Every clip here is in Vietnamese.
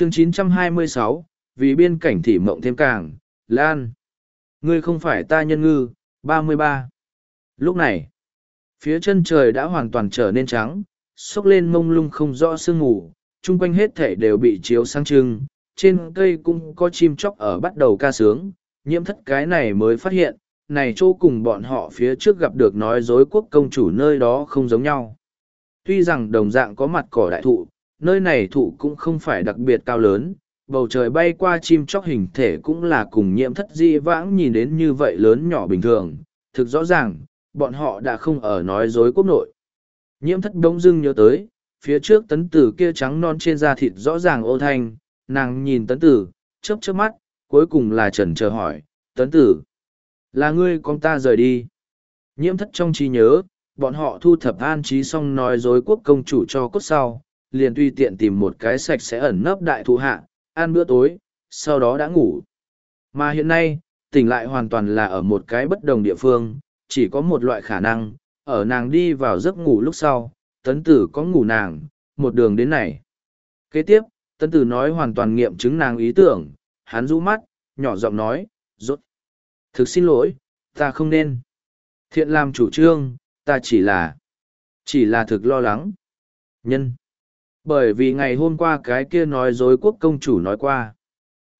chương 926, vì biên cảnh thị mộng thêm càng, Lan. Ngươi không phải ta nhân ngư, 33. Lúc này, phía chân trời đã hoàn toàn trở nên trắng, xốc lên mông lung không rõ sương ngủ chung quanh hết thể đều bị chiếu sang trưng, trên cây cũng có chim chóc ở bắt đầu ca sướng, nhiễm thất cái này mới phát hiện, này chỗ cùng bọn họ phía trước gặp được nói dối quốc công chủ nơi đó không giống nhau. Tuy rằng đồng dạng có mặt cỏ đại thụ, nơi này thụ cũng không phải đặc biệt cao lớn, bầu trời bay qua chim chóc hình thể cũng là cùng nhiễm thất di vãng nhìn đến như vậy lớn nhỏ bình thường. Thực rõ ràng, bọn họ đã không ở nói dối quốc nội. Nhiễm thất bỗng dưng nhớ tới, phía trước tấn tử kia trắng non trên da thịt rõ ràng ô thanh, nàng nhìn tấn tử, chớp chớp mắt, cuối cùng là trần chờ hỏi, tấn tử, là ngươi con ta rời đi. Nhiễm thất trong trí nhớ, bọn họ thu thập an trí xong nói dối quốc công chủ cho cốt sau, liền tùy tiện tìm một cái sạch sẽ ẩn nấp đại thụ hạ, ăn bữa tối, sau đó đã ngủ. Mà hiện nay, tỉnh lại hoàn toàn là ở một cái bất đồng địa phương, chỉ có một loại khả năng, ở nàng đi vào giấc ngủ lúc sau, tấn tử có ngủ nàng, một đường đến này. Kế tiếp, tấn tử nói hoàn toàn nghiệm chứng nàng ý tưởng, hắn rũ mắt, nhỏ giọng nói, rốt. Thực xin lỗi, ta không nên. Thiện làm chủ trương, ta chỉ là, chỉ là thực lo lắng. Nhân. Bởi vì ngày hôm qua cái kia nói dối quốc công chủ nói qua.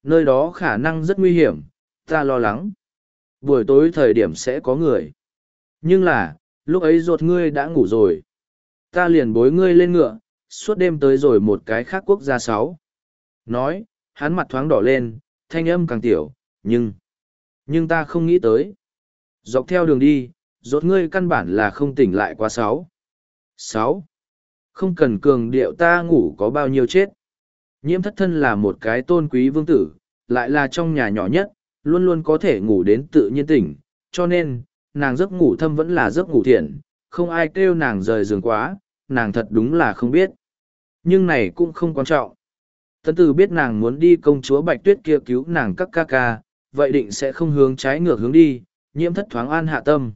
Nơi đó khả năng rất nguy hiểm, ta lo lắng. Buổi tối thời điểm sẽ có người. Nhưng là, lúc ấy ruột ngươi đã ngủ rồi. Ta liền bối ngươi lên ngựa, suốt đêm tới rồi một cái khác quốc gia sáu. Nói, hắn mặt thoáng đỏ lên, thanh âm càng tiểu, nhưng, nhưng ta không nghĩ tới. Dọc theo đường đi, rốt ngươi căn bản là không tỉnh lại quá sáu. Sáu. Không cần cường điệu ta ngủ có bao nhiêu chết. Nhiễm thất thân là một cái tôn quý vương tử, lại là trong nhà nhỏ nhất, luôn luôn có thể ngủ đến tự nhiên tỉnh, cho nên, nàng giấc ngủ thâm vẫn là giấc ngủ thiện, không ai kêu nàng rời giường quá, nàng thật đúng là không biết. Nhưng này cũng không quan trọng. Tấn tử biết nàng muốn đi công chúa Bạch Tuyết kia cứu nàng các ca ca, vậy định sẽ không hướng trái ngược hướng đi, nhiễm thất thoáng an hạ tâm.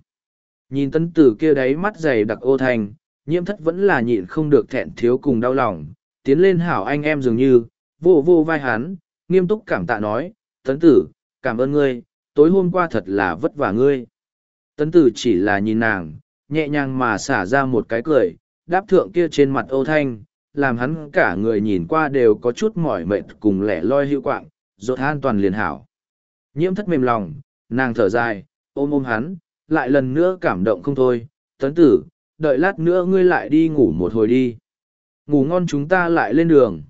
Nhìn tấn tử kia đáy mắt dày đặc ô thành, nhiễm thất vẫn là nhịn không được thẹn thiếu cùng đau lòng, tiến lên hảo anh em dường như, vô vô vai hắn, nghiêm túc cảm tạ nói, tấn tử, cảm ơn ngươi, tối hôm qua thật là vất vả ngươi. Tấn tử chỉ là nhìn nàng, nhẹ nhàng mà xả ra một cái cười, đáp thượng kia trên mặt ô thanh, làm hắn cả người nhìn qua đều có chút mỏi mệt cùng lẻ loi hữu quạng, rột an toàn liền hảo. Nhiễm thất mềm lòng, nàng thở dài, ôm ôm hắn, lại lần nữa cảm động không thôi, tấn tử, đợi lát nữa ngươi lại đi ngủ một hồi đi. Ngủ ngon chúng ta lại lên đường.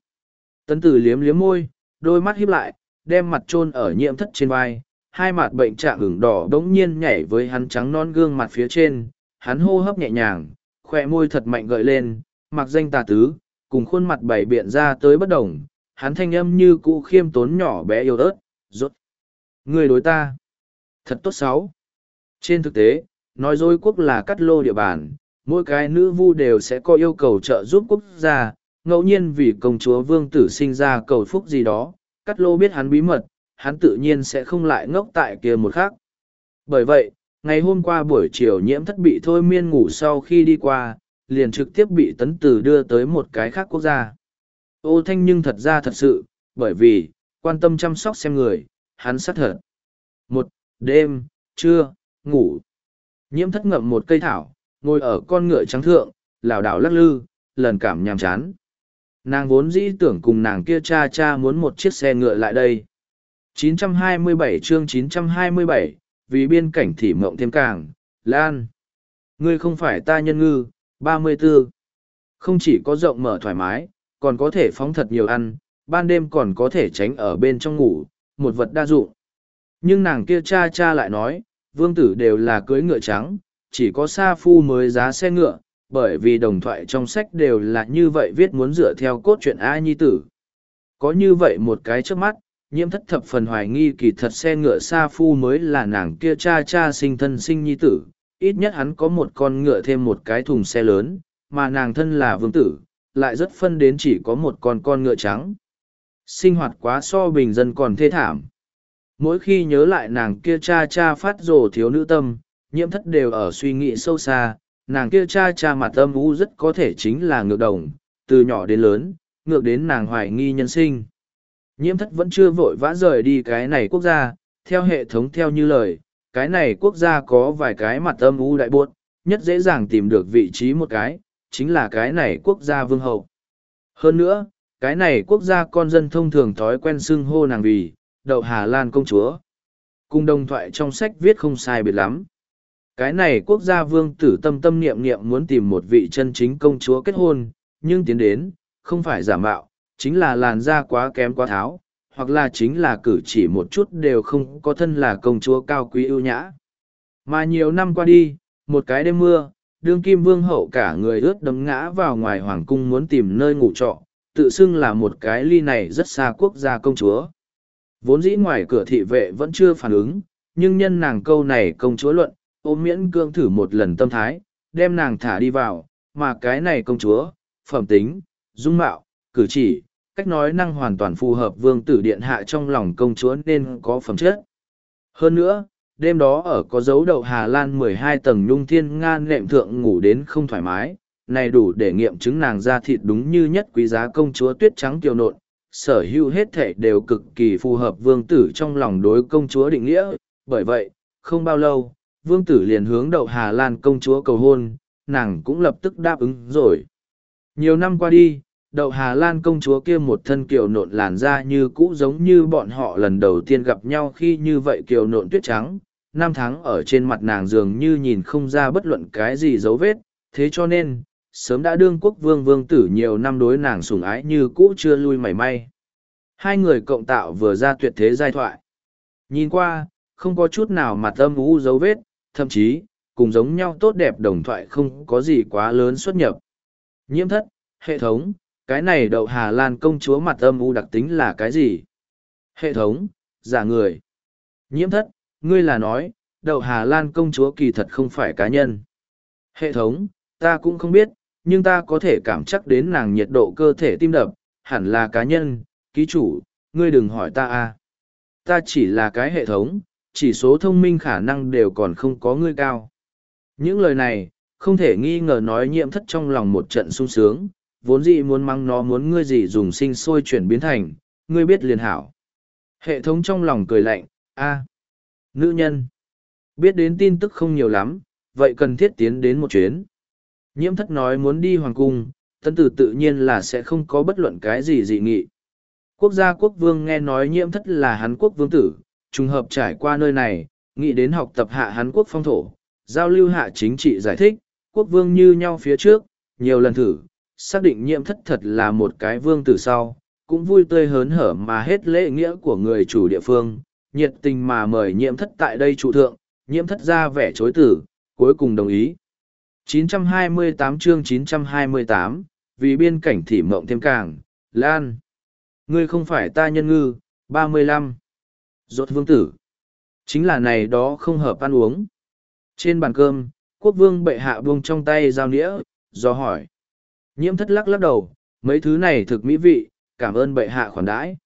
Tấn tử liếm liếm môi, đôi mắt híp lại, đem mặt chôn ở nhiễm thất trên vai, hai mặt bệnh trạng ửng đỏ đống nhiên nhảy với hắn trắng non gương mặt phía trên, hắn hô hấp nhẹ nhàng, khỏe môi thật mạnh gợi lên, mặc danh tà tứ, cùng khuôn mặt bảy biện ra tới bất đồng, hắn thanh âm như cụ khiêm tốn nhỏ bé yếu ớt, rốt. Người đối ta. Thật tốt xấu. Trên thực tế, nói dối quốc là cắt lô địa bàn, mỗi cái nữ vu đều sẽ có yêu cầu trợ giúp quốc gia, ngẫu nhiên vì công chúa vương tử sinh ra cầu phúc gì đó, cắt lô biết hắn bí mật, hắn tự nhiên sẽ không lại ngốc tại kia một khác. Bởi vậy, ngày hôm qua buổi chiều nhiễm thất bị thôi miên ngủ sau khi đi qua, liền trực tiếp bị tấn tử đưa tới một cái khác quốc gia. Ô thanh nhưng thật ra thật sự, bởi vì, quan tâm chăm sóc xem người, hắn sát thật. Một, đêm, trưa, ngủ. Nhiễm thất ngậm một cây thảo, ngồi ở con ngựa trắng thượng, lảo đảo lắc lư, lần cảm nhàm chán. Nàng vốn dĩ tưởng cùng nàng kia cha cha muốn một chiếc xe ngựa lại đây. 927 chương 927, vì biên cảnh thỉ mộng thêm càng, Lan. Ngươi không phải ta nhân ngư, 34. Không chỉ có rộng mở thoải mái, còn có thể phóng thật nhiều ăn, ban đêm còn có thể tránh ở bên trong ngủ, một vật đa dụng. Nhưng nàng kia cha cha lại nói, vương tử đều là cưới ngựa trắng, chỉ có sa phu mới giá xe ngựa, bởi vì đồng thoại trong sách đều là như vậy viết muốn dựa theo cốt truyện A Nhi Tử. Có như vậy một cái trước mắt, nhiễm thất thập phần hoài nghi kỳ thật xe ngựa sa phu mới là nàng kia cha cha sinh thân sinh nhi tử, ít nhất hắn có một con ngựa thêm một cái thùng xe lớn, mà nàng thân là vương tử, lại rất phân đến chỉ có một con con ngựa trắng. Sinh hoạt quá so bình dân còn thê thảm. Mỗi khi nhớ lại nàng kia cha cha phát rồ thiếu nữ tâm, nhiễm thất đều ở suy nghĩ sâu xa, nàng kia cha cha mặt âm u rất có thể chính là ngược đồng, từ nhỏ đến lớn, ngược đến nàng hoài nghi nhân sinh. Nhiễm thất vẫn chưa vội vã rời đi cái này quốc gia, theo hệ thống theo như lời, cái này quốc gia có vài cái mặt âm u đại buốt, nhất dễ dàng tìm được vị trí một cái, chính là cái này quốc gia vương hậu. Hơn nữa, cái này quốc gia con dân thông thường thói quen xưng hô nàng vì, đậu Hà Lan công chúa. cung đồng thoại trong sách viết không sai biệt lắm. Cái này quốc gia vương tử tâm tâm niệm niệm muốn tìm một vị chân chính công chúa kết hôn, nhưng tiến đến, không phải giả mạo, chính là làn da quá kém quá tháo, hoặc là chính là cử chỉ một chút đều không có thân là công chúa cao quý ưu nhã. Mà nhiều năm qua đi, một cái đêm mưa, đương kim vương hậu cả người ướt đấm ngã vào ngoài hoàng cung muốn tìm nơi ngủ trọ, tự xưng là một cái ly này rất xa quốc gia công chúa. Vốn dĩ ngoài cửa thị vệ vẫn chưa phản ứng, nhưng nhân nàng câu này công chúa luận, ôm miễn cương thử một lần tâm thái, đem nàng thả đi vào, mà cái này công chúa, phẩm tính, dung mạo, cử chỉ, cách nói năng hoàn toàn phù hợp vương tử điện hạ trong lòng công chúa nên có phẩm chất. Hơn nữa, đêm đó ở có dấu đậu Hà Lan mười hai tầng nhung thiên nga nệm thượng ngủ đến không thoải mái, này đủ để nghiệm chứng nàng ra thịt đúng như nhất quý giá công chúa tuyết trắng kiều nộn, sở hữu hết thể đều cực kỳ phù hợp vương tử trong lòng đối công chúa định nghĩa, bởi vậy, không bao lâu, vương tử liền hướng đậu Hà Lan công chúa cầu hôn, nàng cũng lập tức đáp ứng rồi. Nhiều năm qua đi, đậu Hà Lan công chúa kia một thân kiều nộn làn da như cũ giống như bọn họ lần đầu tiên gặp nhau khi như vậy kiều nộn tuyết trắng, năm tháng ở trên mặt nàng dường như nhìn không ra bất luận cái gì dấu vết, thế cho nên, sớm đã đương quốc vương vương tử nhiều năm đối nàng sủng ái như cũ chưa lui mảy may. Hai người cộng tạo vừa ra tuyệt thế giai thoại. Nhìn qua, không có chút nào mặt âm u dấu vết, thậm chí, cùng giống nhau tốt đẹp đồng thoại không có gì quá lớn xuất nhập. Nhiễm thất, hệ thống, cái này đậu Hà Lan công chúa mặt âm u đặc tính là cái gì? Hệ thống, giả người. Nhiễm thất, ngươi là nói, đậu Hà Lan công chúa kỳ thật không phải cá nhân. Hệ thống, ta cũng không biết, nhưng ta có thể cảm chắc đến nàng nhiệt độ cơ thể tim đập, hẳn là cá nhân, ký chủ, ngươi đừng hỏi ta a. Ta chỉ là cái hệ thống, chỉ số thông minh khả năng đều còn không có ngươi cao. Những lời này, không thể nghi ngờ nói nhiễm thất trong lòng một trận sung sướng, vốn dĩ muốn mắng nó muốn ngươi gì dùng sinh sôi chuyển biến thành, ngươi biết liền hảo. Hệ thống trong lòng cười lạnh, a nữ nhân, biết đến tin tức không nhiều lắm, vậy cần thiết tiến đến một chuyến. Nhiễm thất nói muốn đi hoàng cung, tân tử tự nhiên là sẽ không có bất luận cái gì dị nghị. Quốc gia quốc vương nghe nói nhiễm thất là hắn quốc vương tử, trùng hợp trải qua nơi này, nghĩ đến học tập hạ hán quốc phong thổ, giao lưu hạ chính trị giải thích, quốc vương như nhau phía trước, nhiều lần thử, xác định nhiễm thất thật là một cái vương tử sau, cũng vui tươi hớn hở mà hết lễ nghĩa của người chủ địa phương, nhiệt tình mà mời nhiễm thất tại đây trụ thượng, nhiễm thất ra vẻ chối tử, cuối cùng đồng ý. 928 chương 928, vì biên cảnh thỉ mộng thêm càng, Lan. Ngươi không phải ta nhân ngư, 35. Rốt vương tử. Chính là này đó không hợp ăn uống. Trên bàn cơm, quốc vương bệ hạ buông trong tay dao nĩa, do hỏi. Nhiễm thất lắc lắc đầu, mấy thứ này thực mỹ vị, cảm ơn bệ hạ khoản đãi.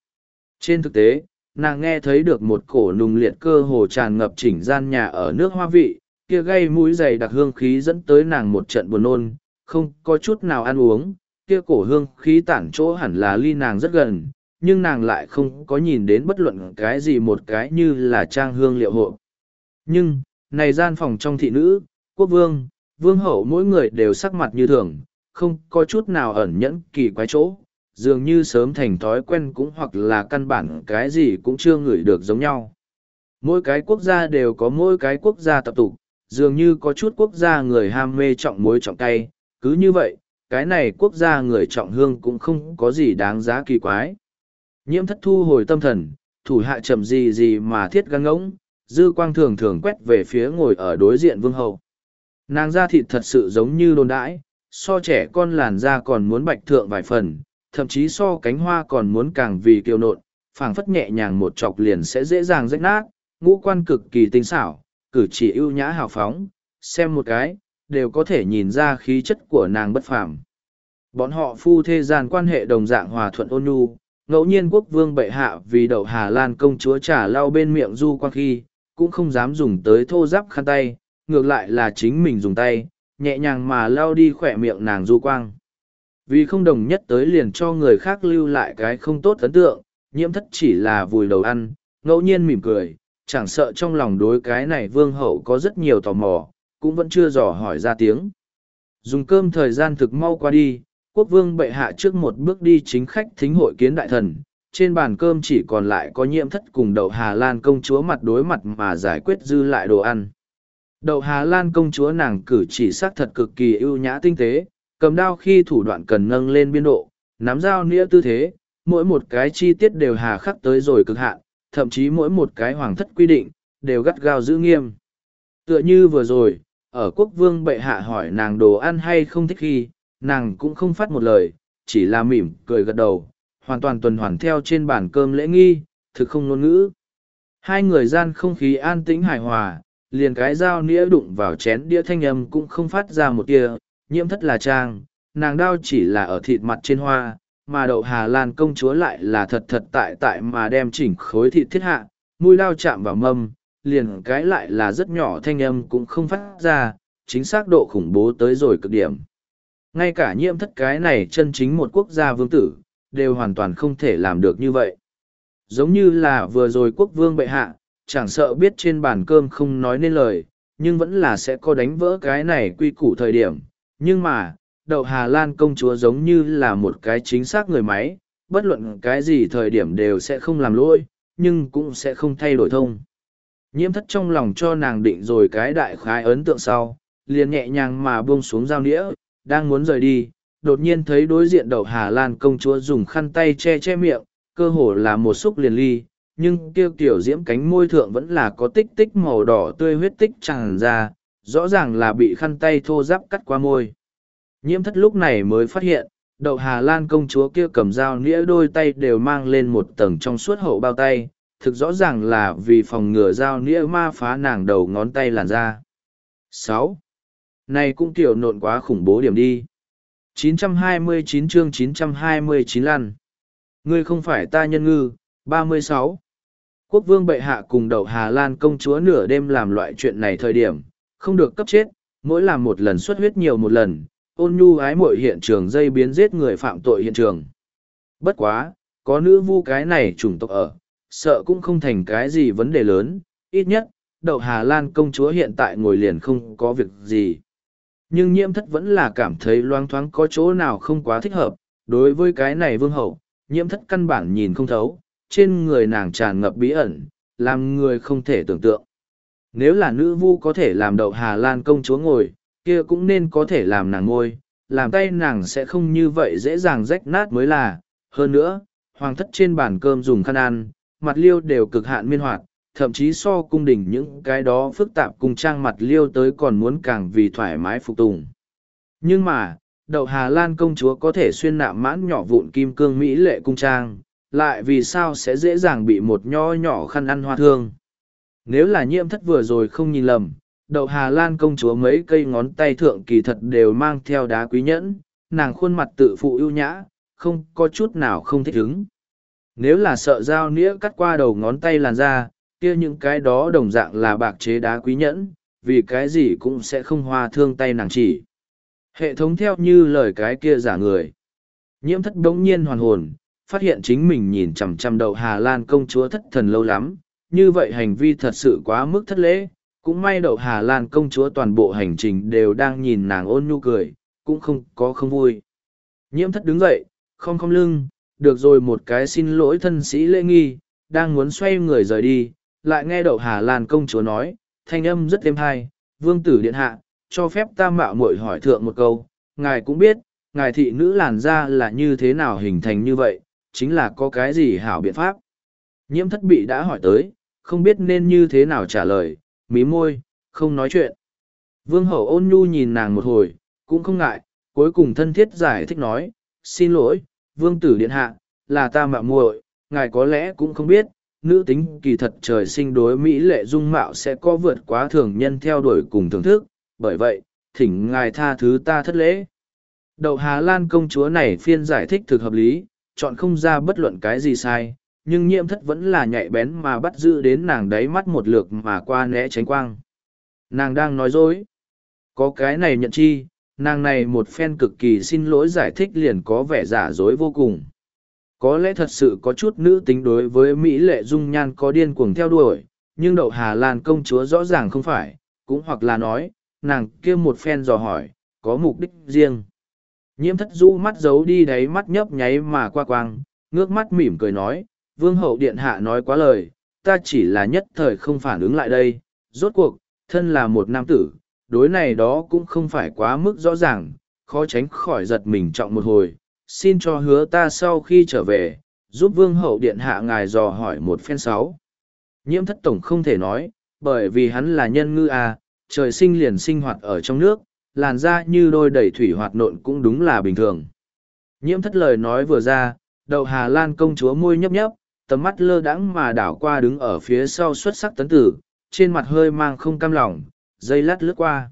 Trên thực tế, nàng nghe thấy được một cổ nùng liệt cơ hồ tràn ngập chỉnh gian nhà ở nước hoa vị, kia gây mũi dày đặc hương khí dẫn tới nàng một trận buồn nôn, không có chút nào ăn uống, kia cổ hương khí tản chỗ hẳn là ly nàng rất gần, nhưng nàng lại không có nhìn đến bất luận cái gì một cái như là trang hương liệu hộ. Nhưng, này gian phòng trong thị nữ, quốc vương, vương hậu mỗi người đều sắc mặt như thường, không có chút nào ẩn nhẫn kỳ quái chỗ, dường như sớm thành thói quen cũng hoặc là căn bản cái gì cũng chưa ngửi được giống nhau. Mỗi cái quốc gia đều có mỗi cái quốc gia tập tục, dường như có chút quốc gia người ham mê trọng muối trọng cay, cứ như vậy, cái này quốc gia người trọng hương cũng không có gì đáng giá kỳ quái. Nhiễm thất thu hồi tâm thần, thủ hạ chậm gì gì mà thiết găng ngỗng, dư quang thường thường quét về phía ngồi ở đối diện vương hậu. Nàng da thịt thật sự giống như đồn đãi, so trẻ con làn da còn muốn bạch thượng vài phần, thậm chí so cánh hoa còn muốn càng vì kiêu nộn, phảng phất nhẹ nhàng một chọc liền sẽ dễ dàng rách nát, ngũ quan cực kỳ tinh xảo, cử chỉ ưu nhã hào phóng, xem một cái, đều có thể nhìn ra khí chất của nàng bất phàm. Bọn họ phu thê gian quan hệ đồng dạng hòa thuận ôn nhu, ngẫu nhiên quốc vương bệ hạ vì đậu Hà Lan công chúa trả lau bên miệng du quan khi, cũng không dám dùng tới thô giáp khăn tay, ngược lại là chính mình dùng tay, nhẹ nhàng mà lau đi khỏe miệng nàng du quang. Vì không đồng nhất tới liền cho người khác lưu lại cái không tốt ấn tượng, nhiễm thất chỉ là vùi đầu ăn, ngẫu nhiên mỉm cười, chẳng sợ trong lòng đối cái này vương hậu có rất nhiều tò mò, cũng vẫn chưa dò hỏi ra tiếng. Dùng cơm thời gian thực mau qua đi, quốc vương bệ hạ trước một bước đi chính khách thính hội kiến đại thần, trên bàn cơm chỉ còn lại có nhiễm thất cùng đậu Hà Lan công chúa mặt đối mặt mà giải quyết dư lại đồ ăn. Đậu Hà Lan công chúa nàng cử chỉ sắc thật cực kỳ ưu nhã tinh tế, cầm đao khi thủ đoạn cần nâng lên biên độ, nắm dao nĩa tư thế, mỗi một cái chi tiết đều hà khắc tới rồi cực hạn, thậm chí mỗi một cái hoàng thất quy định, đều gắt gao giữ nghiêm. Tựa như vừa rồi, ở quốc vương bệ hạ hỏi nàng đồ ăn hay không thích khi, nàng cũng không phát một lời, chỉ là mỉm, cười gật đầu, hoàn toàn tuần hoàn theo trên bàn cơm lễ nghi, thực không ngôn ngữ. Hai người gian không khí an tĩnh hài hòa, liền cái dao nĩa đụng vào chén đĩa thanh âm cũng không phát ra một tia, nhiễm thất là trang, nàng đao chỉ là ở thịt mặt trên hoa, mà đậu Hà Lan công chúa lại là thật thật tại tại mà đem chỉnh khối thịt thiết hạ, mũi lao chạm vào mâm, liền cái lại là rất nhỏ thanh âm cũng không phát ra, chính xác độ khủng bố tới rồi cực điểm. Ngay cả nhiễm thất cái này chân chính một quốc gia vương tử, đều hoàn toàn không thể làm được như vậy. Giống như là vừa rồi quốc vương bệ hạ, chẳng sợ biết trên bàn cơm không nói nên lời, nhưng vẫn là sẽ có đánh vỡ cái này quy củ thời điểm. Nhưng mà, đậu Hà Lan công chúa giống như là một cái chính xác người máy, bất luận cái gì thời điểm đều sẽ không làm lỗi, nhưng cũng sẽ không thay đổi thông. Nhiễm thất trong lòng cho nàng định rồi cái đại khái ấn tượng sau, liền nhẹ nhàng mà buông xuống dao nĩa, đang muốn rời đi, đột nhiên thấy đối diện đậu Hà Lan công chúa dùng khăn tay che che miệng, cơ hồ là một xúc liền ly, nhưng Tiêu kiểu diễm cánh môi thượng vẫn là có tích tích màu đỏ tươi huyết tích tràn ra, rõ ràng là bị khăn tay thô giáp cắt qua môi. Nhiễm thất lúc này mới phát hiện, đậu Hà Lan công chúa kia cầm dao nĩa đôi tay đều mang lên một tầng trong suốt hậu bao tay, thực rõ ràng là vì phòng ngừa dao nĩa ma phá nàng đầu ngón tay làn ra. sáu này cũng tiểu nộn quá khủng bố điểm đi. 929 chương 929 lăn. Ngươi không phải ta nhân ngư, 36. Quốc vương bệ hạ cùng đầu Hà Lan công chúa nửa đêm làm loại chuyện này thời điểm, không được cấp chết, mỗi làm một lần xuất huyết nhiều một lần, ôn nhu ái mội hiện trường dây biến giết người phạm tội hiện trường. Bất quá, có nữ vu cái này chủng tộc ở, sợ cũng không thành cái gì vấn đề lớn, ít nhất, đậu Hà Lan công chúa hiện tại ngồi liền không có việc gì. Nhưng nhiễm thất vẫn là cảm thấy loang thoáng có chỗ nào không quá thích hợp, đối với cái này vương hậu, nhiễm thất căn bản nhìn không thấu, trên người nàng tràn ngập bí ẩn, làm người không thể tưởng tượng. Nếu là nữ vu có thể làm đậu Hà Lan công chúa ngồi, kia cũng nên có thể làm nàng ngôi, làm tay nàng sẽ không như vậy dễ dàng rách nát mới là. Hơn nữa, hoàng thất trên bàn cơm dùng khăn ăn, mặt liêu đều cực hạn miên hoạt, thậm chí so cung đình những cái đó phức tạp cùng trang mặt liêu tới còn muốn càng vì thoải mái phục tùng. Nhưng mà, đậu Hà Lan công chúa có thể xuyên nạm mãn nhỏ vụn kim cương Mỹ lệ cung trang, lại vì sao sẽ dễ dàng bị một nho nhỏ khăn ăn hoa thương. Nếu là nhiễm thất vừa rồi không nhìn lầm, đậu Hà Lan công chúa mấy cây ngón tay thượng kỳ thật đều mang theo đá quý nhẫn, nàng khuôn mặt tự phụ ưu nhã, không có chút nào không thích ứng. Nếu là sợ dao nĩa cắt qua đầu ngón tay làn ra, kia những cái đó đồng dạng là bạc chế đá quý nhẫn, vì cái gì cũng sẽ không hoa thương tay nàng chỉ. Hệ thống theo như lời cái kia giả người. Nhiễm thất đống nhiên hoàn hồn, phát hiện chính mình nhìn chằm chằm đầu Hà Lan công chúa thất thần lâu lắm, như vậy hành vi thật sự quá mức thất lễ, cũng may đậu Hà Lan công chúa toàn bộ hành trình đều đang nhìn nàng ôn nhu cười, cũng không có không vui. Nhiễm thất đứng dậy, không không lưng, được rồi một cái xin lỗi thân sĩ lễ nghi, đang muốn xoay người rời đi, lại nghe đậu Hà Lan công chúa nói, thanh âm rất êm hay, vương tử điện hạ, cho phép ta mạo muội hỏi thượng một câu, ngài cũng biết, ngài thị nữ làn da là như thế nào hình thành như vậy, chính là có cái gì hảo biện pháp. Nhiễm thất bị đã hỏi tới, không biết nên như thế nào trả lời, mí môi, không nói chuyện. Vương hậu ôn nhu nhìn nàng một hồi, cũng không ngại, cuối cùng thân thiết giải thích nói, xin lỗi, vương tử điện hạ, là ta mạo muội, ngài có lẽ cũng không biết, nữ tính kỳ thật trời sinh đối mỹ lệ dung mạo sẽ có vượt quá thường nhân theo đuổi cùng thưởng thức, bởi vậy, thỉnh ngài tha thứ ta thất lễ. Đậu Hà Lan công chúa này phiên giải thích thực hợp lý, chọn không ra bất luận cái gì sai, nhưng nhiễm thất vẫn là nhạy bén mà bắt giữ đến nàng đáy mắt một lượt mà qua né tránh quang. Nàng đang nói dối. Có cái này nhận chi, nàng này một phen cực kỳ xin lỗi giải thích liền có vẻ giả dối vô cùng. Có lẽ thật sự có chút nữ tính đối với Mỹ lệ dung nhan có điên cuồng theo đuổi, nhưng đậu Hà Lan công chúa rõ ràng không phải, cũng hoặc là nói, nàng kia một phen dò hỏi, có mục đích riêng. Nhiễm thất du mắt giấu đi đáy mắt nhấp nháy mà qua quang, ngước mắt mỉm cười nói, vương hậu điện hạ nói quá lời, ta chỉ là nhất thời không phản ứng lại đây, rốt cuộc, thân là một nam tử, đối này đó cũng không phải quá mức rõ ràng, khó tránh khỏi giật mình trọng một hồi, xin cho hứa ta sau khi trở về, giúp vương hậu điện hạ ngài dò hỏi một phen sáu. Nhiễm thất tổng không thể nói, bởi vì hắn là nhân ngư à, trời sinh liền sinh hoạt ở trong nước, làn da như đôi đầy thủy hoạt nộn cũng đúng là bình thường. Nhiễm thất lời nói vừa ra, đậu Hà Lan công chúa môi nhấp nhấp, tầm mắt lơ đãng mà đảo qua đứng ở phía sau xuất sắc tấn tử, trên mặt hơi mang không cam lòng, dây lát lướt qua.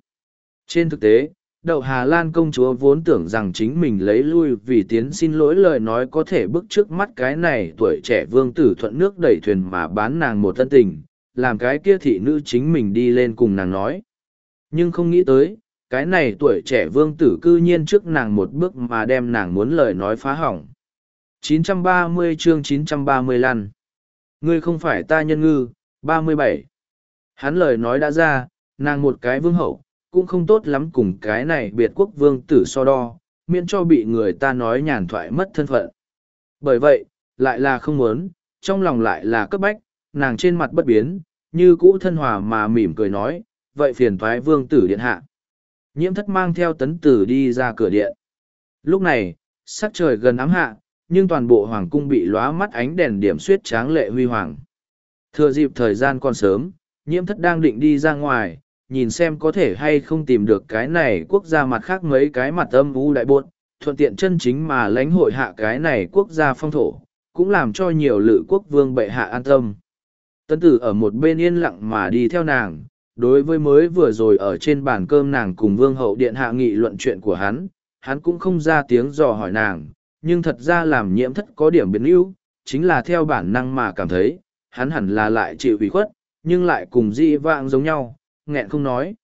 Trên thực tế, đậu Hà Lan công chúa vốn tưởng rằng chính mình lấy lui vì tiến xin lỗi lời nói có thể bước trước mắt cái này tuổi trẻ vương tử thuận nước đẩy thuyền mà bán nàng một thân tình, làm cái kia thị nữ chính mình đi lên cùng nàng nói. Nhưng không nghĩ tới, cái này tuổi trẻ vương tử cư nhiên trước nàng một bước mà đem nàng muốn lời nói phá hỏng. 930 chương 930 lăn. Ngươi không phải ta nhân ngư, 37. Hắn lời nói đã ra, nàng một cái vương hậu, cũng không tốt lắm cùng cái này biệt quốc vương tử so đo, miễn cho bị người ta nói nhàn thoại mất thân phận. Bởi vậy, lại là không muốn, trong lòng lại là cấp bách, nàng trên mặt bất biến, như cũ thân hòa mà mỉm cười nói, vậy phiền thoái vương tử điện hạ. Nhiễm thất mang theo tấn tử đi ra cửa điện. Lúc này, sắc trời gần ám hạ, nhưng toàn bộ hoàng cung bị lóa mắt ánh đèn điểm suyết tráng lệ huy hoàng. Thừa dịp thời gian còn sớm, nhiễm thất đang định đi ra ngoài, nhìn xem có thể hay không tìm được cái này quốc gia mặt khác mấy cái mặt âm u đại buồn thuận tiện chân chính mà lãnh hội hạ cái này quốc gia phong thổ, cũng làm cho nhiều lự quốc vương bệ hạ an tâm. Tấn tử ở một bên yên lặng mà đi theo nàng, đối với mới vừa rồi ở trên bàn cơm nàng cùng vương hậu điện hạ nghị luận chuyện của hắn, hắn cũng không ra tiếng dò hỏi nàng, nhưng thật ra làm nhiễm thất có điểm biến ưu, chính là theo bản năng mà cảm thấy, hắn hẳn là lại chịu ủy khuất, nhưng lại cùng dị vãng giống nhau, nghẹn không nói.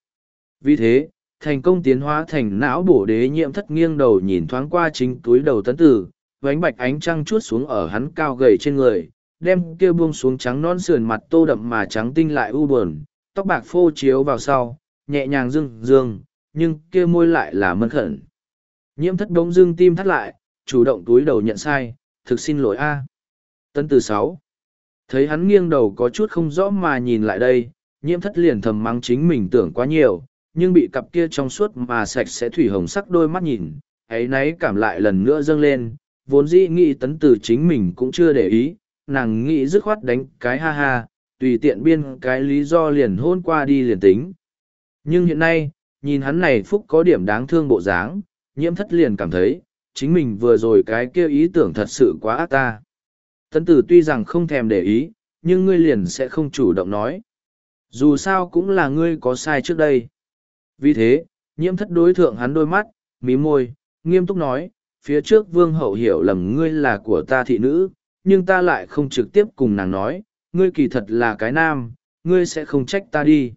Vì thế, thành công tiến hóa thành não bổ đế nhiễm thất nghiêng đầu nhìn thoáng qua chính túi đầu tấn tử, vánh bạch ánh trăng chuốt xuống ở hắn cao gầy trên người, đem kia buông xuống trắng non sườn mặt tô đậm mà trắng tinh lại u buồn, tóc bạc phô chiếu vào sau, nhẹ nhàng dương dương, nhưng kia môi lại là mân khẩn. Nhiễm thất đống dưng tim thắt lại, chủ động túi đầu nhận sai, thực xin lỗi a. Tấn từ sáu Thấy hắn nghiêng đầu có chút không rõ mà nhìn lại đây, nhiễm thất liền thầm mắng chính mình tưởng quá nhiều, nhưng bị cặp kia trong suốt mà sạch sẽ thủy hồng sắc đôi mắt nhìn, ấy nấy cảm lại lần nữa dâng lên, vốn dĩ nghĩ tấn từ chính mình cũng chưa để ý, nàng nghĩ dứt khoát đánh cái ha ha, tùy tiện biên cái lý do liền hôn qua đi liền tính. Nhưng hiện nay, nhìn hắn này phúc có điểm đáng thương bộ dáng, nhiễm thất liền cảm thấy, chính mình vừa rồi cái kia ý tưởng thật sự quá ác ta. Tấn tử tuy rằng không thèm để ý, nhưng ngươi liền sẽ không chủ động nói. Dù sao cũng là ngươi có sai trước đây. Vì thế, nhiễm thất đối thượng hắn đôi mắt, mí môi, nghiêm túc nói, phía trước vương hậu hiểu lầm ngươi là của ta thị nữ, nhưng ta lại không trực tiếp cùng nàng nói, ngươi kỳ thật là cái nam, ngươi sẽ không trách ta đi.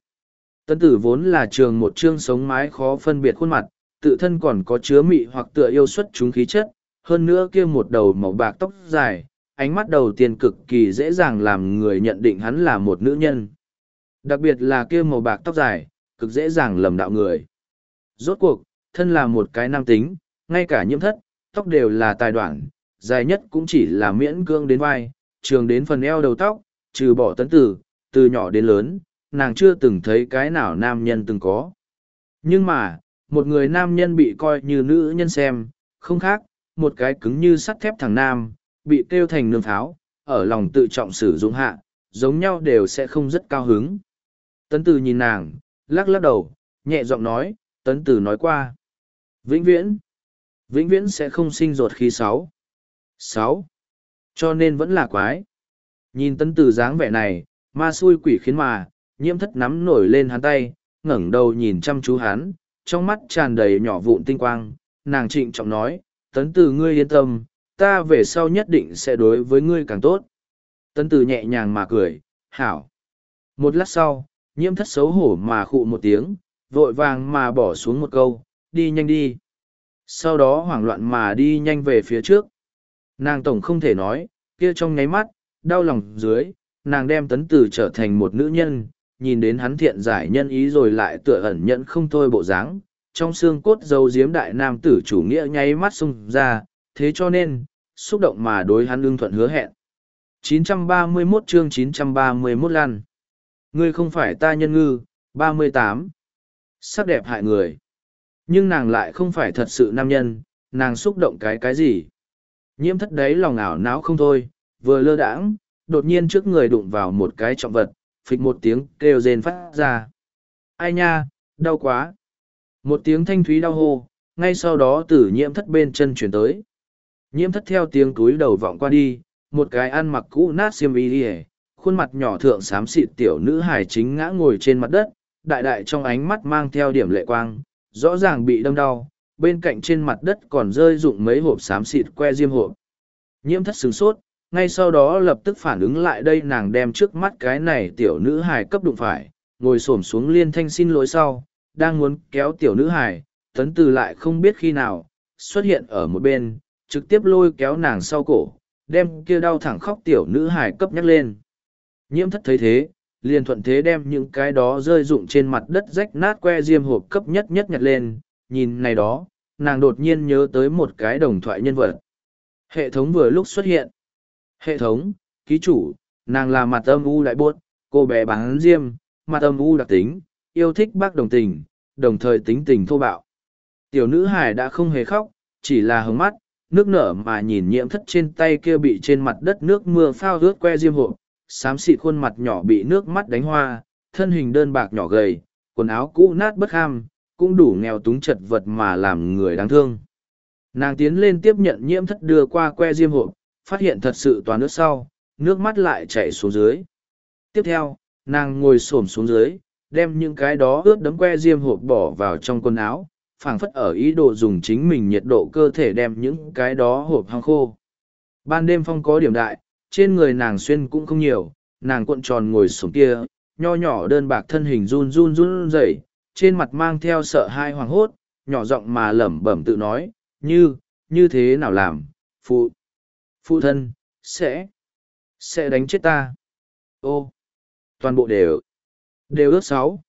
Tân tử vốn là trường một chương sống mái khó phân biệt khuôn mặt, tự thân còn có chứa mị hoặc tựa yêu xuất chúng khí chất, hơn nữa kia một đầu màu bạc tóc dài, ánh mắt đầu tiên cực kỳ dễ dàng làm người nhận định hắn là một nữ nhân. Đặc biệt là kia màu bạc tóc dài, cực dễ dàng lầm đạo người. Rốt cuộc, thân là một cái nam tính, ngay cả nhiễm thất, tóc đều là tài đoạn, dài nhất cũng chỉ là miễn cương đến vai, trường đến phần eo đầu tóc, trừ bỏ tấn tử, từ nhỏ đến lớn, nàng chưa từng thấy cái nào nam nhân từng có. Nhưng mà, một người nam nhân bị coi như nữ nhân xem, không khác, một cái cứng như sắt thép thằng nam, bị kêu thành nương tháo, ở lòng tự trọng sử dụng hạ, giống nhau đều sẽ không rất cao hứng. Tấn Tử nhìn nàng, lắc lắc đầu, nhẹ giọng nói, Tấn Tử nói qua. Vĩnh viễn, vĩnh viễn sẽ không sinh ruột khi sáu. Sáu, cho nên vẫn là quái. Nhìn Tấn Tử dáng vẻ này, ma xui quỷ khiến mà, nhiễm thất nắm nổi lên hắn tay, ngẩng đầu nhìn chăm chú hắn, trong mắt tràn đầy nhỏ vụn tinh quang, nàng trịnh trọng nói, Tấn Tử ngươi yên tâm, ta về sau nhất định sẽ đối với ngươi càng tốt. Tấn Tử nhẹ nhàng mà cười, hảo. Một lát sau, nhiễm thất xấu hổ mà khụ một tiếng, vội vàng mà bỏ xuống một câu, đi nhanh đi. Sau đó hoảng loạn mà đi nhanh về phía trước. Nàng tổng không thể nói, kia trong nháy mắt, đau lòng dưới, nàng đem tấn tử trở thành một nữ nhân, nhìn đến hắn thiện giải nhân ý rồi lại tựa ẩn nhẫn không thôi bộ dáng, trong xương cốt dấu diếm đại nam tử chủ nghĩa nháy mắt xung ra, thế cho nên, xúc động mà đối hắn lương thuận hứa hẹn. 931 chương 931 lăn. Ngươi không phải ta nhân ngư, 38. Sắc đẹp hại người. Nhưng nàng lại không phải thật sự nam nhân, nàng xúc động cái cái gì. Nhiễm thất đấy lòng ảo não không thôi, vừa lơ đãng, đột nhiên trước người đụng vào một cái trọng vật, phịch một tiếng kêu rên phát ra. Ai nha, đau quá. Một tiếng thanh thúy đau hô, ngay sau đó tử nhiễm thất bên chân chuyển tới. Nhiễm thất theo tiếng túi đầu vọng qua đi, một cái ăn mặc cũ nát xiêm y ỉa khuôn mặt nhỏ thượng xám xịt tiểu nữ hải chính ngã ngồi trên mặt đất, đại đại trong ánh mắt mang theo điểm lệ quang, rõ ràng bị đâm đau, bên cạnh trên mặt đất còn rơi dụng mấy hộp xám xịt que diêm hộp. Nhiễm thất sửng sốt, ngay sau đó lập tức phản ứng lại đây nàng đem trước mắt cái này tiểu nữ hải cấp đụng phải, ngồi xổm xuống liên thanh xin lỗi sau, đang muốn kéo tiểu nữ hải, tấn từ lại không biết khi nào, xuất hiện ở một bên, trực tiếp lôi kéo nàng sau cổ, đem kia đau thẳng khóc tiểu nữ hải cấp nhắc lên. Nhiễm thất thấy thế, liền thuận thế đem những cái đó rơi rụng trên mặt đất rách nát que diêm hộp cấp nhất nhất nhặt lên, nhìn này đó, nàng đột nhiên nhớ tới một cái đồng thoại nhân vật. Hệ thống vừa lúc xuất hiện. Hệ thống, ký chủ, nàng là mặt âm u đại buốt, cô bé bán diêm, mặt âm u đặc tính, yêu thích bác đồng tình, đồng thời tính tình thô bạo. Tiểu nữ hải đã không hề khóc, chỉ là hướng mắt, nước nở mà nhìn nhiễm thất trên tay kia bị trên mặt đất nước mưa phao rướt que diêm hộp, xám xịt khuôn mặt nhỏ bị nước mắt đánh hoa, thân hình đơn bạc nhỏ gầy, quần áo cũ nát bất ham, cũng đủ nghèo túng chật vật mà làm người đáng thương. Nàng tiến lên tiếp nhận nhiễm thất đưa qua que diêm hộp, phát hiện thật sự toàn nước sau, nước mắt lại chảy xuống dưới. Tiếp theo, nàng ngồi xổm xuống dưới, đem những cái đó ướt đấm que diêm hộp bỏ vào trong quần áo, phảng phất ở ý đồ dùng chính mình nhiệt độ cơ thể đem những cái đó hộp hăng khô. Ban đêm phong có điểm đại, trên người nàng xuyên cũng không nhiều, nàng cuộn tròn ngồi xuống kia, nho nhỏ đơn bạc thân hình run run run rẩy, trên mặt mang theo sợ hai hoàng hốt, nhỏ giọng mà lẩm bẩm tự nói, như, như thế nào làm, phụ, phụ thân, sẽ, sẽ đánh chết ta. Ô, toàn bộ đều, đều ướt sáu.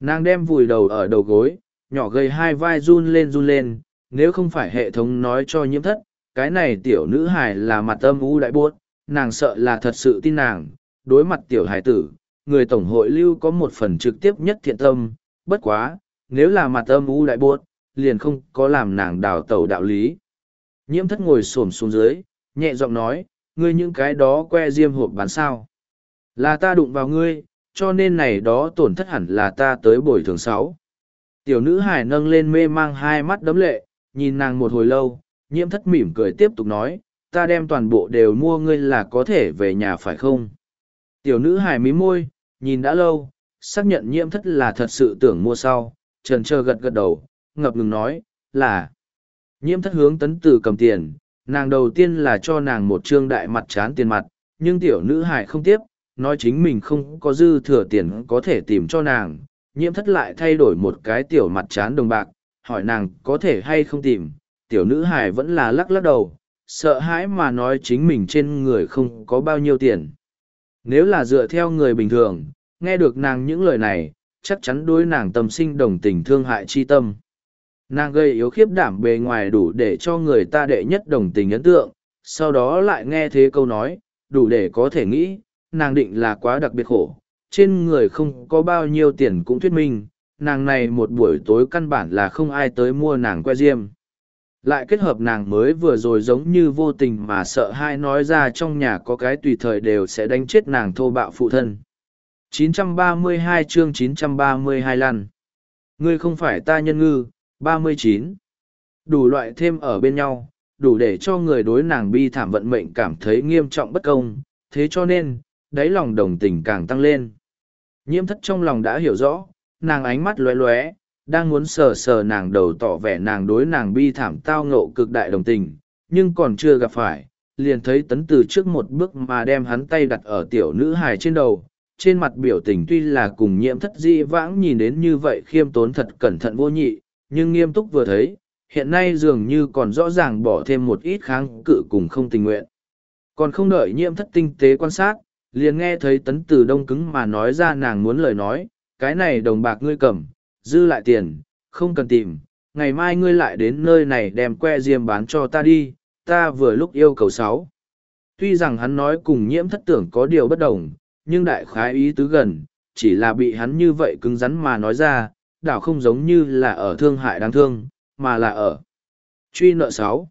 Nàng đem vùi đầu ở đầu gối, nhỏ gầy hai vai run lên run lên, nếu không phải hệ thống nói cho nhiễm thất, cái này tiểu nữ hài là mặt âm u đại buốt, nàng sợ là thật sự tin nàng, đối mặt tiểu hải tử, người tổng hội lưu có một phần trực tiếp nhất thiện tâm, bất quá, nếu là mặt âm u đại buốt, liền không có làm nàng đào tẩu đạo lý. Nhiễm thất ngồi xổm xuống dưới, nhẹ giọng nói, ngươi những cái đó que diêm hộp bán sao. Là ta đụng vào ngươi, cho nên này đó tổn thất hẳn là ta tới bồi thường sáu. Tiểu nữ hải nâng lên mê mang hai mắt đấm lệ, nhìn nàng một hồi lâu, nhiễm thất mỉm cười tiếp tục nói, ta đem toàn bộ đều mua ngươi là có thể về nhà phải không? Tiểu nữ hài mí môi, nhìn đã lâu, xác nhận nhiễm thất là thật sự tưởng mua sau, trần trơ gật gật đầu, ngập ngừng nói, là. Nhiễm thất hướng tấn tử cầm tiền, nàng đầu tiên là cho nàng một trương đại mặt chán tiền mặt, nhưng tiểu nữ hài không tiếp, nói chính mình không có dư thừa tiền có thể tìm cho nàng. Nhiễm thất lại thay đổi một cái tiểu mặt chán đồng bạc, hỏi nàng có thể hay không tìm, tiểu nữ hài vẫn là lắc lắc đầu, sợ hãi mà nói chính mình trên người không có bao nhiêu tiền. Nếu là dựa theo người bình thường, nghe được nàng những lời này, chắc chắn đối nàng tâm sinh đồng tình thương hại chi tâm. Nàng gây yếu khiếp đảm bề ngoài đủ để cho người ta đệ nhất đồng tình ấn tượng, sau đó lại nghe thế câu nói, đủ để có thể nghĩ, nàng định là quá đặc biệt khổ, trên người không có bao nhiêu tiền cũng thuyết minh, nàng này một buổi tối căn bản là không ai tới mua nàng que diêm. Lại kết hợp nàng mới vừa rồi giống như vô tình mà sợ hai nói ra trong nhà có cái tùy thời đều sẽ đánh chết nàng thô bạo phụ thân. 932 chương 932 lăn. Ngươi không phải ta nhân ngư, 39. Đủ loại thêm ở bên nhau, đủ để cho người đối nàng bi thảm vận mệnh cảm thấy nghiêm trọng bất công, thế cho nên, đáy lòng đồng tình càng tăng lên. Nhiễm thất trong lòng đã hiểu rõ, nàng ánh mắt lóe lóe, đang muốn sờ sờ nàng đầu tỏ vẻ nàng đối nàng bi thảm tao ngộ cực đại đồng tình, nhưng còn chưa gặp phải, liền thấy tấn từ trước một bước mà đem hắn tay đặt ở tiểu nữ hài trên đầu, trên mặt biểu tình tuy là cùng nhiễm thất di vãng nhìn đến như vậy khiêm tốn thật cẩn thận vô nhị, nhưng nghiêm túc vừa thấy, hiện nay dường như còn rõ ràng bỏ thêm một ít kháng cự cùng không tình nguyện. Còn không đợi nhiễm thất tinh tế quan sát, liền nghe thấy tấn từ đông cứng mà nói ra nàng muốn lời nói, cái này đồng bạc ngươi cầm, dư lại tiền, không cần tìm, ngày mai ngươi lại đến nơi này đem que diêm bán cho ta đi, ta vừa lúc yêu cầu sáu. Tuy rằng hắn nói cùng nhiễm thất tưởng có điều bất đồng, nhưng đại khái ý tứ gần, chỉ là bị hắn như vậy cứng rắn mà nói ra, đảo không giống như là ở thương hại đáng thương, mà là ở truy nợ sáu.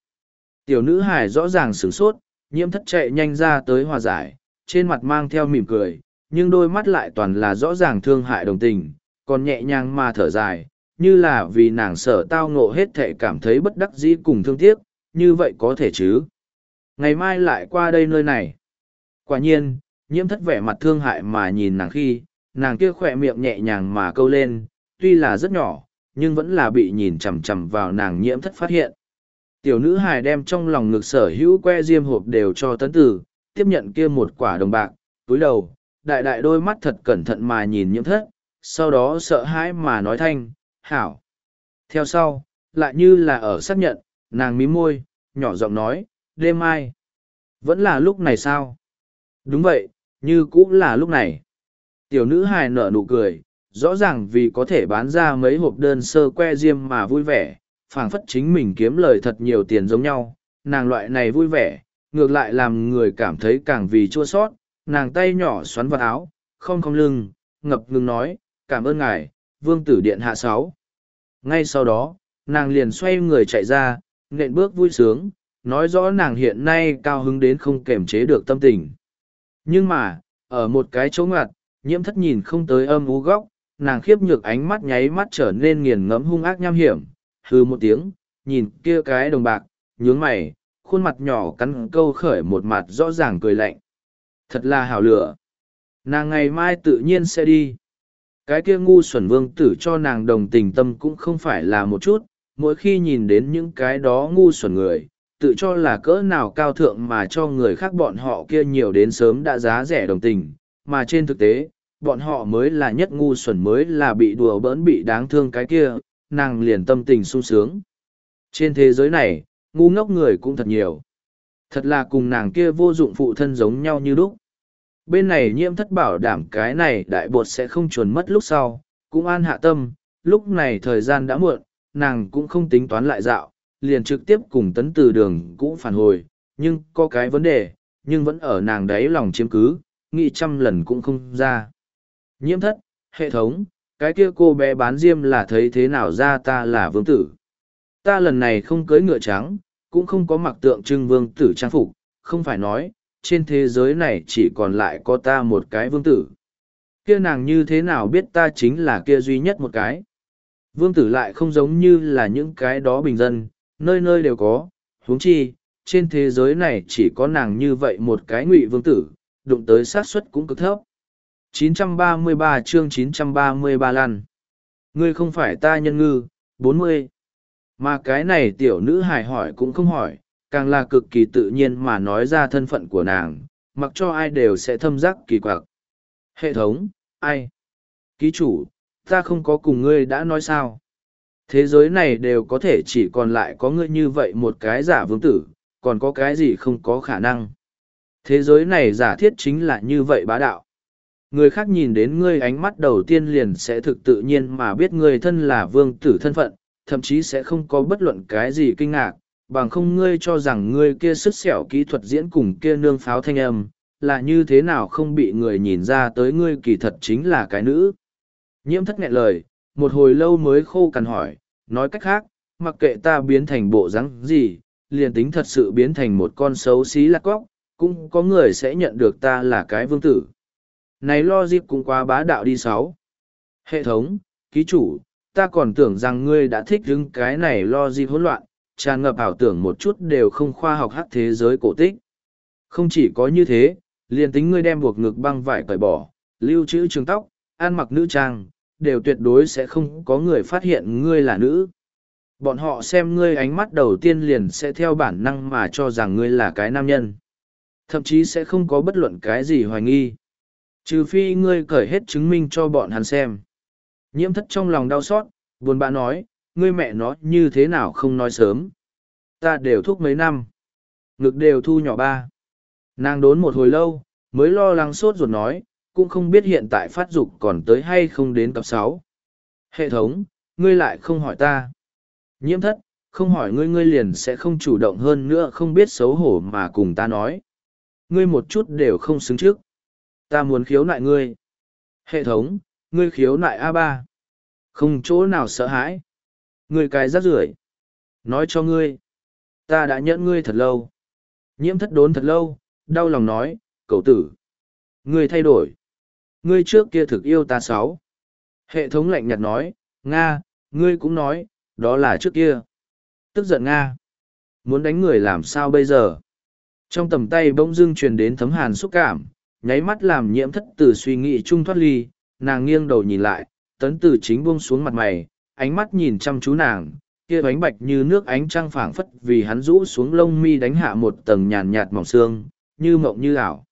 Tiểu nữ hải rõ ràng sửng sốt, nhiễm thất chạy nhanh ra tới hòa giải, trên mặt mang theo mỉm cười, nhưng đôi mắt lại toàn là rõ ràng thương hại đồng tình, còn nhẹ nhàng mà thở dài, như là vì nàng sợ tao ngộ hết thể cảm thấy bất đắc dĩ cùng thương tiếc, như vậy có thể chứ. Ngày mai lại qua đây nơi này. Quả nhiên, nhiễm thất vẻ mặt thương hại mà nhìn nàng khi, nàng kia khỏe miệng nhẹ nhàng mà câu lên, tuy là rất nhỏ, nhưng vẫn là bị nhìn chằm chằm vào nàng nhiễm thất phát hiện. Tiểu nữ hài đem trong lòng ngực sở hữu que diêm hộp đều cho tấn tử, tiếp nhận kia một quả đồng bạc, túi đầu, đại đại đôi mắt thật cẩn thận mà nhìn nhiễm thất, sau đó sợ hãi mà nói thanh, hảo. Theo sau, lại như là ở xác nhận, nàng mím môi, nhỏ giọng nói, đêm mai. Vẫn là lúc này sao? Đúng vậy, như cũng là lúc này. Tiểu nữ hài nở nụ cười, rõ ràng vì có thể bán ra mấy hộp đơn sơ que diêm mà vui vẻ, phảng phất chính mình kiếm lời thật nhiều tiền giống nhau, nàng loại này vui vẻ, ngược lại làm người cảm thấy càng vì chua sót, nàng tay nhỏ xoắn vào áo, không không lưng, ngập ngừng nói, cảm ơn ngài, vương tử điện hạ sáu. Ngay sau đó, nàng liền xoay người chạy ra, nện bước vui sướng, nói rõ nàng hiện nay cao hứng đến không kềm chế được tâm tình. Nhưng mà, ở một cái chỗ ngặt, nhiễm thất nhìn không tới âm ú góc, nàng khiếp nhược ánh mắt nháy mắt trở nên nghiền ngẫm hung ác nham hiểm, hừ một tiếng, nhìn kia cái đồng bạc, nhướng mày, khuôn mặt nhỏ cắn câu khởi một mặt rõ ràng cười lạnh. Thật là hào lửa. Nàng ngày mai tự nhiên sẽ đi. Cái kia ngu xuẩn vương tử cho nàng đồng tình tâm cũng không phải là một chút, mỗi khi nhìn đến những cái đó ngu xuẩn người, tự cho là cỡ nào cao thượng mà cho người khác bọn họ kia nhiều đến sớm đã giá rẻ đồng tình, mà trên thực tế, bọn họ mới là nhất ngu xuẩn mới là bị đùa bỡn bị đáng thương cái kia, nàng liền tâm tình sung sướng. Trên thế giới này, ngu ngốc người cũng thật nhiều. Thật là cùng nàng kia vô dụng phụ thân giống nhau như lúc. Bên này nhiễm thất bảo đảm cái này đại bột sẽ không chuồn mất lúc sau, cũng an hạ tâm, lúc này thời gian đã muộn, nàng cũng không tính toán lại dạo, liền trực tiếp cùng tấn từ đường cũ phản hồi, nhưng có cái vấn đề, nhưng vẫn ở nàng đấy lòng chiếm cứ, nghĩ trăm lần cũng không ra. Nhiễm thất, hệ thống, cái kia cô bé bán diêm là thấy thế nào ra ta là vương tử. Ta lần này không cưới ngựa trắng, cũng không có mặc tượng trưng vương tử trang phục, không phải nói, trên thế giới này chỉ còn lại có ta một cái vương tử. Kia nàng như thế nào biết ta chính là kia duy nhất một cái. Vương tử lại không giống như là những cái đó bình dân, nơi nơi đều có, huống chi, trên thế giới này chỉ có nàng như vậy một cái ngụy vương tử, đụng tới xác suất cũng cực thấp. 933 chương 933 lăn. Ngươi không phải ta nhân ngư, 40. Mà cái này tiểu nữ hài hỏi cũng không hỏi, càng là cực kỳ tự nhiên mà nói ra thân phận của nàng, mặc cho ai đều sẽ thâm giác kỳ quặc. Hệ thống, ai? Ký chủ, ta không có cùng ngươi đã nói sao? Thế giới này đều có thể chỉ còn lại có ngươi như vậy một cái giả vương tử, còn có cái gì không có khả năng. Thế giới này giả thiết chính là như vậy bá đạo. Người khác nhìn đến ngươi ánh mắt đầu tiên liền sẽ thực tự nhiên mà biết ngươi thân là vương tử thân phận, thậm chí sẽ không có bất luận cái gì kinh ngạc, bằng không ngươi cho rằng ngươi kia sức xẻo kỹ thuật diễn cùng kia nương pháo thanh âm, là như thế nào không bị người nhìn ra tới ngươi kỳ thật chính là cái nữ. Nhiễm thất nghẹn lời, một hồi lâu mới khô cằn hỏi, nói cách khác, mặc kệ ta biến thành bộ rắn gì, liền tính thật sự biến thành một con xấu xí lạc quóc, cũng có người sẽ nhận được ta là cái vương tử. Này lo dịp cũng quá bá đạo đi sáu. Hệ thống, ký chủ, ta còn tưởng rằng ngươi đã thích đứng cái này lo dịp hỗn loạn, tràn ngập ảo tưởng một chút đều không khoa học hát thế giới cổ tích. Không chỉ có như thế, liền tính ngươi đem buộc ngực băng vải cởi bỏ, lưu trữ trường tóc, ăn mặc nữ trang, đều tuyệt đối sẽ không có người phát hiện ngươi là nữ. Bọn họ xem ngươi ánh mắt đầu tiên liền sẽ theo bản năng mà cho rằng ngươi là cái nam nhân. Thậm chí sẽ không có bất luận cái gì hoài nghi. Trừ phi ngươi cởi hết chứng minh cho bọn hắn xem. Nhiễm thất trong lòng đau xót, buồn bã nói, ngươi mẹ nó như thế nào không nói sớm. Ta đều thúc mấy năm. Ngực đều thu nhỏ ba. Nàng đốn một hồi lâu, mới lo lắng sốt ruột nói, cũng không biết hiện tại phát dục còn tới hay không đến cấp sáu. Hệ thống, ngươi lại không hỏi ta. Nhiễm thất, không hỏi ngươi ngươi liền sẽ không chủ động hơn nữa không biết xấu hổ mà cùng ta nói. Ngươi một chút đều không xứng trước. Ta muốn khiếu nại ngươi. Hệ thống, ngươi khiếu nại a ba Không chỗ nào sợ hãi. Ngươi cái rác rưởi Nói cho ngươi. Ta đã nhẫn ngươi thật lâu. Nhiễm thất đốn thật lâu, đau lòng nói, cậu tử. Ngươi thay đổi. Ngươi trước kia thực yêu ta sáu. Hệ thống lạnh nhạt nói, Nga, ngươi cũng nói, đó là trước kia. Tức giận Nga. Muốn đánh người làm sao bây giờ? Trong tầm tay bỗng dưng truyền đến thấm hàn xúc cảm, nháy mắt làm nhiễm thất từ suy nghĩ chung thoát ly, nàng nghiêng đầu nhìn lại, tấn từ chính buông xuống mặt mày, ánh mắt nhìn chăm chú nàng, kia ánh bạch như nước ánh trăng phảng phất vì hắn rũ xuống lông mi đánh hạ một tầng nhàn nhạt mỏng xương, như mộng như ảo.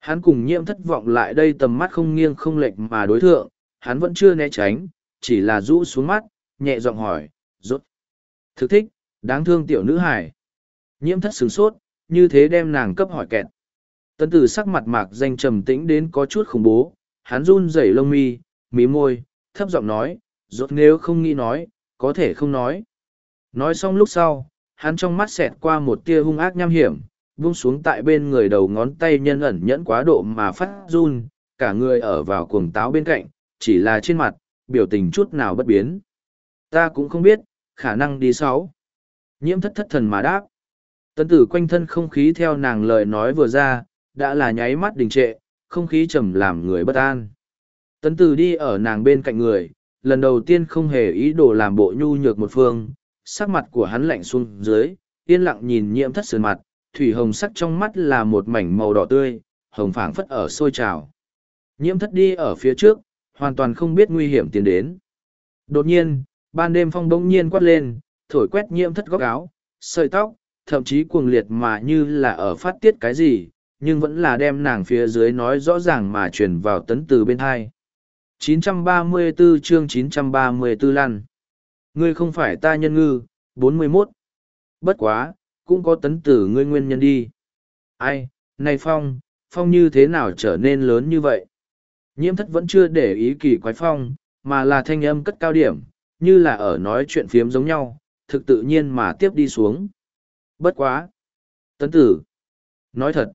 Hắn cùng nhiễm thất vọng lại đây tầm mắt không nghiêng không lệch mà đối thượng, hắn vẫn chưa né tránh, chỉ là rũ xuống mắt, nhẹ giọng hỏi, rốt. Thực thích, đáng thương tiểu nữ hải. Nhiễm thất sửng sốt, như thế đem nàng cấp hỏi kẹt. Tấn tử sắc mặt mạc danh trầm tĩnh đến có chút khủng bố, hắn run rẩy lông mi, mí môi, thấp giọng nói, rốt nếu không nghĩ nói, có thể không nói. Nói xong lúc sau, hắn trong mắt xẹt qua một tia hung ác nham hiểm, buông xuống tại bên người đầu ngón tay nhân ẩn nhẫn quá độ mà phát run, cả người ở vào cuồng táo bên cạnh, chỉ là trên mặt, biểu tình chút nào bất biến. Ta cũng không biết, khả năng đi sáu. Nhiễm thất thất thần mà đáp. Tân tử quanh thân không khí theo nàng lời nói vừa ra, đã là nháy mắt đình trệ, không khí trầm làm người bất an. Tấn tử đi ở nàng bên cạnh người, lần đầu tiên không hề ý đồ làm bộ nhu nhược một phương, sắc mặt của hắn lạnh xuống dưới, yên lặng nhìn nhiễm thất sườn mặt, thủy hồng sắc trong mắt là một mảnh màu đỏ tươi, hồng phảng phất ở sôi trào. Nhiễm thất đi ở phía trước, hoàn toàn không biết nguy hiểm tiến đến. Đột nhiên, ban đêm phong bỗng nhiên quát lên, thổi quét nhiễm thất góc áo, sợi tóc, thậm chí cuồng liệt mà như là ở phát tiết cái gì, nhưng vẫn là đem nàng phía dưới nói rõ ràng mà truyền vào tấn từ bên hai. 934 chương 934 lăn. Ngươi không phải ta nhân ngư, 41. Bất quá, cũng có tấn tử ngươi nguyên nhân đi. Ai, này Phong, Phong như thế nào trở nên lớn như vậy? Nhiễm thất vẫn chưa để ý kỳ quái Phong, mà là thanh âm cất cao điểm, như là ở nói chuyện phiếm giống nhau, thực tự nhiên mà tiếp đi xuống. Bất quá. Tấn tử. Nói thật.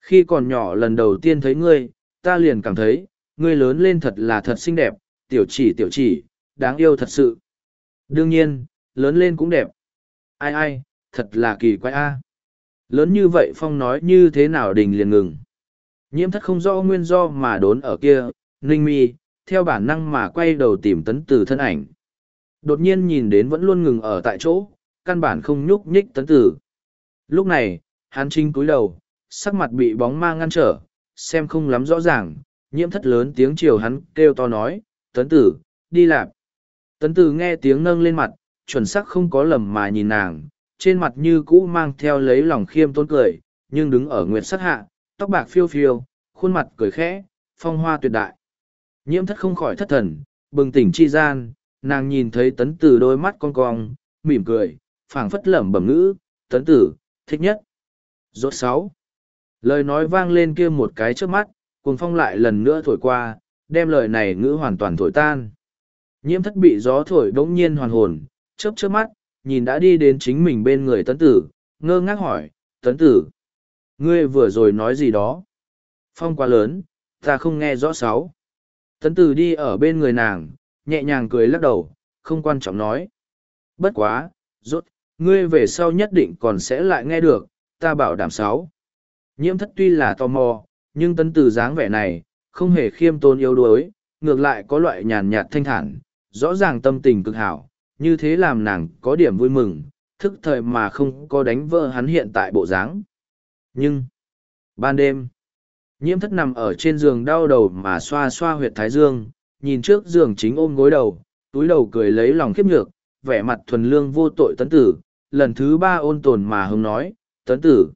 Khi còn nhỏ lần đầu tiên thấy ngươi, ta liền cảm thấy, ngươi lớn lên thật là thật xinh đẹp, tiểu chỉ tiểu chỉ, đáng yêu thật sự. Đương nhiên, lớn lên cũng đẹp. Ai ai, thật là kỳ quái a. Lớn như vậy Phong nói như thế nào đình liền ngừng. Nhiễm thất không rõ nguyên do mà đốn ở kia, ninh mi, theo bản năng mà quay đầu tìm tấn tử thân ảnh. Đột nhiên nhìn đến vẫn luôn ngừng ở tại chỗ, căn bản không nhúc nhích tấn tử. Lúc này, hắn trinh cúi đầu, sắc mặt bị bóng ma ngăn trở, xem không lắm rõ ràng, nhiễm thất lớn tiếng chiều hắn kêu to nói, tấn tử, đi lạp. Tấn tử nghe tiếng nâng lên mặt, chuẩn sắc không có lầm mà nhìn nàng, trên mặt như cũ mang theo lấy lòng khiêm tôn cười, nhưng đứng ở nguyệt sắc hạ, tóc bạc phiêu phiêu, khuôn mặt cười khẽ, phong hoa tuyệt đại. Nhiễm thất không khỏi thất thần, bừng tỉnh chi gian, nàng nhìn thấy tấn tử đôi mắt con cong, mỉm cười, phảng phất lẩm bẩm ngữ, tấn tử, thích nhất. Rốt sáu. Lời nói vang lên kia một cái trước mắt, cuồng phong lại lần nữa thổi qua, đem lời này ngữ hoàn toàn thổi tan. Nhiễm thất bị gió thổi đống nhiên hoàn hồn, chớp chớp mắt, nhìn đã đi đến chính mình bên người tấn tử, ngơ ngác hỏi, tấn tử, ngươi vừa rồi nói gì đó? Phong quá lớn, ta không nghe rõ sáu. Tấn tử đi ở bên người nàng, nhẹ nhàng cười lắc đầu, không quan trọng nói. Bất quá, rốt, ngươi về sau nhất định còn sẽ lại nghe được, ta bảo đảm sáu. Nhiễm thất tuy là tò mò, nhưng tấn từ dáng vẻ này, không hề khiêm tôn yếu đuối, ngược lại có loại nhàn nhạt thanh thản, rõ ràng tâm tình cực hảo, như thế làm nàng có điểm vui mừng, thức thời mà không có đánh vỡ hắn hiện tại bộ dáng. Nhưng, ban đêm, nhiễm thất nằm ở trên giường đau đầu mà xoa xoa huyệt thái dương, nhìn trước giường chính ôm gối đầu, túi đầu cười lấy lòng khiếp nhược, vẻ mặt thuần lương vô tội tấn tử, lần thứ ba ôn tồn mà hưng nói, tấn tử.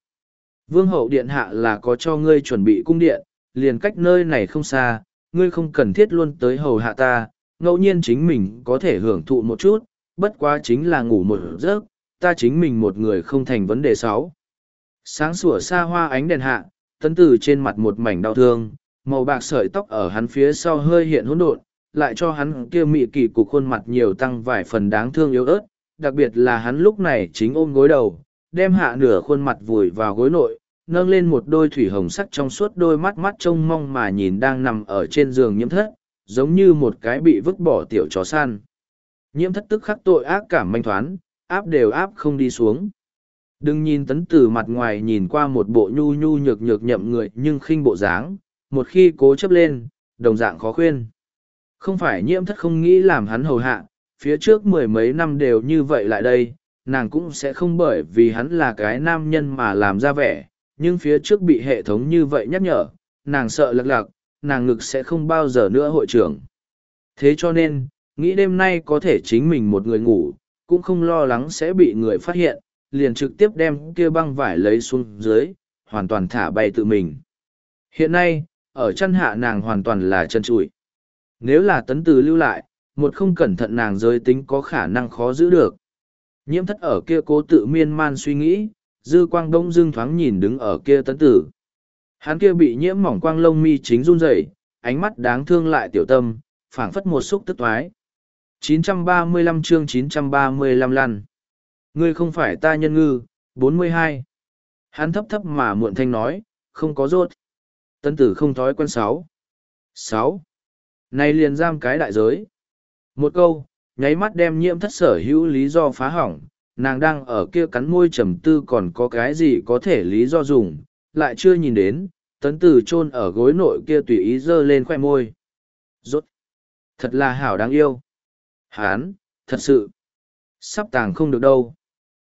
Vương hậu điện hạ là có cho ngươi chuẩn bị cung điện, liền cách nơi này không xa, ngươi không cần thiết luôn tới hầu hạ ta, ngẫu nhiên chính mình có thể hưởng thụ một chút, bất quá chính là ngủ một giấc, ta chính mình một người không thành vấn đề sáu. Sáng sủa xa hoa ánh đèn hạ, tấn tử trên mặt một mảnh đau thương, màu bạc sợi tóc ở hắn phía sau hơi hiện hỗn độn, lại cho hắn kia mị kỳ cục khuôn mặt nhiều tăng vài phần đáng thương yếu ớt, đặc biệt là hắn lúc này chính ôm gối đầu, đem hạ nửa khuôn mặt vùi vào gối nội, nâng lên một đôi thủy hồng sắc trong suốt đôi mắt mắt trông mong mà nhìn đang nằm ở trên giường nhiễm thất, giống như một cái bị vứt bỏ tiểu chó săn. Nhiễm thất tức khắc tội ác cảm manh thoán, áp đều áp không đi xuống. Đừng nhìn tấn từ mặt ngoài nhìn qua một bộ nhu nhu nhược nhược nhậm người nhưng khinh bộ dáng, một khi cố chấp lên, đồng dạng khó khuyên. Không phải nhiễm thất không nghĩ làm hắn hầu hạ, phía trước mười mấy năm đều như vậy lại đây, nàng cũng sẽ không bởi vì hắn là cái nam nhân mà làm ra vẻ, nhưng phía trước bị hệ thống như vậy nhắc nhở, nàng sợ lật lạc, nàng ngực sẽ không bao giờ nữa hội trưởng. Thế cho nên, nghĩ đêm nay có thể chính mình một người ngủ, cũng không lo lắng sẽ bị người phát hiện, liền trực tiếp đem kia băng vải lấy xuống dưới, hoàn toàn thả bay tự mình. Hiện nay, ở chân hạ nàng hoàn toàn là chân trụi. Nếu là tấn từ lưu lại, một không cẩn thận nàng giới tính có khả năng khó giữ được. Nhiễm thất ở kia cố tự miên man suy nghĩ, dư quang đông dương thoáng nhìn đứng ở kia tấn tử. Hắn kia bị nhiễm mỏng quang lông mi chính run rẩy, ánh mắt đáng thương lại tiểu tâm, phảng phất một xúc tức thoái. 935 chương 935 lăn. Ngươi không phải ta nhân ngư, 42. Hắn thấp thấp mà muộn thanh nói, không có rốt. Tấn tử không thói quen sáu. Sáu. Này liền giam cái đại giới. Một câu, nháy mắt đem nhiễm thất sở hữu lý do phá hỏng, nàng đang ở kia cắn môi trầm tư còn có cái gì có thể lý do dùng, lại chưa nhìn đến, tấn tử chôn ở gối nội kia tùy ý giơ lên khoe môi. Rốt. Thật là hảo đáng yêu. Hán, thật sự. Sắp tàng không được đâu.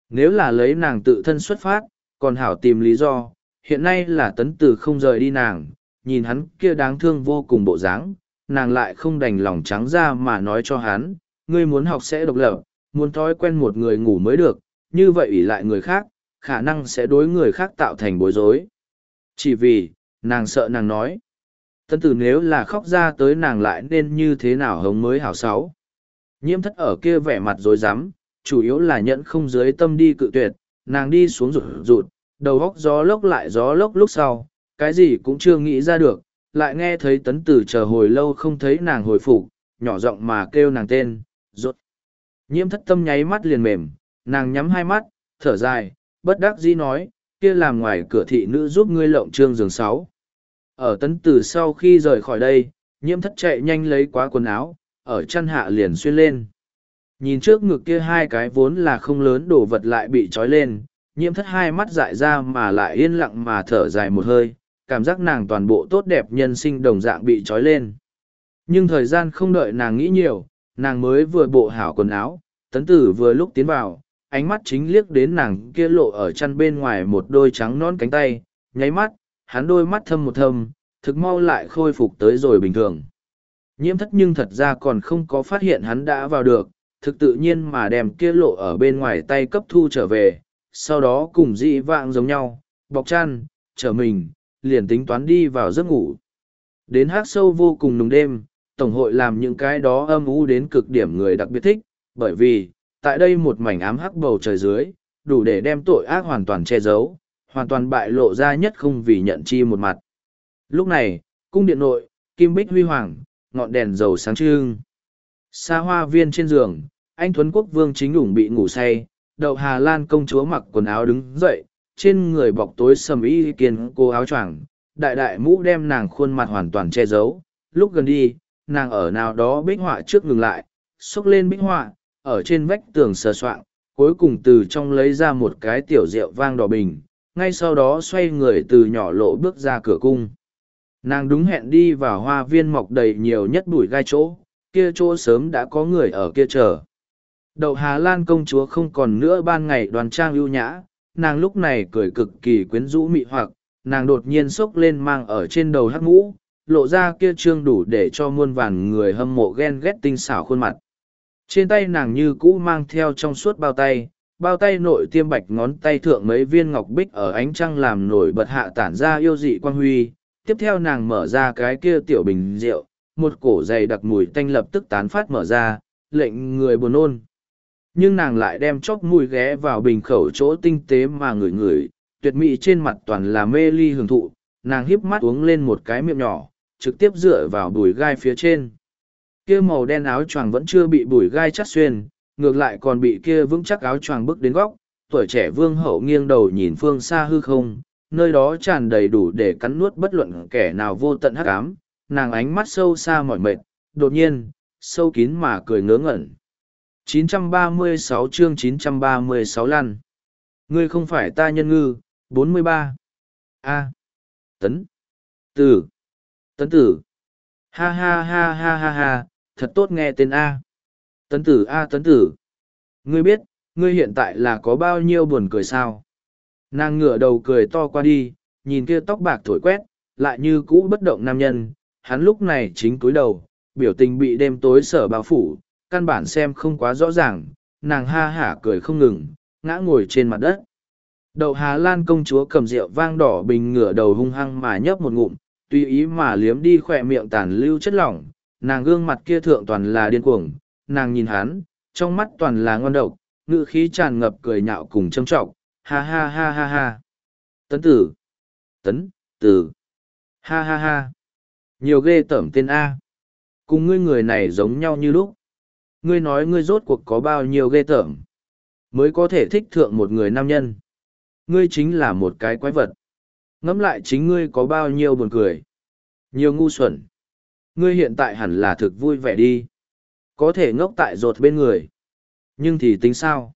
Nếu là lấy nàng tự thân xuất phát, còn hảo tìm lý do, hiện nay là tấn tử không rời đi nàng, nhìn hắn kia đáng thương vô cùng bộ dáng, nàng lại không đành lòng trắng ra mà nói cho hắn, ngươi muốn học sẽ độc lập, muốn thói quen một người ngủ mới được, như vậy ủy lại người khác, khả năng sẽ đối người khác tạo thành bối rối. Chỉ vì, nàng sợ nàng nói. Tân tử nếu là khóc ra tới nàng lại nên như thế nào hống mới hảo sáu. Nhiễm thất ở kia vẻ mặt dối rắm chủ yếu là nhẫn không dưới tâm đi cự tuyệt, nàng đi xuống rụt rụt, đầu góc gió lốc lại gió lốc lúc sau, cái gì cũng chưa nghĩ ra được, lại nghe thấy tấn tử chờ hồi lâu không thấy nàng hồi phục nhỏ giọng mà kêu nàng tên rốt. Nhiễm thất tâm nháy mắt liền mềm nàng nhắm hai mắt thở dài bất đắc dĩ nói kia làm ngoài cửa thị nữ giúp ngươi lộng trương giường sáu. Ở tấn tử sau khi rời khỏi đây nhiễm thất chạy nhanh lấy quá quần áo ở chăn hạ liền xuyên lên. Nhìn trước ngực kia hai cái vốn là không lớn đồ vật lại bị trói lên nhiễm thất hai mắt dại ra mà lại yên lặng mà thở dài một hơi cảm giác nàng toàn bộ tốt đẹp nhân sinh đồng dạng bị trói lên. Nhưng thời gian không đợi nàng nghĩ nhiều, nàng mới vừa bộ hảo quần áo, tấn tử vừa lúc tiến vào, ánh mắt chính liếc đến nàng kia lộ ở chăn bên ngoài một đôi trắng non cánh tay, nháy mắt, hắn đôi mắt thâm một thâm, thực mau lại khôi phục tới rồi bình thường. Nhiễm thất nhưng thật ra còn không có phát hiện hắn đã vào được, thực tự nhiên mà đem kia lộ ở bên ngoài tay cấp thu trở về, sau đó cùng dị vạng giống nhau, bọc chăn, trở mình, liền tính toán đi vào giấc ngủ. Đến hát sâu vô cùng nùng đêm, Tổng hội làm những cái đó âm u đến cực điểm người đặc biệt thích, bởi vì, tại đây một mảnh ám hắc bầu trời dưới, đủ để đem tội ác hoàn toàn che giấu, hoàn toàn bại lộ ra nhất không vì nhận chi một mặt. Lúc này, cung điện nội, kim bích huy hoàng, ngọn đèn dầu sáng trưng. Xa hoa viên trên giường, anh Thuấn Quốc Vương chính ủng bị ngủ say, đậu Hà Lan công chúa mặc quần áo đứng dậy, trên người bọc tối sầm y kiên cô áo choàng đại đại mũ đem nàng khuôn mặt hoàn toàn che giấu lúc gần đi nàng ở nào đó bích họa trước ngừng lại xốc lên bích họa ở trên vách tường sờ soạng cuối cùng từ trong lấy ra một cái tiểu rượu vang đỏ bình ngay sau đó xoay người từ nhỏ lộ bước ra cửa cung. Nàng đúng hẹn đi vào hoa viên mọc đầy nhiều nhất bụi gai chỗ kia chỗ sớm đã có người ở kia chờ. Đậu hà lan công chúa không còn nữa ban ngày đoàn trang ưu nhã nàng lúc này cười cực kỳ quyến rũ mị hoặc, nàng đột nhiên xốc lên mang ở trên đầu hát mũ, lộ ra kia trương đủ để cho muôn vàn người hâm mộ ghen ghét tinh xảo khuôn mặt. Trên tay nàng như cũ mang theo trong suốt bao tay, bao tay nội tiêm bạch ngón tay thượng mấy viên ngọc bích ở ánh trăng làm nổi bật hạ tản ra yêu dị quan huy. Tiếp theo nàng mở ra cái kia tiểu bình rượu, một cổ dày đặc mùi tanh lập tức tán phát mở ra, lệnh người buồn ôn. nhưng nàng lại đem chóc mùi ghé vào bình khẩu chỗ tinh tế mà ngửi ngửi tuyệt mỹ trên mặt toàn là mê ly hưởng thụ nàng híp mắt uống lên một cái miệng nhỏ trực tiếp dựa vào bùi gai phía trên. Kia màu đen áo choàng vẫn chưa bị bùi gai chắt xuyên, ngược lại còn bị kia vững chắc áo choàng bước đến góc. Tuổi trẻ vương hậu nghiêng đầu nhìn phương xa hư không, nơi đó tràn đầy đủ để cắn nuốt bất luận kẻ nào vô tận hắc ám. Nàng ánh mắt sâu xa mỏi mệt, đột nhiên, sâu kín mà cười ngớ ngẩn. 936 chương 936 lăn. Ngươi không phải ta nhân ngư 43. a. Tấn. Tử tấn tử. Ha ha ha ha ha ha, thật tốt nghe tên a. Tấn tử, a tấn tử. Ngươi biết, ngươi hiện tại là có bao nhiêu buồn cười sao? Nàng ngửa đầu cười to qua đi, nhìn kia tóc bạc thổi quét, lại như cũ bất động nam nhân. Hắn lúc này chính cúi đầu, biểu tình bị đêm tối sở bao phủ, căn bản xem không quá rõ ràng. Nàng ha hả cười không ngừng, ngã ngồi trên mặt đất. Đậu hà lan công chúa cầm rượu vang đỏ bình ngửa đầu hung hăng mà nhấp một ngụm tùy ý mà liếm đi khỏe miệng tàn lưu chất lỏng, nàng gương mặt kia thượng toàn là điên cuồng, nàng nhìn hắn, trong mắt toàn là ngon độc ngự khí tràn ngập cười nhạo cùng châm trọng, ha ha ha ha ha. Tấn tử. Tấn, tử. Ha ha ha. Nhiều ghê tởm tên a. Cùng ngươi người này giống nhau như lúc. Ngươi nói ngươi rốt cuộc có bao nhiêu ghê tởm. Mới có thể thích thượng một người nam nhân. Ngươi chính là một cái quái vật ngẫm lại chính ngươi có bao nhiêu buồn cười. Nhiều ngu xuẩn. Ngươi hiện tại hẳn là thực vui vẻ đi. Có thể ngốc tại rột bên người. Nhưng thì tính sao?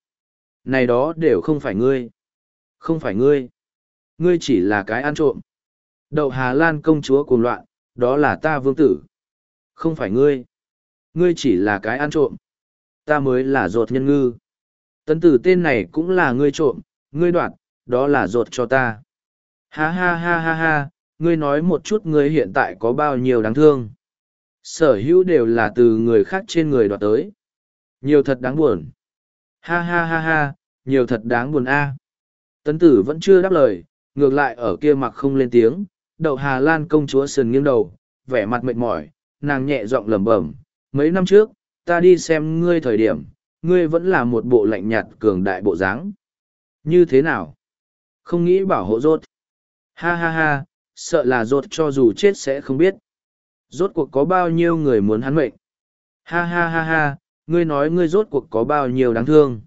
Này đó đều không phải ngươi. Không phải ngươi. Ngươi chỉ là cái ăn trộm. Đậu hà lan công chúa cuồng loạn, đó là ta vương tử. Không phải ngươi. Ngươi chỉ là cái ăn trộm. Ta mới là rột nhân ngư. Tấn tử tên này cũng là ngươi trộm. Ngươi đoạt, đó là rột cho ta ha ha ha ha ha, ngươi nói một chút ngươi hiện tại có bao nhiêu đáng thương. Sở hữu đều là từ người khác trên người đoạt tới. Nhiều thật đáng buồn. Ha ha ha ha, nhiều thật đáng buồn a. À. Tấn tử vẫn chưa đáp lời, ngược lại ở kia mặc không lên tiếng, đậu hà lan công chúa sườn nghiêng đầu, vẻ mặt mệt mỏi, nàng nhẹ giọng lẩm bẩm, mấy năm trước, ta đi xem ngươi thời điểm, ngươi vẫn là một bộ lạnh nhạt cường đại bộ dáng. Như thế nào? Không nghĩ bảo hộ rốt ha ha ha, sợ là rốt cho dù chết sẽ không biết. Rốt cuộc có bao nhiêu người muốn hắn mệnh? Ha ha ha ha, ngươi nói ngươi rốt cuộc có bao nhiêu đáng thương?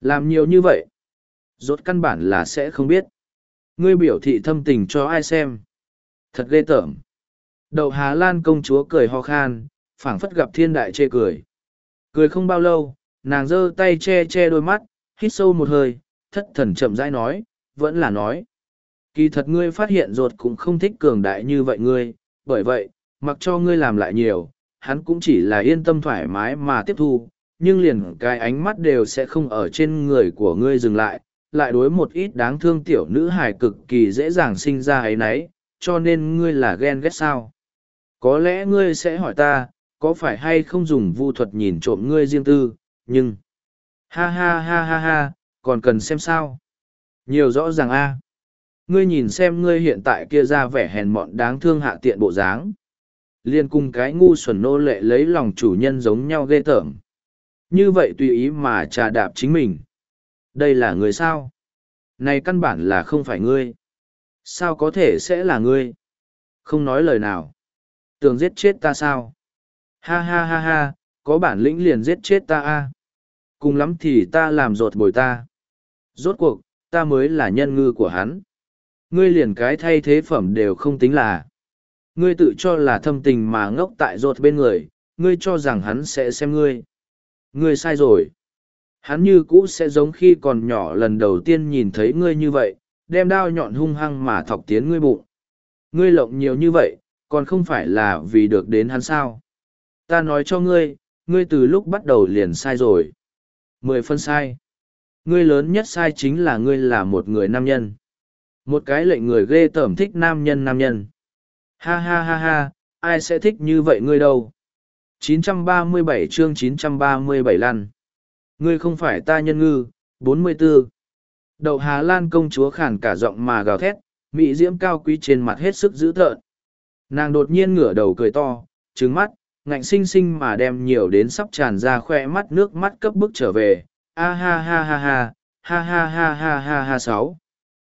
Làm nhiều như vậy, rốt căn bản là sẽ không biết. Ngươi biểu thị thâm tình cho ai xem? Thật ghê tởm. Đậu hà lan công chúa cười ho khan, phảng phất gặp thiên đại chê cười. Cười không bao lâu, nàng giơ tay che che đôi mắt, hít sâu một hơi, thất thần chậm rãi nói, vẫn là nói kỳ thật ngươi phát hiện ruột cũng không thích cường đại như vậy ngươi, bởi vậy, mặc cho ngươi làm lại nhiều, hắn cũng chỉ là yên tâm thoải mái mà tiếp thu, nhưng liền cái ánh mắt đều sẽ không ở trên người của ngươi dừng lại lại đối một ít đáng thương tiểu nữ hài cực kỳ dễ dàng sinh ra ấy nấy, cho nên ngươi là ghen ghét sao? Có lẽ ngươi sẽ hỏi ta, có phải hay không dùng vu thuật nhìn trộm ngươi riêng tư, nhưng, ha ha ha ha ha, còn cần xem sao? Nhiều rõ ràng a ngươi nhìn xem ngươi hiện tại kia ra vẻ hèn mọn đáng thương hạ tiện bộ dáng. Liên cùng cái ngu xuẩn nô lệ lấy lòng chủ nhân giống nhau ghê tởm. Như vậy tùy ý mà trà đạp chính mình. Đây là người sao? Này căn bản là không phải ngươi. Sao có thể sẽ là ngươi? Không nói lời nào. Tường giết chết ta sao? Ha ha ha ha, có bản lĩnh liền giết chết ta a. Cùng lắm thì ta làm rột bồi ta. Rốt cuộc, ta mới là nhân ngư của hắn ngươi liền cái thay thế phẩm đều không tính là. Ngươi tự cho là thâm tình mà ngốc tại rột bên người, ngươi cho rằng hắn sẽ xem ngươi. Ngươi sai rồi. Hắn như cũ sẽ giống khi còn nhỏ lần đầu tiên nhìn thấy ngươi như vậy, đem đao nhọn hung hăng mà thọc tiến ngươi bụng. Ngươi lộng nhiều như vậy, còn không phải là vì được đến hắn sao? Ta nói cho ngươi ngươi từ lúc bắt đầu liền sai rồi. Mười phân sai. Ngươi lớn nhất sai chính là ngươi là một người nam nhân một cái lệnh người ghê tởm thích nam nhân nam nhân ha ha ha ha ai sẽ thích như vậy ngươi đâu 937 chương 937 lăn ngươi không phải ta nhân ngư 44. đậu hà lan công chúa khản cả giọng mà gào thét mỹ diễm cao quý trên mặt hết sức dữ thợn. nàng đột nhiên ngửa đầu cười to trứng mắt ngạnh xinh xinh mà đem nhiều đến sắp tràn ra khoe mắt nước mắt cấp bức trở về a ha ha ha ha, ha ha ha ha ha ha sáu.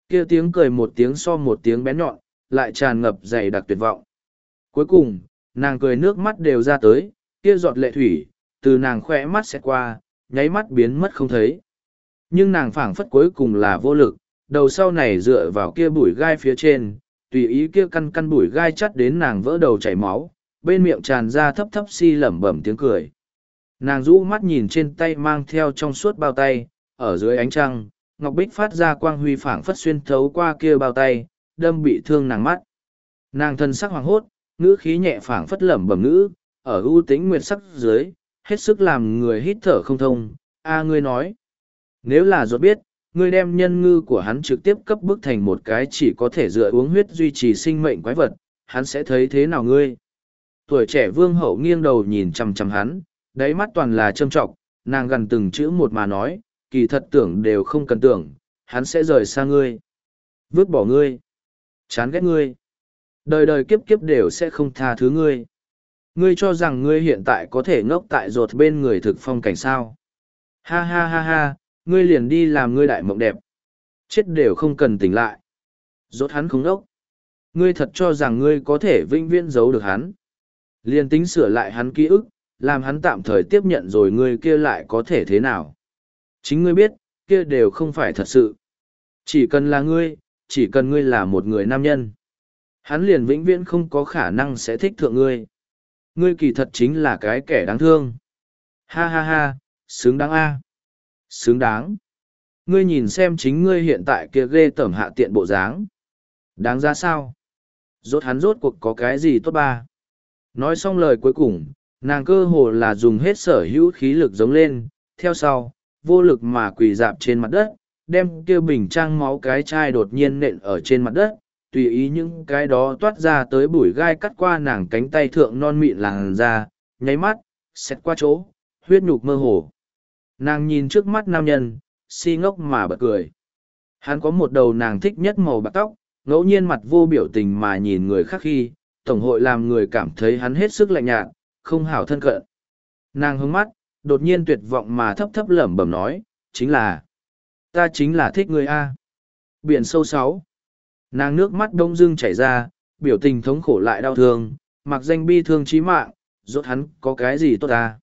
Kia tiếng cười một tiếng so một tiếng bén nhọn, lại tràn ngập dày đặc tuyệt vọng. Cuối cùng, nàng cười nước mắt đều ra tới, kia giọt lệ thủy, từ nàng khoe mắt sẽ qua, nháy mắt biến mất không thấy. Nhưng nàng phảng phất cuối cùng là vô lực, đầu sau này dựa vào kia bụi gai phía trên, tùy ý kia căn căn bụi gai chắt đến nàng vỡ đầu chảy máu, bên miệng tràn ra thấp thấp si lẩm bẩm tiếng cười. Nàng rũ mắt nhìn trên tay mang theo trong suốt bao tay, ở dưới ánh trăng, Ngọc Bích phát ra quang huy phảng phất xuyên thấu qua kia bao tay, đâm bị thương nàng mắt. Nàng thân sắc hoàng hốt, ngữ khí nhẹ phảng phất lẩm bẩm ngữ, ở ưu tĩnh nguyệt sắc dưới, hết sức làm người hít thở không thông. A ngươi nói, nếu là ruột biết, ngươi đem nhân ngư của hắn trực tiếp cấp bức thành một cái chỉ có thể dựa uống huyết duy trì sinh mệnh quái vật, hắn sẽ thấy thế nào ngươi? Tuổi trẻ vương hậu nghiêng đầu nhìn chằm chằm hắn, đáy mắt toàn là trâm trọng, nàng gần từng chữ một mà nói, kỳ thật tưởng đều không cần tưởng, hắn sẽ rời xa ngươi. Vứt bỏ ngươi. Chán ghét ngươi. Đời đời kiếp kiếp đều sẽ không tha thứ ngươi. Ngươi cho rằng ngươi hiện tại có thể ngốc tại ruột bên người thực phong cảnh sao. Ha ha ha ha, ngươi liền đi làm ngươi đại mộng đẹp. Chết đều không cần tỉnh lại. Rốt hắn không ngốc. Ngươi thật cho rằng ngươi có thể vĩnh viễn giấu được hắn. Liền tính sửa lại hắn ký ức, làm hắn tạm thời tiếp nhận rồi ngươi kia lại có thể thế nào. Chính ngươi biết, kia đều không phải thật sự. Chỉ cần là ngươi, chỉ cần ngươi là một người nam nhân. Hắn liền vĩnh viễn không có khả năng sẽ thích thượng ngươi. Ngươi kỳ thật chính là cái kẻ đáng thương. Ha ha ha, xứng đáng a. Xứng đáng. Ngươi nhìn xem chính ngươi hiện tại kia ghê tởm hạ tiện bộ dáng. Đáng ra sao? Rốt hắn rốt cuộc có cái gì tốt ba? Nói xong lời cuối cùng, nàng cơ hồ là dùng hết sở hữu khí lực giống lên, theo sau, vô lực mà quỳ dạp trên mặt đất, đem kia bình trang máu cái chai đột nhiên nện ở trên mặt đất, tùy ý những cái đó toát ra tới bụi gai cắt qua nàng cánh tay thượng non mịn làng ra, nháy mắt, xét qua chỗ, huyết nhục mơ hồ. Nàng nhìn trước mắt nam nhân, si ngốc mà bật cười. Hắn có một đầu nàng thích nhất màu bạc tóc, ngẫu nhiên mặt vô biểu tình mà nhìn người khác khi, tổng hội làm người cảm thấy hắn hết sức lạnh nhạt, không hảo thân cận. Nàng hướng mắt, đột nhiên tuyệt vọng mà thấp thấp lẩm bẩm nói, chính là, ta chính là thích người A. Biển sâu sáu. Nàng nước mắt đông dưng chảy ra, biểu tình thống khổ lại đau thương, mặc danh bi thương chí mạng, rốt hắn có cái gì tốt ta.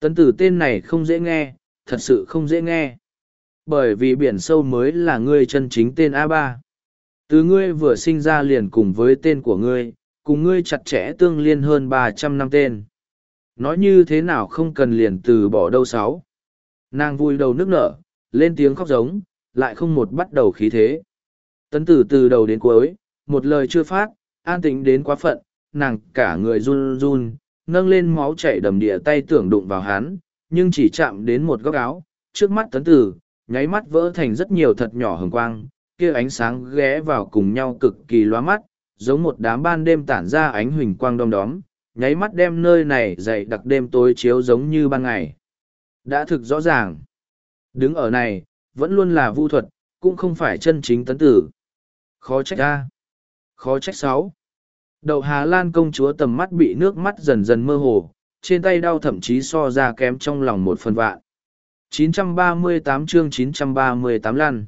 Tấn tử tên này không dễ nghe, thật sự không dễ nghe. Bởi vì biển sâu mới là ngươi chân chính tên A3. Từ ngươi vừa sinh ra liền cùng với tên của ngươi, cùng ngươi chặt chẽ tương liên hơn ba trăm năm tên. Nói như thế nào không cần liền từ bỏ đâu sáu. Nàng vui đầu nước nở, lên tiếng khóc giống, lại không một bắt đầu khí thế. Tấn tử từ đầu đến cuối, một lời chưa phát, an tĩnh đến quá phận, nàng cả người run run, nâng lên máu chảy đầm địa tay tưởng đụng vào hắn, nhưng chỉ chạm đến một góc áo, trước mắt tấn tử, nháy mắt vỡ thành rất nhiều thật nhỏ hừng quang, kia ánh sáng ghé vào cùng nhau cực kỳ loa mắt, giống một đám ban đêm tản ra ánh huỳnh quang đom đóm, nháy mắt đem nơi này dậy, đặc đêm tối chiếu giống như ban ngày. Đã thực rõ ràng. Đứng ở này, vẫn luôn là vu thuật, cũng không phải chân chính tấn tử. Khó trách ra. Khó trách sáu. Đậu Hà Lan công chúa tầm mắt bị nước mắt dần dần mơ hồ, trên tay đau thậm chí so ra kém trong lòng một phần vạn. 938 chương 938 lăn.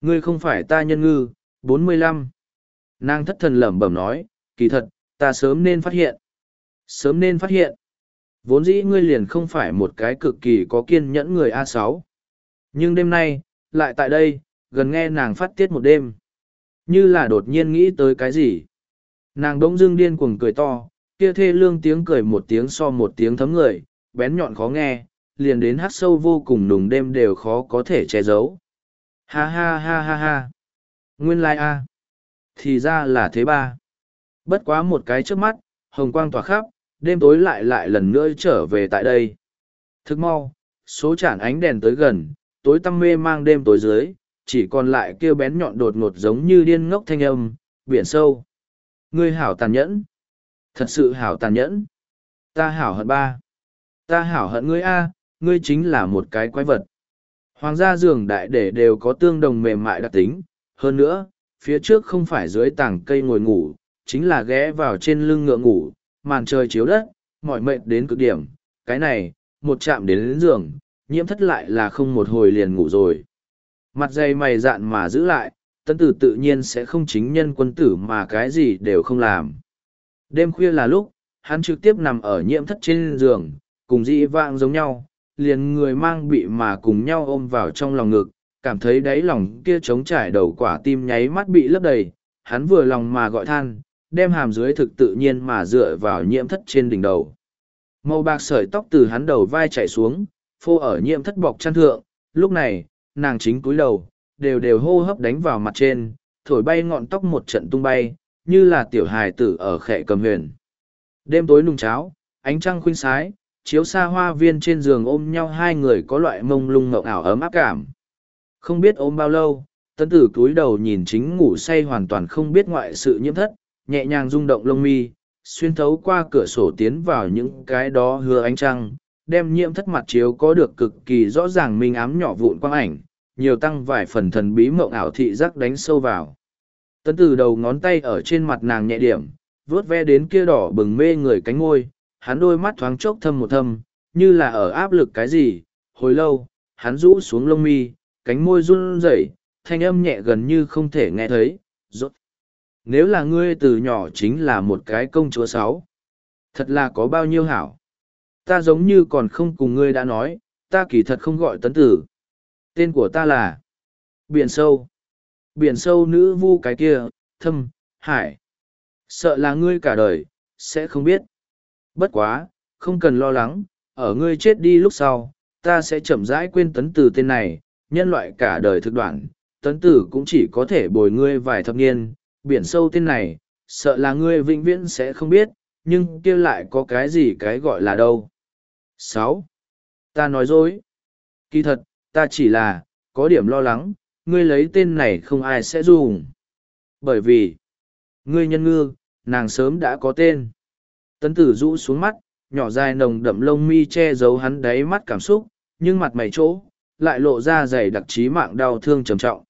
Ngươi không phải ta nhân ngư, 45. Nàng thất thần lẩm bẩm nói, kỳ thật, ta sớm nên phát hiện. Sớm nên phát hiện. Vốn dĩ ngươi liền không phải một cái cực kỳ có kiên nhẫn người a sáu, Nhưng đêm nay, lại tại đây, gần nghe nàng phát tiết một đêm. Như là đột nhiên nghĩ tới cái gì. Nàng đống dưng điên cuồng cười to, kia thê lương tiếng cười một tiếng so một tiếng thấm người, bén nhọn khó nghe, liền đến hát sâu vô cùng nùng đêm đều khó có thể che giấu. Ha ha ha ha ha. Nguyên lai a. Thì ra là thế ba. Bất quá một cái trước mắt, hồng quang tỏa khắp, đêm tối lại lại lần nữa trở về tại đây. Thức mau, số chản ánh đèn tới gần, tối tăm mê mang đêm tối dưới, chỉ còn lại kêu bén nhọn đột ngột giống như điên ngốc thanh âm, biển sâu. Ngươi hảo tàn nhẫn. Thật sự hảo tàn nhẫn. Ta hảo hận ba. Ta hảo hận ngươi a, ngươi chính là một cái quái vật. Hoàng gia giường đại để đều có tương đồng mềm mại đặc tính, hơn nữa, phía trước không phải dưới tảng cây ngồi ngủ, chính là ghé vào trên lưng ngựa ngủ, màn trời chiếu đất, mỏi mệt đến cực điểm. Cái này, một chạm đến, đến giường, nhiễm thất lại là không một hồi liền ngủ rồi. Mặt dày mày dạn mà giữ lại, tấn tử tự nhiên sẽ không chính nhân quân tử mà cái gì đều không làm. Đêm khuya là lúc, hắn trực tiếp nằm ở nhiễm thất trên giường, cùng dị vạng giống nhau, liền người mang bị mà cùng nhau ôm vào trong lòng ngực, cảm thấy đáy lòng kia trống trải đầu quả tim nháy mắt bị lấp đầy, hắn vừa lòng mà gọi than, đem hàm dưới thực tự nhiên mà dựa vào nhiễm thất trên đỉnh đầu. Màu bạc sợi tóc từ hắn đầu vai chảy xuống, phô ở nhiễm thất bọc chăn thượng, lúc này, nàng chính cúi đầu, đều đều hô hấp đánh vào mặt trên, thổi bay ngọn tóc một trận tung bay, như là tiểu hài tử ở khệ cầm huyền. Đêm tối nung cháo, ánh trăng khuynh sái, chiếu xa hoa viên trên giường ôm nhau hai người có loại mông lung ngậu ảo ấm áp cảm. Không biết ôm bao lâu, tấn tử cúi đầu nhìn chính ngủ say hoàn toàn không biết ngoại sự nhiễm thất, nhẹ nhàng rung động lông mi, xuyên thấu qua cửa sổ tiến vào những cái đó hứa ánh trăng, đem nhiễm thất mặt chiếu có được cực kỳ rõ ràng minh ám nhỏ vụn quang ảnh, nhiều tăng vài phần thần bí mộng ảo thị giác đánh sâu vào. Tấn từ đầu ngón tay ở trên mặt nàng nhẹ điểm, vuốt ve đến kia đỏ bừng mê người cánh ngôi, hắn đôi mắt thoáng chốc thâm một thâm, như là ở áp lực cái gì, hồi lâu, hắn rũ xuống lông mi, cánh môi run rẩy, thanh âm nhẹ gần như không thể nghe thấy, rốt. Nếu là ngươi từ nhỏ chính là một cái công chúa sáu, thật là có bao nhiêu hảo. Ta giống như còn không cùng ngươi đã nói, ta kỳ thật không gọi tấn tử. Tên của ta là Biển Sâu. Biển Sâu nữ vu cái kia, thâm, hải. Sợ là ngươi cả đời, sẽ không biết. Bất quá, không cần lo lắng, ở ngươi chết đi lúc sau, ta sẽ chậm rãi quên tấn tử tên này, nhân loại cả đời thực đoạn, tấn tử cũng chỉ có thể bồi ngươi vài thập niên, biển sâu tên này, sợ là ngươi vĩnh viễn sẽ không biết, nhưng kia lại có cái gì cái gọi là đâu. sáu Ta nói dối. Kỳ thật, ta chỉ là, có điểm lo lắng, ngươi lấy tên này không ai sẽ dùng. Bởi vì, ngươi nhân ngư, nàng sớm đã có tên. Tấn tử rũ xuống mắt, nhỏ dài nồng đậm lông mi che giấu hắn đáy mắt cảm xúc, nhưng mặt mày chỗ, lại lộ ra dày đặc trí mạng đau thương trầm trọng.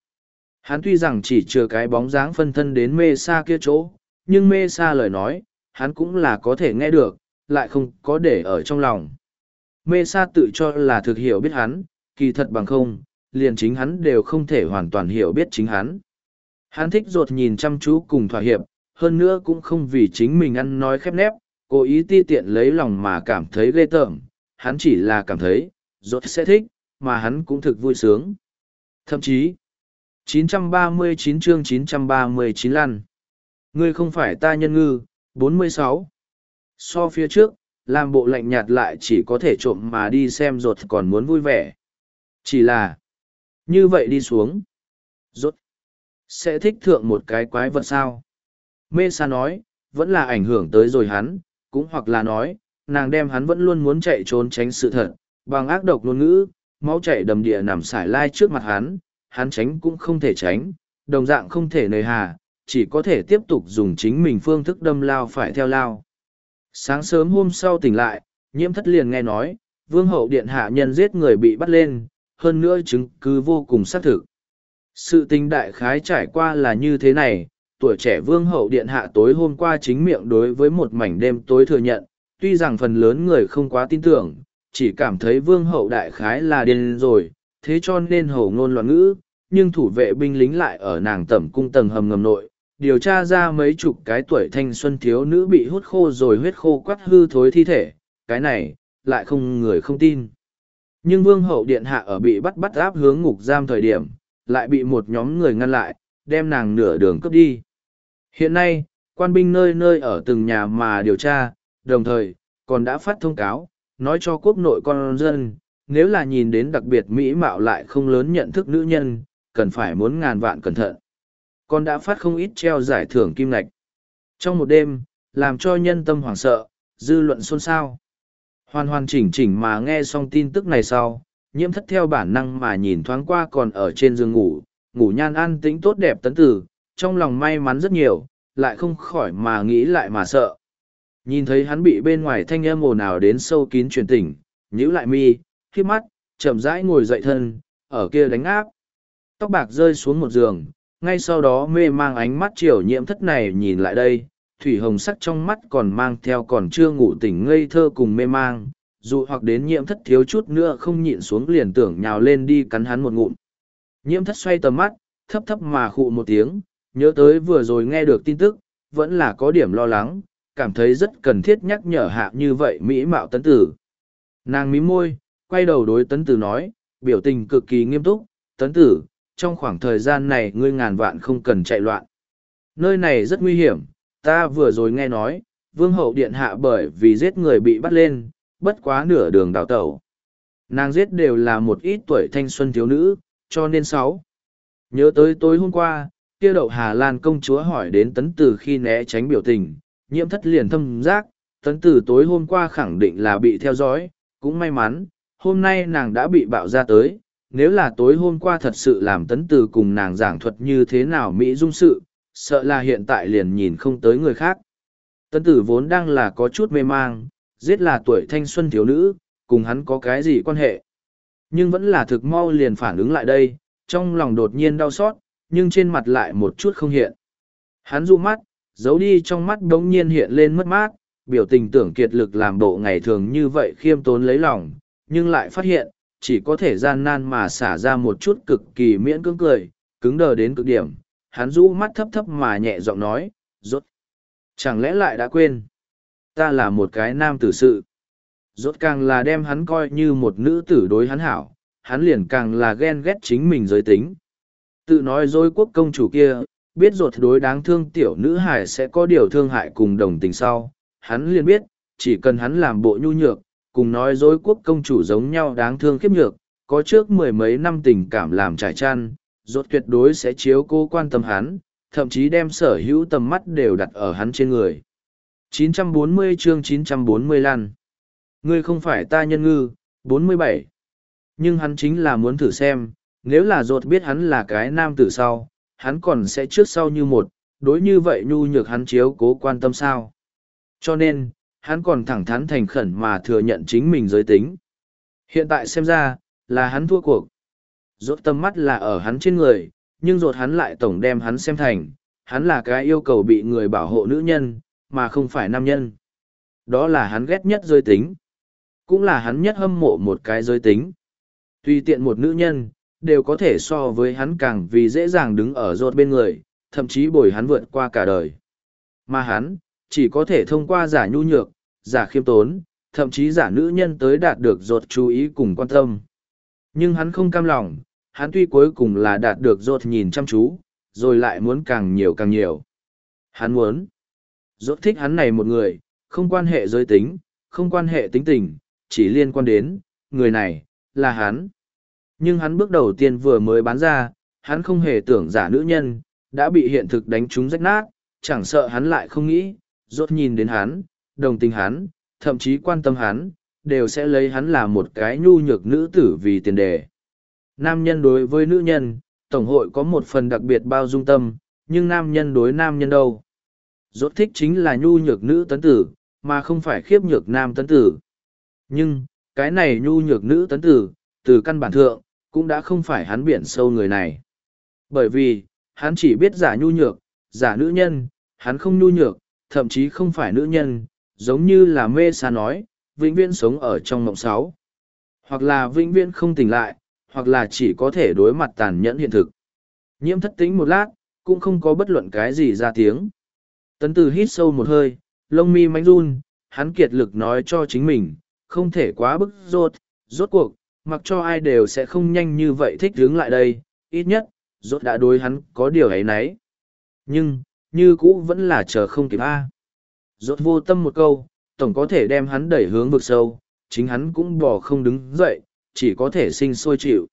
Hắn tuy rằng chỉ chừa cái bóng dáng phân thân đến mê xa kia chỗ, nhưng mê xa lời nói, hắn cũng là có thể nghe được, lại không có để ở trong lòng. Mê xa tự cho là thực hiểu biết hắn, kỳ thật bằng không, liền chính hắn đều không thể hoàn toàn hiểu biết chính hắn. Hắn thích ruột nhìn chăm chú cùng thỏa hiệp, hơn nữa cũng không vì chính mình ăn nói khép nép, cố ý ti tiện lấy lòng mà cảm thấy ghê tởm, hắn chỉ là cảm thấy, ruột sẽ thích, mà hắn cũng thực vui sướng. Thậm chí, 939 chương 939 lăn. Ngươi không phải ta nhân ngư, 46. So phía trước, làm bộ lạnh nhạt lại chỉ có thể trộm mà đi xem rột còn muốn vui vẻ. Chỉ là, như vậy đi xuống. Rốt, sẽ thích thượng một cái quái vật sao. Mê sa nói, vẫn là ảnh hưởng tới rồi hắn, cũng hoặc là nói, nàng đem hắn vẫn luôn muốn chạy trốn tránh sự thật, bằng ác độc ngôn ngữ, máu chảy đầm địa nằm sải lai trước mặt hắn, hắn tránh cũng không thể tránh, đồng dạng không thể nời hà, chỉ có thể tiếp tục dùng chính mình phương thức đâm lao phải theo lao. Sáng sớm hôm sau tỉnh lại, nhiễm thất liền nghe nói, vương hậu điện hạ nhân giết người bị bắt lên, hơn nữa chứng cứ vô cùng xác thực. Sự tình đại khái trải qua là như thế này, tuổi trẻ vương hậu điện hạ tối hôm qua chính miệng đối với một mảnh đêm tối thừa nhận, tuy rằng phần lớn người không quá tin tưởng, chỉ cảm thấy vương hậu đại khái là điên rồi, thế cho nên hầu ngôn loạn ngữ, nhưng thủ vệ binh lính lại ở nàng tẩm cung tầng hầm ngầm nội, điều tra ra mấy chục cái tuổi thanh xuân thiếu nữ bị hút khô rồi huyết khô quắt hư thối thi thể, cái này, lại không người không tin. Nhưng vương hậu điện hạ ở bị bắt bắt áp hướng ngục giam thời điểm, lại bị một nhóm người ngăn lại, đem nàng nửa đường cướp đi. Hiện nay, quan binh nơi nơi ở từng nhà mà điều tra, đồng thời, còn đã phát thông cáo, nói cho quốc nội con dân, nếu là nhìn đến đặc biệt mỹ mạo lại không lớn nhận thức nữ nhân, cần phải muốn ngàn vạn cẩn thận. Con đã phát không ít treo giải thưởng kim lạch. Trong một đêm, làm cho nhân tâm hoảng sợ, dư luận xôn xao. Hoàn hoàn chỉnh chỉnh mà nghe xong tin tức này sau, nhiễm thất theo bản năng mà nhìn thoáng qua còn ở trên giường ngủ, ngủ nhan an tĩnh tốt đẹp tấn tử, trong lòng may mắn rất nhiều, lại không khỏi mà nghĩ lại mà sợ. Nhìn thấy hắn bị bên ngoài thanh âm ồn ào đến sâu kín truyền tỉnh, nhíu lại mi, khi mắt, chậm rãi ngồi dậy thân, ở kia đánh áp. Tóc bạc rơi xuống một giường, ngay sau đó mê mang ánh mắt chiều nhiễm thất này nhìn lại đây, thủy hồng sắc trong mắt còn mang theo còn chưa ngủ tỉnh ngây thơ cùng mê mang, dù hoặc đến nhiễm thất thiếu chút nữa không nhịn xuống liền tưởng nhào lên đi cắn hắn một ngụm. Nhiễm thất xoay tầm mắt, thấp thấp mà khụ một tiếng, nhớ tới vừa rồi nghe được tin tức, vẫn là có điểm lo lắng, cảm thấy rất cần thiết nhắc nhở hạ như vậy mỹ mạo tấn tử. Nàng mím môi, quay đầu đối tấn tử nói, biểu tình cực kỳ nghiêm túc, tấn tử, trong khoảng thời gian này ngươi ngàn vạn không cần chạy loạn. Nơi này rất nguy hiểm, ta vừa rồi nghe nói, vương hậu điện hạ bởi vì giết người bị bắt lên, bất quá nửa đường đào tẩu. Nàng giết đều là một ít tuổi thanh xuân thiếu nữ, cho nên sáu. Nhớ tới tối hôm qua, kia đậu Hà Lan công chúa hỏi đến tấn tử khi né tránh biểu tình, nhiễm thất liền thâm giác, tấn tử tối hôm qua khẳng định là bị theo dõi, cũng may mắn, hôm nay nàng đã bị bạo ra tới, nếu là tối hôm qua thật sự làm tấn tử cùng nàng giảng thuật như thế nào Mỹ dung sự, sợ là hiện tại liền nhìn không tới người khác. Tấn tử vốn đang là có chút mê mang, giết là tuổi thanh xuân thiếu nữ, cùng hắn có cái gì quan hệ. Nhưng vẫn là thực mau liền phản ứng lại đây, trong lòng đột nhiên đau xót, nhưng trên mặt lại một chút không hiện. Hắn du mắt, giấu đi trong mắt đống nhiên hiện lên mất mát, biểu tình tưởng kiệt lực làm bộ ngày thường như vậy khiêm tốn lấy lòng, nhưng lại phát hiện, chỉ có thể gian nan mà xả ra một chút cực kỳ miễn cưỡng cười, cứng đờ đến cực điểm. Hắn rũ mắt thấp thấp mà nhẹ giọng nói, rốt. Chẳng lẽ lại đã quên? Ta là một cái nam tử sự. Rốt càng là đem hắn coi như một nữ tử đối hắn hảo, hắn liền càng là ghen ghét chính mình giới tính. Tự nói dối quốc công chủ kia, biết rột đối đáng thương tiểu nữ hải sẽ có điều thương hại cùng đồng tình sau. Hắn liền biết, chỉ cần hắn làm bộ nhu nhược, cùng nói dối quốc công chủ giống nhau đáng thương khiếp nhược, có trước mười mấy năm tình cảm làm trải chăn, rốt tuyệt đối sẽ chiếu cố quan tâm hắn, thậm chí đem sở hữu tầm mắt đều đặt ở hắn trên người. 940 chương 940 lăn. Ngươi không phải ta nhân ngư, 47. Nhưng hắn chính là muốn thử xem, nếu là rốt biết hắn là cái nam tử sau, hắn còn sẽ trước sau như một, đối như vậy nhu nhược hắn chiếu cố quan tâm sao. Cho nên, hắn còn thẳng thắn thành khẩn mà thừa nhận chính mình giới tính. Hiện tại xem ra, là hắn thua cuộc. Rốt tâm mắt là ở hắn trên người, nhưng rốt hắn lại tổng đem hắn xem thành, hắn là cái yêu cầu bị người bảo hộ nữ nhân, mà không phải nam nhân. Đó là hắn ghét nhất giới tính. Cũng là hắn nhất hâm mộ một cái giới tính. Tùy tiện một nữ nhân, đều có thể so với hắn càng vì dễ dàng đứng ở rốt bên người, thậm chí bồi hắn vượt qua cả đời. Mà hắn, chỉ có thể thông qua giả nhu nhược, giả khiêm tốn, thậm chí giả nữ nhân tới đạt được rột chú ý cùng quan tâm. Nhưng hắn không cam lòng, hắn tuy cuối cùng là đạt được rột nhìn chăm chú, rồi lại muốn càng nhiều càng nhiều. Hắn muốn, rốt thích hắn này một người, không quan hệ giới tính, không quan hệ tính tình, chỉ liên quan đến, người này, là hắn. Nhưng hắn bước đầu tiên vừa mới bán ra, hắn không hề tưởng giả nữ nhân, đã bị hiện thực đánh trúng rách nát, chẳng sợ hắn lại không nghĩ, rốt nhìn đến hắn, đồng tình hắn, thậm chí quan tâm hắn, đều sẽ lấy hắn là một cái nhu nhược nữ tử vì tiền đề. Nam nhân đối với nữ nhân, Tổng hội có một phần đặc biệt bao dung tâm, nhưng nam nhân đối nam nhân đâu. Rốt thích chính là nhu nhược nữ tấn tử, mà không phải khiếp nhược nam tấn tử. Nhưng, cái này nhu nhược nữ tấn tử, từ căn bản thượng, cũng đã không phải hắn biển sâu người này. Bởi vì, hắn chỉ biết giả nhu nhược, giả nữ nhân, hắn không nhu nhược, thậm chí không phải nữ nhân, giống như là mê xa nói, vĩnh viễn sống ở trong mộng sáu. Hoặc là vĩnh viễn không tỉnh lại, hoặc là chỉ có thể đối mặt tàn nhẫn hiện thực. Nhiễm thất tính một lát, cũng không có bất luận cái gì ra tiếng. Tấn từ hít sâu một hơi, lông mi mánh run, hắn kiệt lực nói cho chính mình, không thể quá bức rốt, rốt cuộc, mặc cho ai đều sẽ không nhanh như vậy thích hướng lại đây, ít nhất, rốt đã đối hắn có điều ấy nấy. Nhưng, như cũ vẫn là chờ không kịp A. Rốt vô tâm một câu, tổng có thể đem hắn đẩy hướng vực sâu, chính hắn cũng bỏ không đứng dậy, chỉ có thể sinh sôi chịu.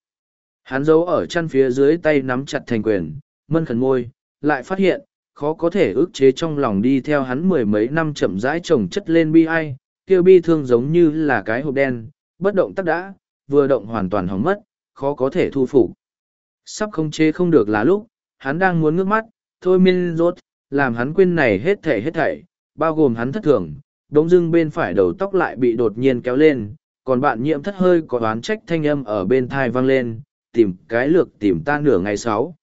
Hắn giấu ở chăn phía dưới tay nắm chặt thành quyền, mân khẩn môi, lại phát hiện, khó có thể ức chế trong lòng đi theo hắn mười mấy năm chậm rãi trồng chất lên bi ai, kêu bi thương giống như là cái hộp đen, bất động tắc đã, vừa động hoàn toàn hỏng mất, khó có thể thu phục. Sắp không chế không được là lúc, hắn đang muốn ngước mắt, thôi miên rốt, làm hắn quên này hết thảy hết thảy, bao gồm hắn thất thường, đống dưng bên phải đầu tóc lại bị đột nhiên kéo lên, còn bạn nhiễm thất hơi có đoán trách thanh âm ở bên thai vang lên, tìm cái lược tìm ta nửa ngày sáu.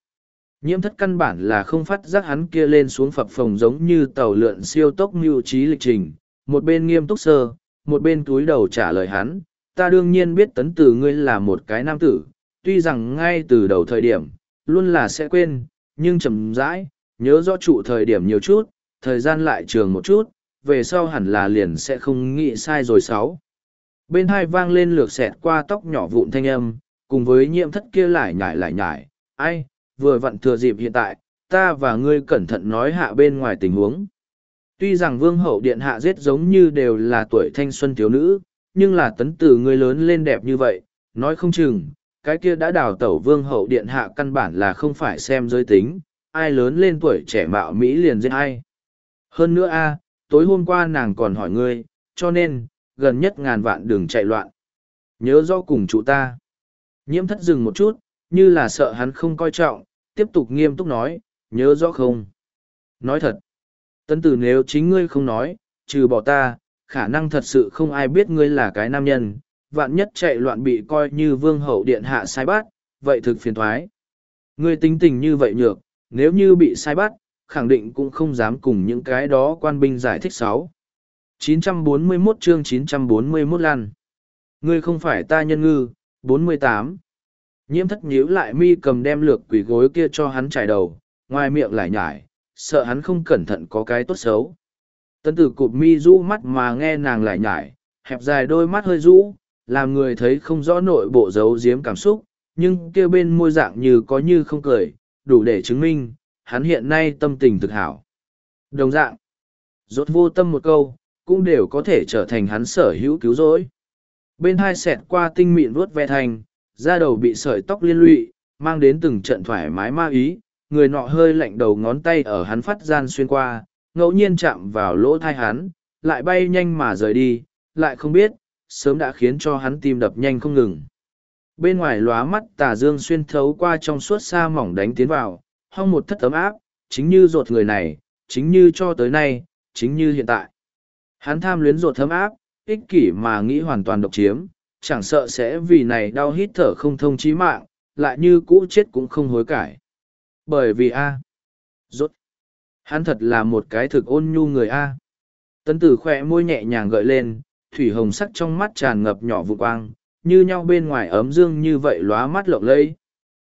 Nhiễm thất căn bản là không phát giác hắn kia lên xuống phập phồng giống như tàu lượn siêu tốc mưu trí lịch trình, một bên nghiêm túc sơ, một bên túi đầu trả lời hắn, ta đương nhiên biết tấn từ ngươi là một cái nam tử, tuy rằng ngay từ đầu thời điểm, luôn là sẽ quên, nhưng chậm rãi, nhớ rõ trụ thời điểm nhiều chút, thời gian lại trường một chút, về sau hẳn là liền sẽ không nghĩ sai rồi sáu. Bên hai vang lên lược xẹt qua tóc nhỏ vụn thanh âm, cùng với nhiễm thất kia lại nhải lại nhải, ai, vừa vặn thừa dịp hiện tại, ta và ngươi cẩn thận nói hạ bên ngoài tình huống. Tuy rằng vương hậu điện hạ giết giống như đều là tuổi thanh xuân thiếu nữ, nhưng là tấn tử ngươi lớn lên đẹp như vậy, nói không chừng, cái kia đã đào tẩu vương hậu điện hạ căn bản là không phải xem giới tính, ai lớn lên tuổi trẻ mạo Mỹ liền giết ai. Hơn nữa a tối hôm qua nàng còn hỏi ngươi, cho nên, gần nhất ngàn vạn đường chạy loạn. Nhớ do cùng chủ ta. Nhiễm thất dừng một chút, như là sợ hắn không coi trọng, tiếp tục nghiêm túc nói, nhớ rõ không? Nói thật. Tân tử nếu chính ngươi không nói, trừ bỏ ta, khả năng thật sự không ai biết ngươi là cái nam nhân, vạn nhất chạy loạn bị coi như vương hậu điện hạ sai bắt, vậy thực phiền thoái. Ngươi tính tình như vậy nhược, nếu như bị sai bắt, khẳng định cũng không dám cùng những cái đó quan binh giải thích sáu. 941 chương 941 lăn. Ngươi không phải ta nhân ngư, 48. Nhiễm thất nhíu lại mi cầm đem lược quỷ gối kia cho hắn trải đầu, ngoài miệng lại nhải, sợ hắn không cẩn thận có cái tốt xấu. Tân tử cụp mi rũ mắt mà nghe nàng lại nhải, hẹp dài đôi mắt hơi rũ, làm người thấy không rõ nội bộ giấu giếm cảm xúc, nhưng kia bên môi dạng như có như không cười, đủ để chứng minh, hắn hiện nay tâm tình thực hảo. Đồng dạng, rốt vô tâm một câu, cũng đều có thể trở thành hắn sở hữu cứu rỗi. Bên hai xẹt qua tinh mịn vuốt ve thành, da đầu bị sợi tóc liên lụy, mang đến từng trận thoải mái ma ý, người nọ hơi lạnh đầu ngón tay ở hắn phát gian xuyên qua, ngẫu nhiên chạm vào lỗ thai hắn, lại bay nhanh mà rời đi, lại không biết, sớm đã khiến cho hắn tim đập nhanh không ngừng. Bên ngoài lóa mắt tà dương xuyên thấu qua trong suốt xa mỏng đánh tiến vào, hong một thất ấm áp, chính như ruột người này, chính như cho tới nay, chính như hiện tại. Hắn tham luyến ruột thấm áp, ích kỷ mà nghĩ hoàn toàn độc chiếm, chẳng sợ sẽ vì này đau hít thở không thông chí mạng, lại như cũ chết cũng không hối cải. Bởi vì A. Rốt. Hắn thật là một cái thực ôn nhu người A. Tấn tử khỏe môi nhẹ nhàng gợi lên, thủy hồng sắc trong mắt tràn ngập nhỏ vụ quang, như nhau bên ngoài ấm dương như vậy lóa mắt lộng lẫy.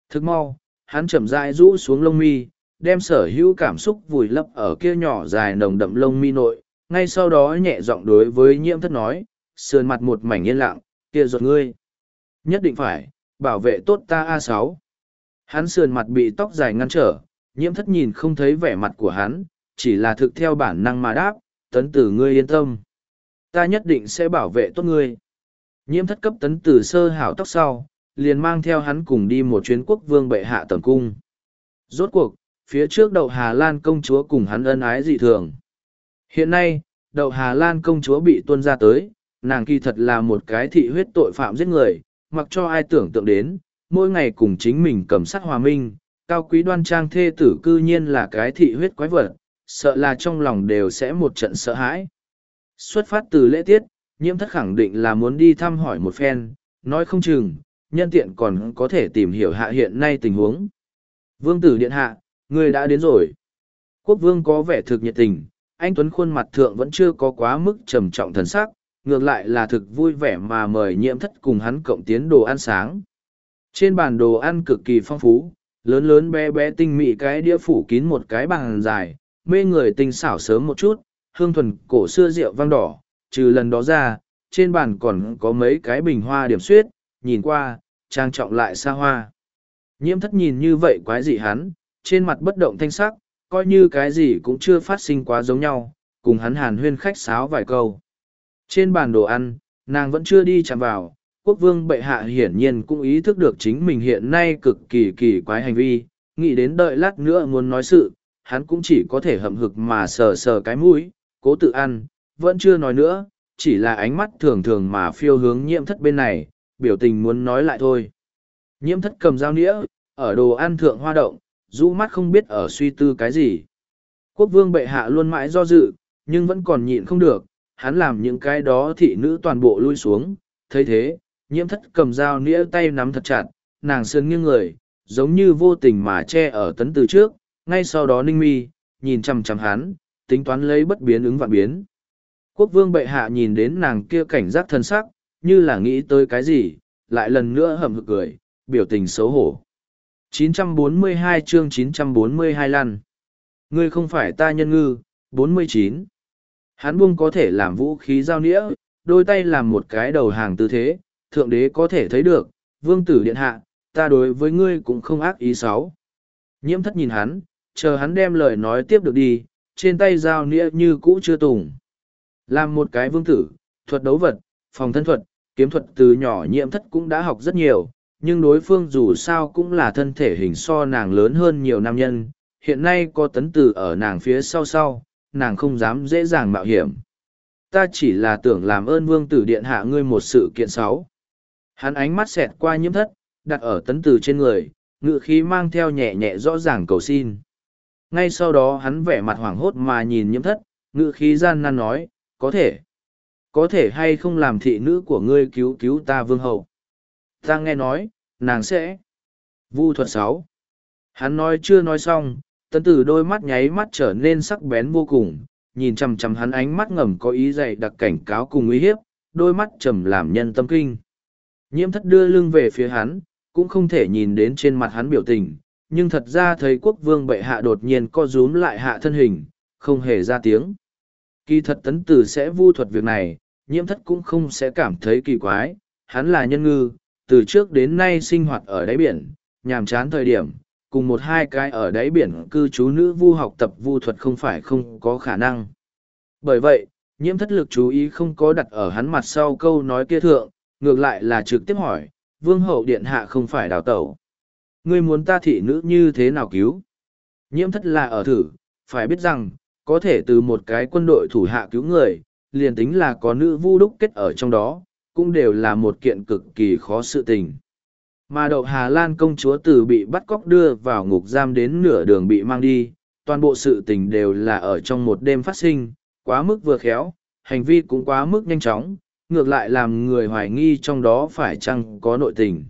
Thức mau, hắn chậm rãi rũ xuống lông mi, đem sở hữu cảm xúc vùi lấp ở kia nhỏ dài nồng đậm lông mi nội, ngay sau đó nhẹ giọng đối với nhiễm thất nói, sườn mặt một mảnh yên lặng, kia ruột ngươi. Nhất định phải, bảo vệ tốt ta a sáu Hắn sườn mặt bị tóc dài ngăn trở, nhiễm thất nhìn không thấy vẻ mặt của hắn, chỉ là thực theo bản năng mà đáp, tấn tử ngươi yên tâm. Ta nhất định sẽ bảo vệ tốt ngươi. Nhiễm thất cấp tấn tử sơ hảo tóc sau, liền mang theo hắn cùng đi một chuyến quốc vương bệ hạ tầm cung. Rốt cuộc, phía trước đậu Hà Lan công chúa cùng hắn ân ái dị thường. Hiện nay, đậu Hà Lan công chúa bị tuân ra tới, nàng kỳ thật là một cái thị huyết tội phạm giết người, mặc cho ai tưởng tượng đến, mỗi ngày cùng chính mình cầm sát hòa minh, cao quý đoan trang thê tử cư nhiên là cái thị huyết quái vật, sợ là trong lòng đều sẽ một trận sợ hãi. Xuất phát từ lễ tiết, nhiễm thất khẳng định là muốn đi thăm hỏi một phen, nói không chừng, nhân tiện còn có thể tìm hiểu hạ hiện nay tình huống. Vương tử điện hạ, người đã đến rồi. Quốc vương có vẻ thực nhiệt tình, anh Tuấn khuôn mặt thượng vẫn chưa có quá mức trầm trọng thần sắc, ngược lại là thực vui vẻ mà mời nhiễm thất cùng hắn cộng tiến đồ ăn sáng. Trên bàn đồ ăn cực kỳ phong phú, lớn lớn bé bé tinh mị cái đĩa phủ kín một cái bàn dài, mê người tinh xảo sớm một chút, hương thuần cổ xưa rượu vang đỏ, trừ lần đó ra, trên bàn còn có mấy cái bình hoa điểm suyết, nhìn qua, trang trọng lại xa hoa. Nhiễm thất nhìn như vậy quái dị hắn, trên mặt bất động thanh sắc, coi như cái gì cũng chưa phát sinh quá giống nhau, cùng hắn hàn huyên khách sáo vài câu. Trên bàn đồ ăn, nàng vẫn chưa đi chạm vào, quốc vương bệ hạ hiển nhiên cũng ý thức được chính mình hiện nay cực kỳ kỳ quái hành vi, nghĩ đến đợi lát nữa muốn nói sự, hắn cũng chỉ có thể hậm hực mà sờ sờ cái mũi, cố tự ăn, vẫn chưa nói nữa, chỉ là ánh mắt thường thường mà phiêu hướng nhiễm thất bên này, biểu tình muốn nói lại thôi. Nhiễm thất cầm dao nĩa, ở đồ ăn thượng hoa động, rũ mắt không biết ở suy tư cái gì. Quốc vương bệ hạ luôn mãi do dự, nhưng vẫn còn nhịn không được, hắn làm những cái đó thị nữ toàn bộ lui xuống, thấy thế, nhiễm thất cầm dao nĩa tay nắm thật chặt, nàng sơn nghiêng người, giống như vô tình mà che ở tấn từ trước, ngay sau đó ninh mi, nhìn chằm chằm hắn, tính toán lấy bất biến ứng vạn biến. Quốc vương bệ hạ nhìn đến nàng kia cảnh giác thân sắc, như là nghĩ tới cái gì, lại lần nữa hầm hực cười, biểu tình xấu hổ. 942 chương 942 lăn. Ngươi không phải ta nhân ngư, 49. Hắn buông có thể làm vũ khí giao nĩa, đôi tay làm một cái đầu hàng tư thế, thượng đế có thể thấy được, vương tử điện hạ, ta đối với ngươi cũng không ác ý sáu. Nhiễm thất nhìn hắn, chờ hắn đem lời nói tiếp được đi, trên tay giao nĩa như cũ chưa tùng. Làm một cái vương tử, thuật đấu vật, phòng thân thuật, kiếm thuật từ nhỏ nhiễm thất cũng đã học rất nhiều, nhưng đối phương dù sao cũng là thân thể hình so nàng lớn hơn nhiều nam nhân, hiện nay có tấn tử ở nàng phía sau sau, nàng không dám dễ dàng mạo hiểm. Ta chỉ là tưởng làm ơn vương tử điện hạ ngươi một sự kiện xấu. Hắn ánh mắt xẹt qua nhiễm thất, đặt ở tấn tử trên người, ngự khí mang theo nhẹ nhẹ rõ ràng cầu xin. Ngay sau đó hắn vẻ mặt hoảng hốt mà nhìn nhiễm thất, ngự khí gian nan nói, có thể. Có thể hay không làm thị nữ của ngươi cứu cứu ta vương hậu. Ta nghe nói, nàng sẽ. Vu thuật sáu. Hắn nói chưa nói xong, tấn tử đôi mắt nháy mắt trở nên sắc bén vô cùng, nhìn chằm chằm hắn ánh mắt ngầm có ý dạy đặc cảnh cáo cùng uy hiếp, đôi mắt trầm làm nhân tâm kinh. Nhiễm thất đưa lưng về phía hắn, cũng không thể nhìn đến trên mặt hắn biểu tình, nhưng thật ra thấy quốc vương bệ hạ đột nhiên co rúm lại hạ thân hình, không hề ra tiếng. Kỳ thật tấn tử sẽ vu thuật việc này, nhiễm thất cũng không sẽ cảm thấy kỳ quái, hắn là nhân ngư, từ trước đến nay sinh hoạt ở đáy biển, nhàm chán thời điểm, cùng một hai cái ở đáy biển cư trú nữ vu học tập vu thuật không phải không có khả năng. Bởi vậy, nhiễm thất lực chú ý không có đặt ở hắn mặt sau câu nói kia thượng, ngược lại là trực tiếp hỏi, vương hậu điện hạ không phải đào tẩu. Ngươi muốn ta thị nữ như thế nào cứu? Nhiễm thất là ở thử, phải biết rằng, có thể từ một cái quân đội thủ hạ cứu người, liền tính là có nữ vu đúc kết ở trong đó, cũng đều là một kiện cực kỳ khó sự tình. Mà đậu Hà Lan công chúa từ bị bắt cóc đưa vào ngục giam đến nửa đường bị mang đi, toàn bộ sự tình đều là ở trong một đêm phát sinh, quá mức vừa khéo, hành vi cũng quá mức nhanh chóng, ngược lại làm người hoài nghi trong đó phải chăng có nội tình.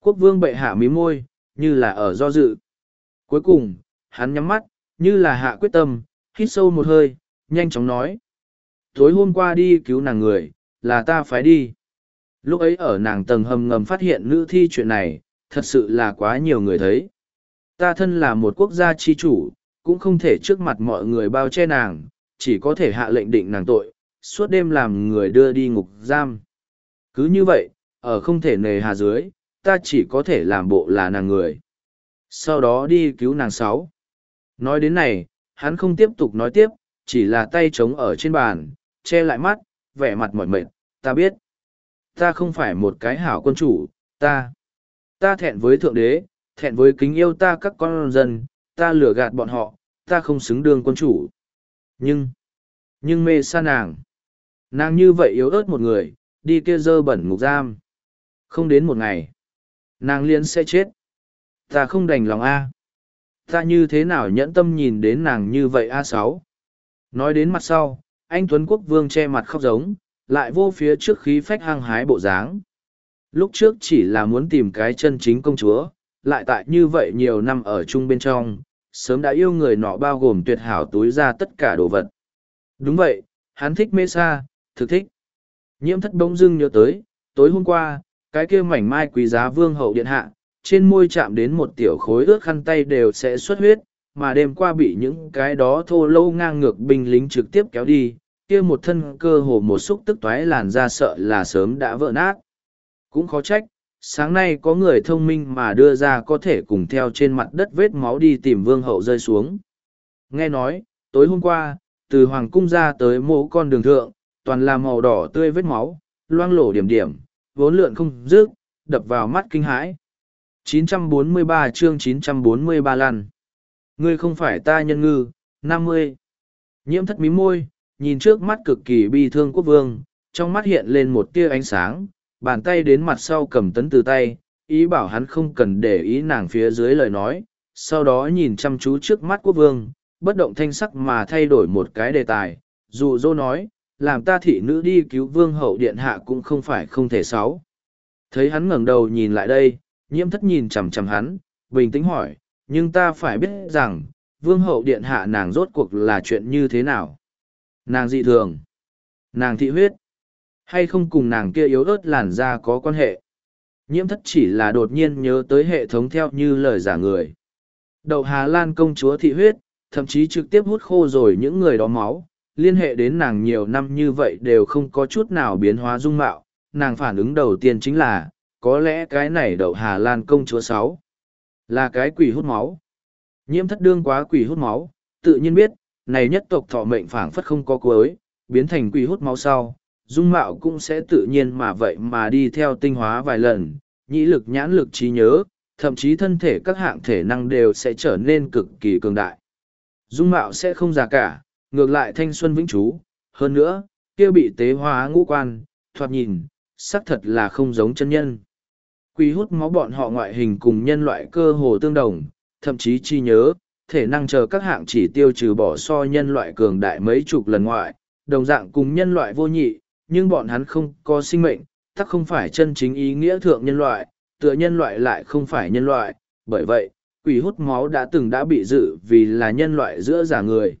Quốc vương bệ hạ mí môi, như là ở do dự. Cuối cùng, hắn nhắm mắt, như là hạ quyết tâm, hít sâu một hơi, nhanh chóng nói. Tối hôm qua đi cứu nàng người, là ta phải đi. Lúc ấy ở nàng tầng hầm ngầm phát hiện nữ thi chuyện này, thật sự là quá nhiều người thấy. Ta thân là một quốc gia chi chủ, cũng không thể trước mặt mọi người bao che nàng, chỉ có thể hạ lệnh định nàng tội, suốt đêm làm người đưa đi ngục giam. Cứ như vậy, ở không thể nề hà dưới, ta chỉ có thể làm bộ là nàng người. Sau đó đi cứu nàng sáu. Nói đến này, hắn không tiếp tục nói tiếp, chỉ là tay trống ở trên bàn, che lại mắt, vẻ mặt mỏi mệt, ta biết. Ta không phải một cái hảo quân chủ, ta. Ta thẹn với thượng đế, thẹn với kính yêu ta các con dân, ta lừa gạt bọn họ, ta không xứng đương quân chủ. Nhưng, nhưng mê xa nàng. Nàng như vậy yếu ớt một người, đi kia dơ bẩn ngục giam. Không đến một ngày, nàng liên sẽ chết. Ta không đành lòng A. Ta như thế nào nhẫn tâm nhìn đến nàng như vậy A sáu. Nói đến mặt sau, anh Tuấn Quốc Vương che mặt khóc giống, lại vô phía trước khí phách hăng hái bộ dáng. Lúc trước chỉ là muốn tìm cái chân chính công chúa, lại tại như vậy nhiều năm ở chung bên trong, sớm đã yêu người nọ bao gồm tuyệt hảo túi ra tất cả đồ vật. Đúng vậy, hắn thích mê sa, thực thích. Nhiễm thất bỗng dưng nhớ tới, tối hôm qua, cái kia mảnh mai quý giá vương hậu điện hạ, trên môi chạm đến một tiểu khối ướt khăn tay đều sẽ xuất huyết, mà đêm qua bị những cái đó thô lâu ngang ngược binh lính trực tiếp kéo đi, kia một thân cơ hồ một xúc tức toái làn ra sợ là sớm đã vỡ nát. Cũng khó trách, sáng nay có người thông minh mà đưa ra có thể cùng theo trên mặt đất vết máu đi tìm vương hậu rơi xuống. Nghe nói, tối hôm qua, từ hoàng cung ra tới mộ con đường thượng, toàn là màu đỏ tươi vết máu, loang lổ điểm điểm, vốn lượn không dứt, đập vào mắt kinh hãi. 943 chương 943 lăn. Ngươi không phải ta nhân ngư, 50. Nhiễm thất mí môi, nhìn trước mắt cực kỳ bi thương quốc vương, trong mắt hiện lên một tia ánh sáng, bàn tay đến mặt sau cầm tấn từ tay, ý bảo hắn không cần để ý nàng phía dưới lời nói, sau đó nhìn chăm chú trước mắt quốc vương, bất động thanh sắc mà thay đổi một cái đề tài, dù dô nói, làm ta thị nữ đi cứu vương hậu điện hạ cũng không phải không thể xấu. Thấy hắn ngẩng đầu nhìn lại đây, nhiễm thất nhìn chằm chằm hắn, bình tĩnh hỏi, nhưng ta phải biết rằng, vương hậu điện hạ nàng rốt cuộc là chuyện như thế nào. Nàng dị thường. Nàng thị huyết, hay không cùng nàng kia yếu ớt làn da có quan hệ. Nhiễm thất chỉ là đột nhiên nhớ tới hệ thống theo như lời giả người. Đậu Hà Lan công chúa thị huyết, thậm chí trực tiếp hút khô rồi những người đó máu, liên hệ đến nàng nhiều năm như vậy đều không có chút nào biến hóa dung mạo. Nàng phản ứng đầu tiên chính là, có lẽ cái này đậu Hà Lan công chúa sáu là cái quỷ hút máu. Nhiễm thất đương quá quỷ hút máu, tự nhiên biết, này nhất tộc thọ mệnh phảng phất không có cuối, biến thành quỷ hút máu sau, dung mạo cũng sẽ tự nhiên mà vậy mà đi theo tinh hóa vài lần, nhĩ lực nhãn lực trí nhớ, thậm chí thân thể các hạng thể năng đều sẽ trở nên cực kỳ cường đại. Dung mạo sẽ không già cả, ngược lại thanh xuân vĩnh trú, hơn nữa, kia bị tế hóa ngũ quan, thoạt nhìn, xác thật là không giống chân nhân. Quỷ hút máu bọn họ ngoại hình cùng nhân loại cơ hồ tương đồng, thậm chí chi nhớ, thể năng chờ các hạng chỉ tiêu trừ bỏ so nhân loại cường đại mấy chục lần ngoại, đồng dạng cùng nhân loại vô nhị, nhưng bọn hắn không có sinh mệnh, tắc không phải chân chính ý nghĩa thượng nhân loại, tựa nhân loại lại không phải nhân loại, bởi vậy, quỷ hút máu đã từng đã bị dự vì là nhân loại giữa giả người.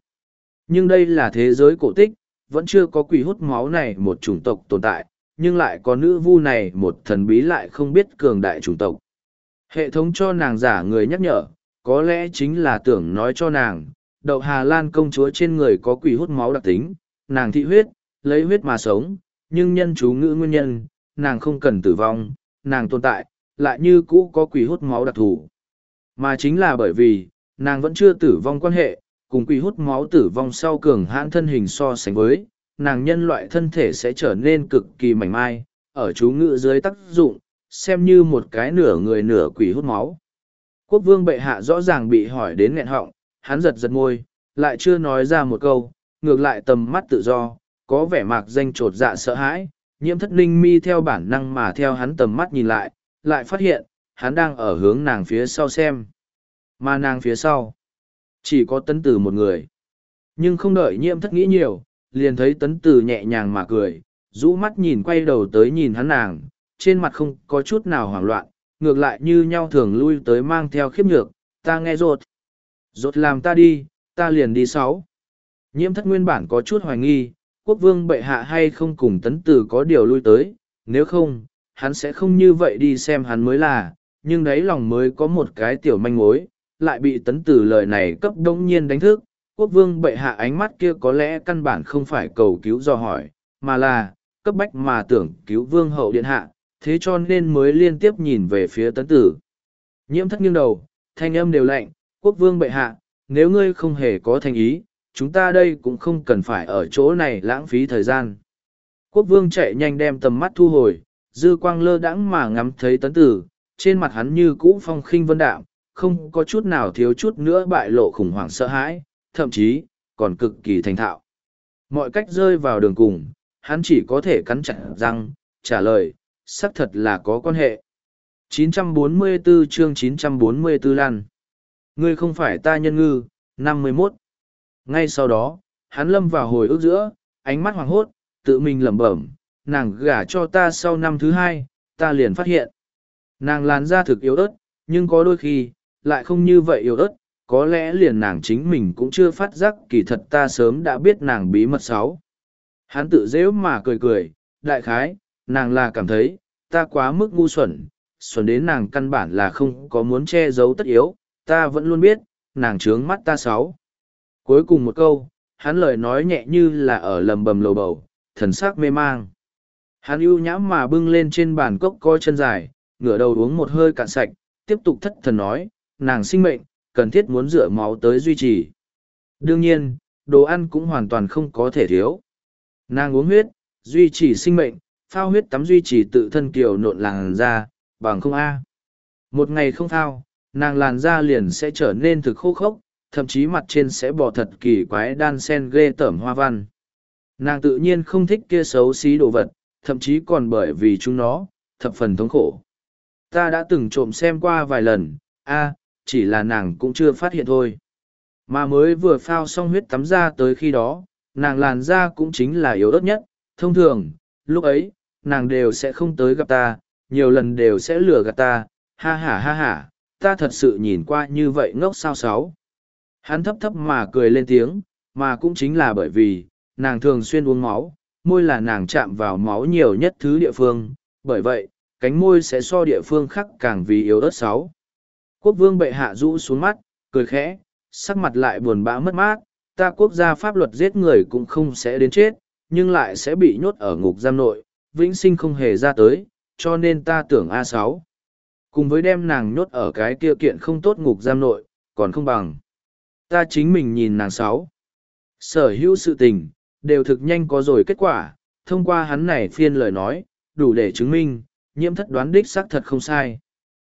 Nhưng đây là thế giới cổ tích, vẫn chưa có quỷ hút máu này một chủng tộc tồn tại, nhưng lại có nữ vu này một thần bí lại không biết cường đại chủng tộc. Hệ thống cho nàng giả người nhắc nhở, có lẽ chính là tưởng nói cho nàng, đậu Hà Lan công chúa trên người có quỷ hút máu đặc tính, nàng thị huyết, lấy huyết mà sống, nhưng nhân chú ngữ nguyên nhân, nàng không cần tử vong, nàng tồn tại, lại như cũ có quỷ hút máu đặc thù. Mà chính là bởi vì, nàng vẫn chưa tử vong quan hệ, cùng quỷ hút máu tử vong sau cường hãn thân hình so sánh với, nàng nhân loại thân thể sẽ trở nên cực kỳ mảnh mai, ở chú ngữ dưới tác dụng, xem như một cái nửa người nửa quỷ hút máu. Quốc vương bệ hạ rõ ràng bị hỏi đến nghẹn họng, hắn giật giật môi, lại chưa nói ra một câu, ngược lại tầm mắt tự do, có vẻ mạc danh trột dạ sợ hãi, nhiễm thất ninh mi theo bản năng mà theo hắn tầm mắt nhìn lại, lại phát hiện, hắn đang ở hướng nàng phía sau xem. Mà nàng phía sau, chỉ có tấn tử một người. Nhưng không đợi nhiễm thất nghĩ nhiều, liền thấy tấn tử nhẹ nhàng mà cười, rũ mắt nhìn quay đầu tới nhìn hắn nàng, trên mặt không có chút nào hoảng loạn, ngược lại như nhau thường lui tới mang theo khiếp nhược, ta nghe rột. Rột làm ta đi, ta liền đi sáu. Nhiễm thất nguyên bản có chút hoài nghi, quốc vương bệ hạ hay không cùng tấn tử có điều lui tới, nếu không, hắn sẽ không như vậy đi xem hắn mới là, nhưng đấy lòng mới có một cái tiểu manh mối, lại bị tấn tử lời này cấp đông nhiên đánh thức. Quốc vương bệ hạ ánh mắt kia có lẽ căn bản không phải cầu cứu do hỏi, mà là, cấp bách mà tưởng cứu vương hậu điện hạ, thế cho nên mới liên tiếp nhìn về phía tấn tử. Nhiễm thất nghiêng đầu, thanh âm đều lạnh, quốc vương bệ hạ, nếu ngươi không hề có thành ý, chúng ta đây cũng không cần phải ở chỗ này lãng phí thời gian. Quốc vương chạy nhanh đem tầm mắt thu hồi, dư quang lơ đãng mà ngắm thấy tấn tử, trên mặt hắn như cũ phong khinh vân đạm, không có chút nào thiếu chút nữa bại lộ khủng hoảng sợ hãi, thậm chí, còn cực kỳ thành thạo. Mọi cách rơi vào đường cùng, hắn chỉ có thể cắn chặt răng, trả lời, xác thật là có quan hệ. 944 chương 944 lăn. Ngươi không phải ta nhân ngư, 51. Ngay sau đó, hắn lâm vào hồi ức giữa, ánh mắt hoàng hốt, tự mình lẩm bẩm, nàng gả cho ta sau năm thứ hai, ta liền phát hiện. Nàng làn da thực yếu ớt, nhưng có đôi khi, lại không như vậy yếu ớt, có lẽ liền nàng chính mình cũng chưa phát giác kỳ thật ta sớm đã biết nàng bí mật sáu. Hắn tự dễ mà cười cười, đại khái, nàng là cảm thấy, ta quá mức ngu xuẩn, xuẩn đến nàng căn bản là không có muốn che giấu tất yếu, ta vẫn luôn biết, nàng trướng mắt ta sáu. Cuối cùng một câu, hắn lời nói nhẹ như là ở lầm bầm lầu bầu, thần sắc mê mang. Hắn ưu nhãm mà bưng lên trên bàn cốc coi chân dài, ngửa đầu uống một hơi cạn sạch, tiếp tục thất thần nói, nàng sinh mệnh, cần thiết muốn rửa máu tới duy trì. Đương nhiên, đồ ăn cũng hoàn toàn không có thể thiếu. Nàng uống huyết, duy trì sinh mệnh, phao huyết tắm duy trì tự thân kiều nộn làn da, bằng không A. Một ngày không phao, nàng làn da liền sẽ trở nên thực khô khốc, thậm chí mặt trên sẽ bỏ thật kỳ quái đan sen ghê tởm hoa văn. Nàng tự nhiên không thích kia xấu xí đồ vật, thậm chí còn bởi vì chúng nó, thập phần thống khổ. Ta đã từng trộm xem qua vài lần, a chỉ là nàng cũng chưa phát hiện thôi. Mà mới vừa phao xong huyết tắm ra tới khi đó, nàng làn da cũng chính là yếu ớt nhất, thông thường, lúc ấy, nàng đều sẽ không tới gặp ta, nhiều lần đều sẽ lừa gạt ta, ha ha ha ha, ta thật sự nhìn qua như vậy ngốc sao sáu. Hắn thấp thấp mà cười lên tiếng, mà cũng chính là bởi vì, nàng thường xuyên uống máu, môi là nàng chạm vào máu nhiều nhất thứ địa phương, bởi vậy, cánh môi sẽ so địa phương khác càng vì yếu ớt sáu. Quốc vương bệ hạ rũ xuống mắt, cười khẽ, sắc mặt lại buồn bã mất mát, ta quốc gia pháp luật giết người cũng không sẽ đến chết, nhưng lại sẽ bị nhốt ở ngục giam nội, vĩnh sinh không hề ra tới, cho nên ta tưởng a sáu. Cùng với đem nàng nhốt ở cái kia kiện không tốt ngục giam nội còn không bằng. Ta chính mình nhìn nàng sáu. Sở hữu sự tình đều thực nhanh có rồi kết quả thông qua hắn này phiên lời nói đủ để chứng minh nhiễm thất đoán đích xác thật không sai.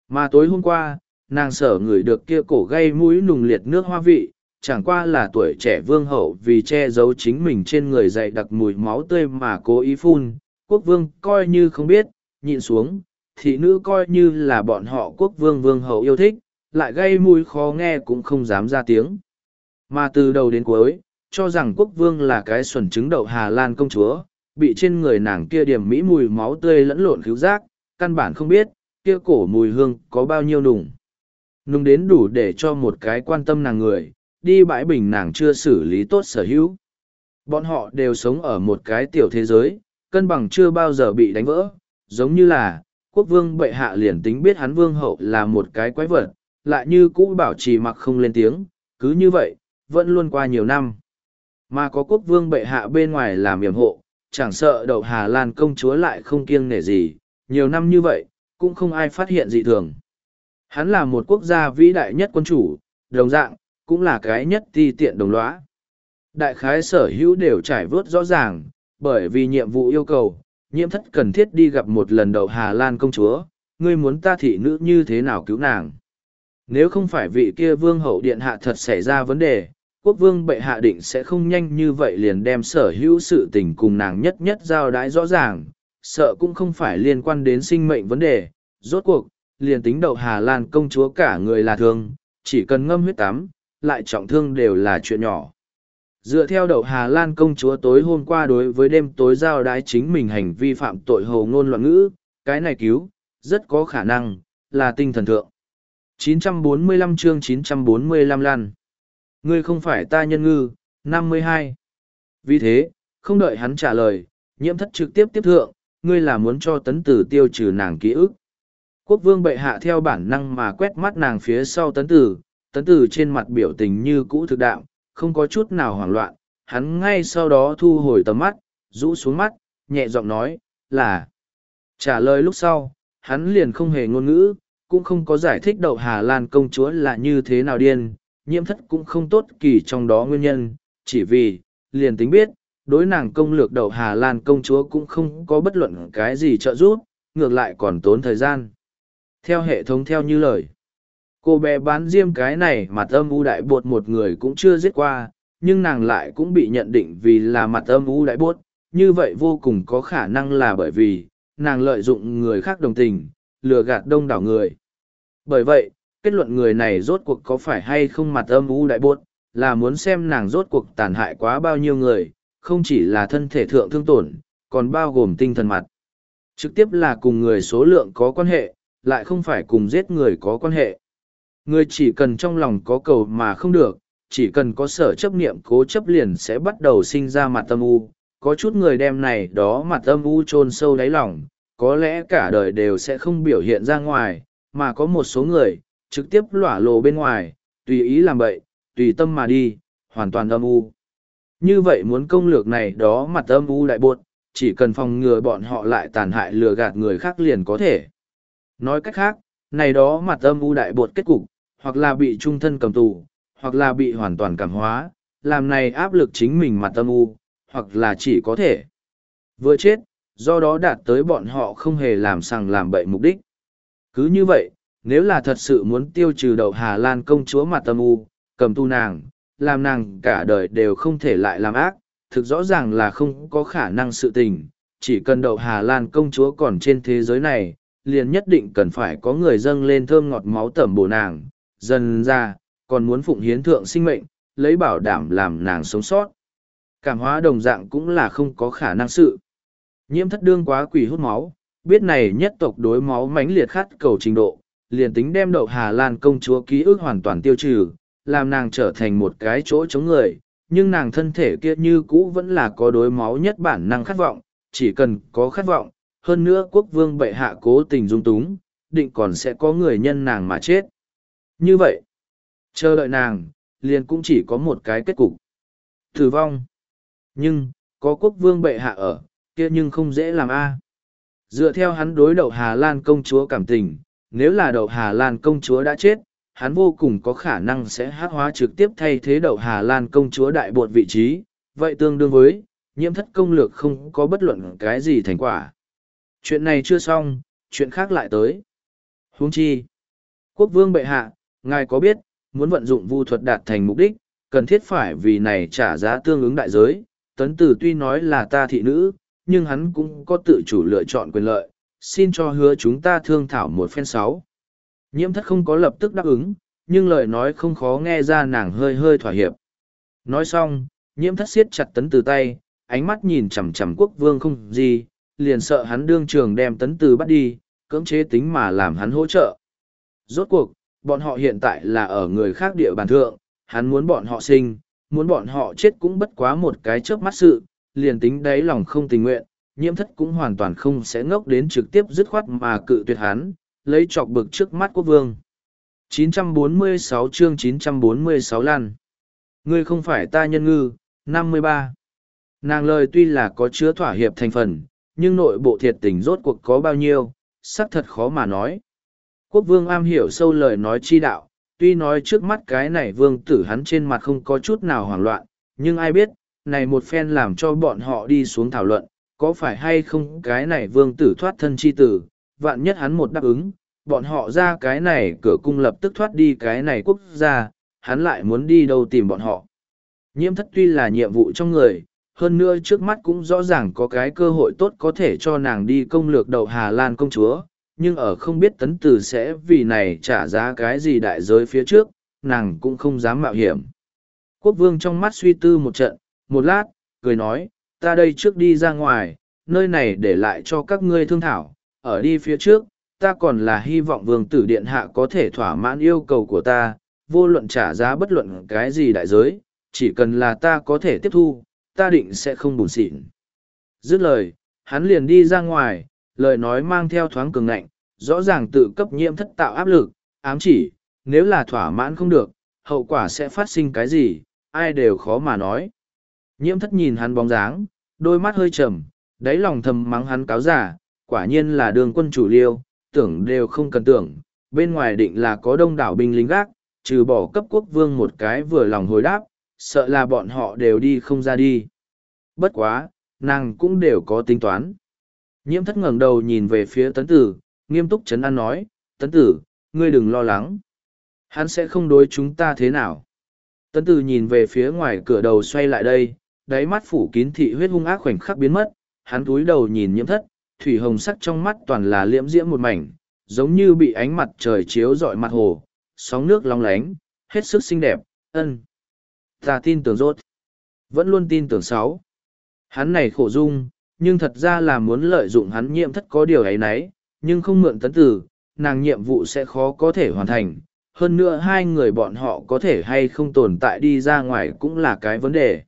Mà tối hôm qua nàng sở ngửi được kia cổ gây mũi nùng liệt nước hoa vị chẳng qua là tuổi trẻ vương hậu vì che giấu chính mình trên người dậy đặc mùi máu tươi mà cố ý phun quốc vương coi như không biết, nhịn xuống, thị nữ coi như là bọn họ quốc vương vương hậu yêu thích, lại gây mùi khó nghe cũng không dám ra tiếng. Mà từ đầu đến cuối, cho rằng quốc vương là cái xuẩn trứng đậu hà lan công chúa, bị trên người nàng kia điểm mỹ mùi máu tươi lẫn lộn cứu giác, căn bản không biết, kia cổ mùi hương có bao nhiêu nùng. Nùng đến đủ để cho một cái quan tâm nàng người, đi bãi bình nàng chưa xử lý tốt sở hữu. Bọn họ đều sống ở một cái tiểu thế giới cân bằng chưa bao giờ bị đánh vỡ, giống như là, quốc vương bệ hạ liền tính biết hắn vương hậu là một cái quái vật, lại như cũ bảo trì mặc không lên tiếng, cứ như vậy, vẫn luôn qua nhiều năm. Mà có quốc vương bệ hạ bên ngoài làm yểm hộ, chẳng sợ đậu hà lan công chúa lại không kiêng nể gì, nhiều năm như vậy, cũng không ai phát hiện dị thường. Hắn là một quốc gia vĩ đại nhất quân chủ, đồng dạng, cũng là cái nhất ti tiện đồng lõa. Đại khái sở hữu đều trải vớt rõ ràng bởi vì nhiệm vụ yêu cầu nhiễm thất cần thiết đi gặp một lần đậu Hà Lan công chúa, ngươi muốn ta thị nữ như thế nào cứu nàng. Nếu không phải vị kia vương hậu điện hạ thật xảy ra vấn đề, quốc vương bệ hạ định sẽ không nhanh như vậy liền đem sở hữu sự tình cùng nàng nhất nhất giao đái rõ ràng, sợ cũng không phải liên quan đến sinh mệnh vấn đề, rốt cuộc, liền tính đậu Hà Lan công chúa cả người là thương, chỉ cần ngâm huyết tắm, lại trọng thương đều là chuyện nhỏ. Dựa theo đậu Hà Lan công chúa tối hôm qua đối với đêm tối giao đái chính mình hành vi phạm tội hồ ngôn loạn ngữ, cái này cứu, rất có khả năng, là tinh thần thượng. 945 chương 945 lan. Ngươi không phải ta nhân ngư, 52. Vì thế, không đợi hắn trả lời, nhiễm thất trực tiếp tiếp thượng, ngươi là muốn cho tấn tử tiêu trừ nàng ký ức. Quốc vương bệ hạ theo bản năng mà quét mắt nàng phía sau tấn tử, tấn tử trên mặt biểu tình như cũ thực đạo, không có chút nào hoảng loạn, hắn ngay sau đó thu hồi tầm mắt, rũ xuống mắt, nhẹ giọng nói, là. Trả lời lúc sau, hắn liền không hề ngôn ngữ, cũng không có giải thích đậu Hà Lan công chúa là như thế nào điên, nhiễm thất cũng không tốt kỳ trong đó nguyên nhân, chỉ vì, liền tính biết, đối nàng công lược đậu Hà Lan công chúa cũng không có bất luận cái gì trợ giúp, ngược lại còn tốn thời gian. Theo hệ thống theo như lời, cô bé bán diêm cái này mặt âm u đại bột một người cũng chưa giết qua, nhưng nàng lại cũng bị nhận định vì là mặt âm u đại bốt như vậy vô cùng có khả năng là bởi vì nàng lợi dụng người khác đồng tình, lừa gạt đông đảo người. Bởi vậy, kết luận người này rốt cuộc có phải hay không mặt âm u đại bốt là muốn xem nàng rốt cuộc tàn hại quá bao nhiêu người, không chỉ là thân thể thượng thương tổn, còn bao gồm tinh thần mặt. Trực tiếp là cùng người số lượng có quan hệ, lại không phải cùng giết người có quan hệ. Người chỉ cần trong lòng có cầu mà không được, chỉ cần có sở chấp niệm cố chấp liền sẽ bắt đầu sinh ra mặt tâm u. Có chút người đem này đó mặt tâm u chôn sâu đáy lòng, có lẽ cả đời đều sẽ không biểu hiện ra ngoài, mà có một số người, trực tiếp lỏa lộ bên ngoài, tùy ý làm bậy, tùy tâm mà đi, hoàn toàn âm u. Như vậy muốn công lược này đó mặt âm u đại buột, chỉ cần phòng ngừa bọn họ lại tàn hại lừa gạt người khác liền có thể. Nói cách khác, này đó mặt âm u đại bột kết cục, hoặc là bị trung thân cầm tù, hoặc là bị hoàn toàn cảm hóa, làm này áp lực chính mình mặt tâm u, hoặc là chỉ có thể vừa chết, do đó đạt tới bọn họ không hề làm sằng làm bậy mục đích. Cứ như vậy, nếu là thật sự muốn tiêu trừ đậu Hà Lan công chúa mặt tâm u, cầm tu nàng, làm nàng cả đời đều không thể lại làm ác, thực rõ ràng là không có khả năng sự tình, chỉ cần đậu Hà Lan công chúa còn trên thế giới này, liền nhất định cần phải có người dâng lên thơm ngọt máu tẩm bổ nàng, dần ra, còn muốn phụng hiến thượng sinh mệnh, lấy bảo đảm làm nàng sống sót. Cảm hóa đồng dạng cũng là không có khả năng sự. Nhiễm thất đương quá quỷ hút máu, biết này nhất tộc đối máu mãnh liệt khát cầu trình độ, liền tính đem đậu Hà Lan công chúa ký ức hoàn toàn tiêu trừ, làm nàng trở thành một cái chỗ chống người, nhưng nàng thân thể kia như cũ vẫn là có đối máu nhất bản năng khát vọng, chỉ cần có khát vọng, hơn nữa quốc vương bệ hạ cố tình dung túng, định còn sẽ có người nhân nàng mà chết. Như vậy, chờ đợi nàng, liền cũng chỉ có một cái kết cục. Tử vong. Nhưng, có quốc vương bệ hạ ở, kia nhưng không dễ làm a. Dựa theo hắn đối đậu Hà Lan công chúa cảm tình, nếu là đậu Hà Lan công chúa đã chết, hắn vô cùng có khả năng sẽ hát hóa trực tiếp thay thế đậu Hà Lan công chúa đại bột vị trí, vậy tương đương với, nhiễm thất công lược không có bất luận cái gì thành quả. Chuyện này chưa xong, chuyện khác lại tới. Huống chi, quốc vương bệ hạ, ngài có biết, muốn vận dụng vu thuật đạt thành mục đích, cần thiết phải vì này trả giá tương ứng đại giới. Tấn tử tuy nói là ta thị nữ, nhưng hắn cũng có tự chủ lựa chọn quyền lợi, xin cho hứa chúng ta thương thảo một phen sáu. Nhiễm thất không có lập tức đáp ứng, nhưng lời nói không khó nghe ra nàng hơi hơi thỏa hiệp. Nói xong, nhiễm thất siết chặt tấn từ tay, ánh mắt nhìn chằm chằm quốc vương không gì, liền sợ hắn đương trường đem tấn từ bắt đi, cưỡng chế tính mà làm hắn hỗ trợ. Rốt cuộc, bọn họ hiện tại là ở người khác địa bàn thượng, hắn muốn bọn họ sinh, muốn bọn họ chết cũng bất quá một cái chớp mắt sự, liền tính đáy lòng không tình nguyện, nhiễm thất cũng hoàn toàn không sẽ ngốc đến trực tiếp dứt khoát mà cự tuyệt hắn, lấy chọc bực trước mắt quốc vương. 946 chương 946 lan. Ngươi không phải ta nhân ngư, 53. Nàng lời tuy là có chứa thỏa hiệp thành phần, nhưng nội bộ thiệt tình rốt cuộc có bao nhiêu, xác thật khó mà nói. Quốc vương am hiểu sâu lời nói chi đạo, tuy nói trước mắt cái này vương tử hắn trên mặt không có chút nào hoảng loạn, nhưng ai biết, này một phen làm cho bọn họ đi xuống thảo luận, có phải hay không cái này vương tử thoát thân chi tử, vạn nhất hắn một đáp ứng, bọn họ ra cái này cửa cung lập tức thoát đi cái này quốc gia, hắn lại muốn đi đâu tìm bọn họ. Nhiễm thất tuy là nhiệm vụ trong người, hơn nữa trước mắt cũng rõ ràng có cái cơ hội tốt có thể cho nàng đi công lược đầu Hà Lan công chúa, nhưng ở không biết tấn tử sẽ vì này trả giá cái gì đại giới phía trước, nàng cũng không dám mạo hiểm. Quốc vương trong mắt suy tư một trận, một lát, cười nói, ta đây trước đi ra ngoài, nơi này để lại cho các ngươi thương thảo, ở đi phía trước, ta còn là hy vọng vương tử điện hạ có thể thỏa mãn yêu cầu của ta, vô luận trả giá bất luận cái gì đại giới, chỉ cần là ta có thể tiếp thu, ta định sẽ không buồn xịn. Dứt lời, hắn liền đi ra ngoài, lời nói mang theo thoáng cường ngạnh, rõ ràng tự cấp nhiễm thất tạo áp lực, ám chỉ, nếu là thỏa mãn không được, hậu quả sẽ phát sinh cái gì, ai đều khó mà nói. Nhiễm thất nhìn hắn bóng dáng, đôi mắt hơi trầm, đáy lòng thầm mắng hắn cáo giả, quả nhiên là đường quân chủ liêu, tưởng đều không cần tưởng, bên ngoài định là có đông đảo binh lính gác, trừ bỏ cấp quốc vương một cái vừa lòng hồi đáp, sợ là bọn họ đều đi không ra đi. Bất quá, nàng cũng đều có tính toán. Nhiễm thất ngẩng đầu nhìn về phía tấn tử, nghiêm túc chấn an nói, tấn tử, ngươi đừng lo lắng. Hắn sẽ không đối chúng ta thế nào. Tấn tử nhìn về phía ngoài cửa đầu xoay lại đây, đáy mắt phủ kín thị huyết hung ác khoảnh khắc biến mất, hắn túi đầu nhìn nhiễm thất, thủy hồng sắc trong mắt toàn là liễm diễm một mảnh, giống như bị ánh mặt trời chiếu dọi mặt hồ, sóng nước long lánh, hết sức xinh đẹp, ân. Ta tin tưởng rốt. Vẫn luôn tin tưởng sáu. Hắn này khổ dung, nhưng thật ra là muốn lợi dụng hắn nhiệm thất có điều ấy nấy, nhưng không mượn tấn tử, nàng nhiệm vụ sẽ khó có thể hoàn thành. Hơn nữa hai người bọn họ có thể hay không tồn tại đi ra ngoài cũng là cái vấn đề.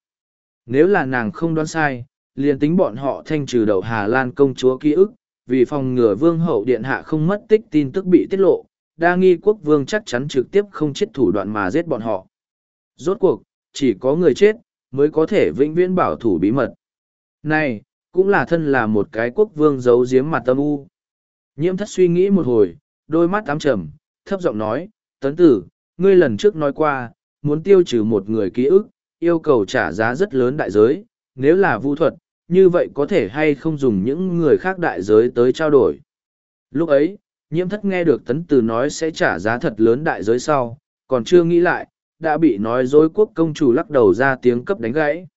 Nếu là nàng không đoán sai, liền tính bọn họ thanh trừ đầu Hà Lan công chúa ký ức, vì phòng ngừa vương hậu điện hạ không mất tích tin tức bị tiết lộ, đa nghi quốc vương chắc chắn trực tiếp không chết thủ đoạn mà giết bọn họ. Rốt cuộc, chỉ có người chết, mới có thể vĩnh viễn bảo thủ bí mật. Này, cũng là thân là một cái quốc vương giấu giếm mặt tâm u. Nhiễm thất suy nghĩ một hồi, đôi mắt ám trầm, thấp giọng nói, tấn tử, ngươi lần trước nói qua, muốn tiêu trừ một người ký ức, yêu cầu trả giá rất lớn đại giới, nếu là vũ thuật, như vậy có thể hay không dùng những người khác đại giới tới trao đổi. Lúc ấy, nhiễm thất nghe được tấn tử nói sẽ trả giá thật lớn đại giới sau, còn chưa nghĩ lại, đã bị nói dối quốc công chủ lắc đầu ra tiếng cấp đánh gãy.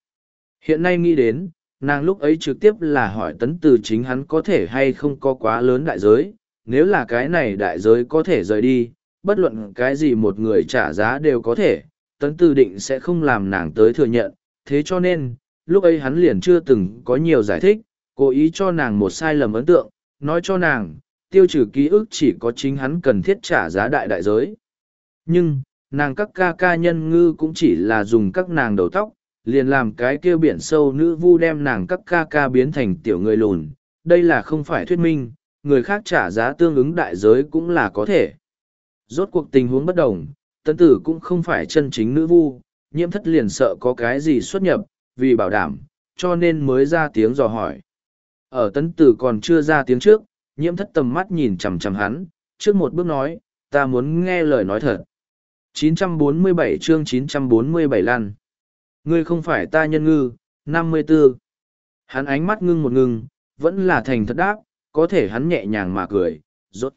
Hiện nay nghĩ đến, nàng lúc ấy trực tiếp là hỏi tấn từ chính hắn có thể hay không có quá lớn đại giới, nếu là cái này đại giới có thể rời đi, bất luận cái gì một người trả giá đều có thể, tấn từ định sẽ không làm nàng tới thừa nhận, thế cho nên, lúc ấy hắn liền chưa từng có nhiều giải thích, cố ý cho nàng một sai lầm ấn tượng, nói cho nàng, tiêu trừ ký ức chỉ có chính hắn cần thiết trả giá đại đại giới. Nhưng, nàng các ca ca nhân ngư cũng chỉ là dùng các nàng đầu tóc, liền làm cái kia biển sâu nữ vu đem nàng các ca ca biến thành tiểu người lùn. Đây là không phải thuyết minh, người khác trả giá tương ứng đại giới cũng là có thể. Rốt cuộc tình huống bất đồng, tân tử cũng không phải chân chính nữ vu, nhiễm thất liền sợ có cái gì xuất nhập, vì bảo đảm, cho nên mới ra tiếng dò hỏi. Ở tấn tử còn chưa ra tiếng trước, nhiễm thất tầm mắt nhìn chằm chằm hắn, trước một bước nói, ta muốn nghe lời nói thật. 947 chương 947 lăn. Ngươi không phải ta nhân ngư, 54. Hắn ánh mắt ngưng một ngưng, vẫn là thành thật đáp, có thể hắn nhẹ nhàng mà cười, rốt.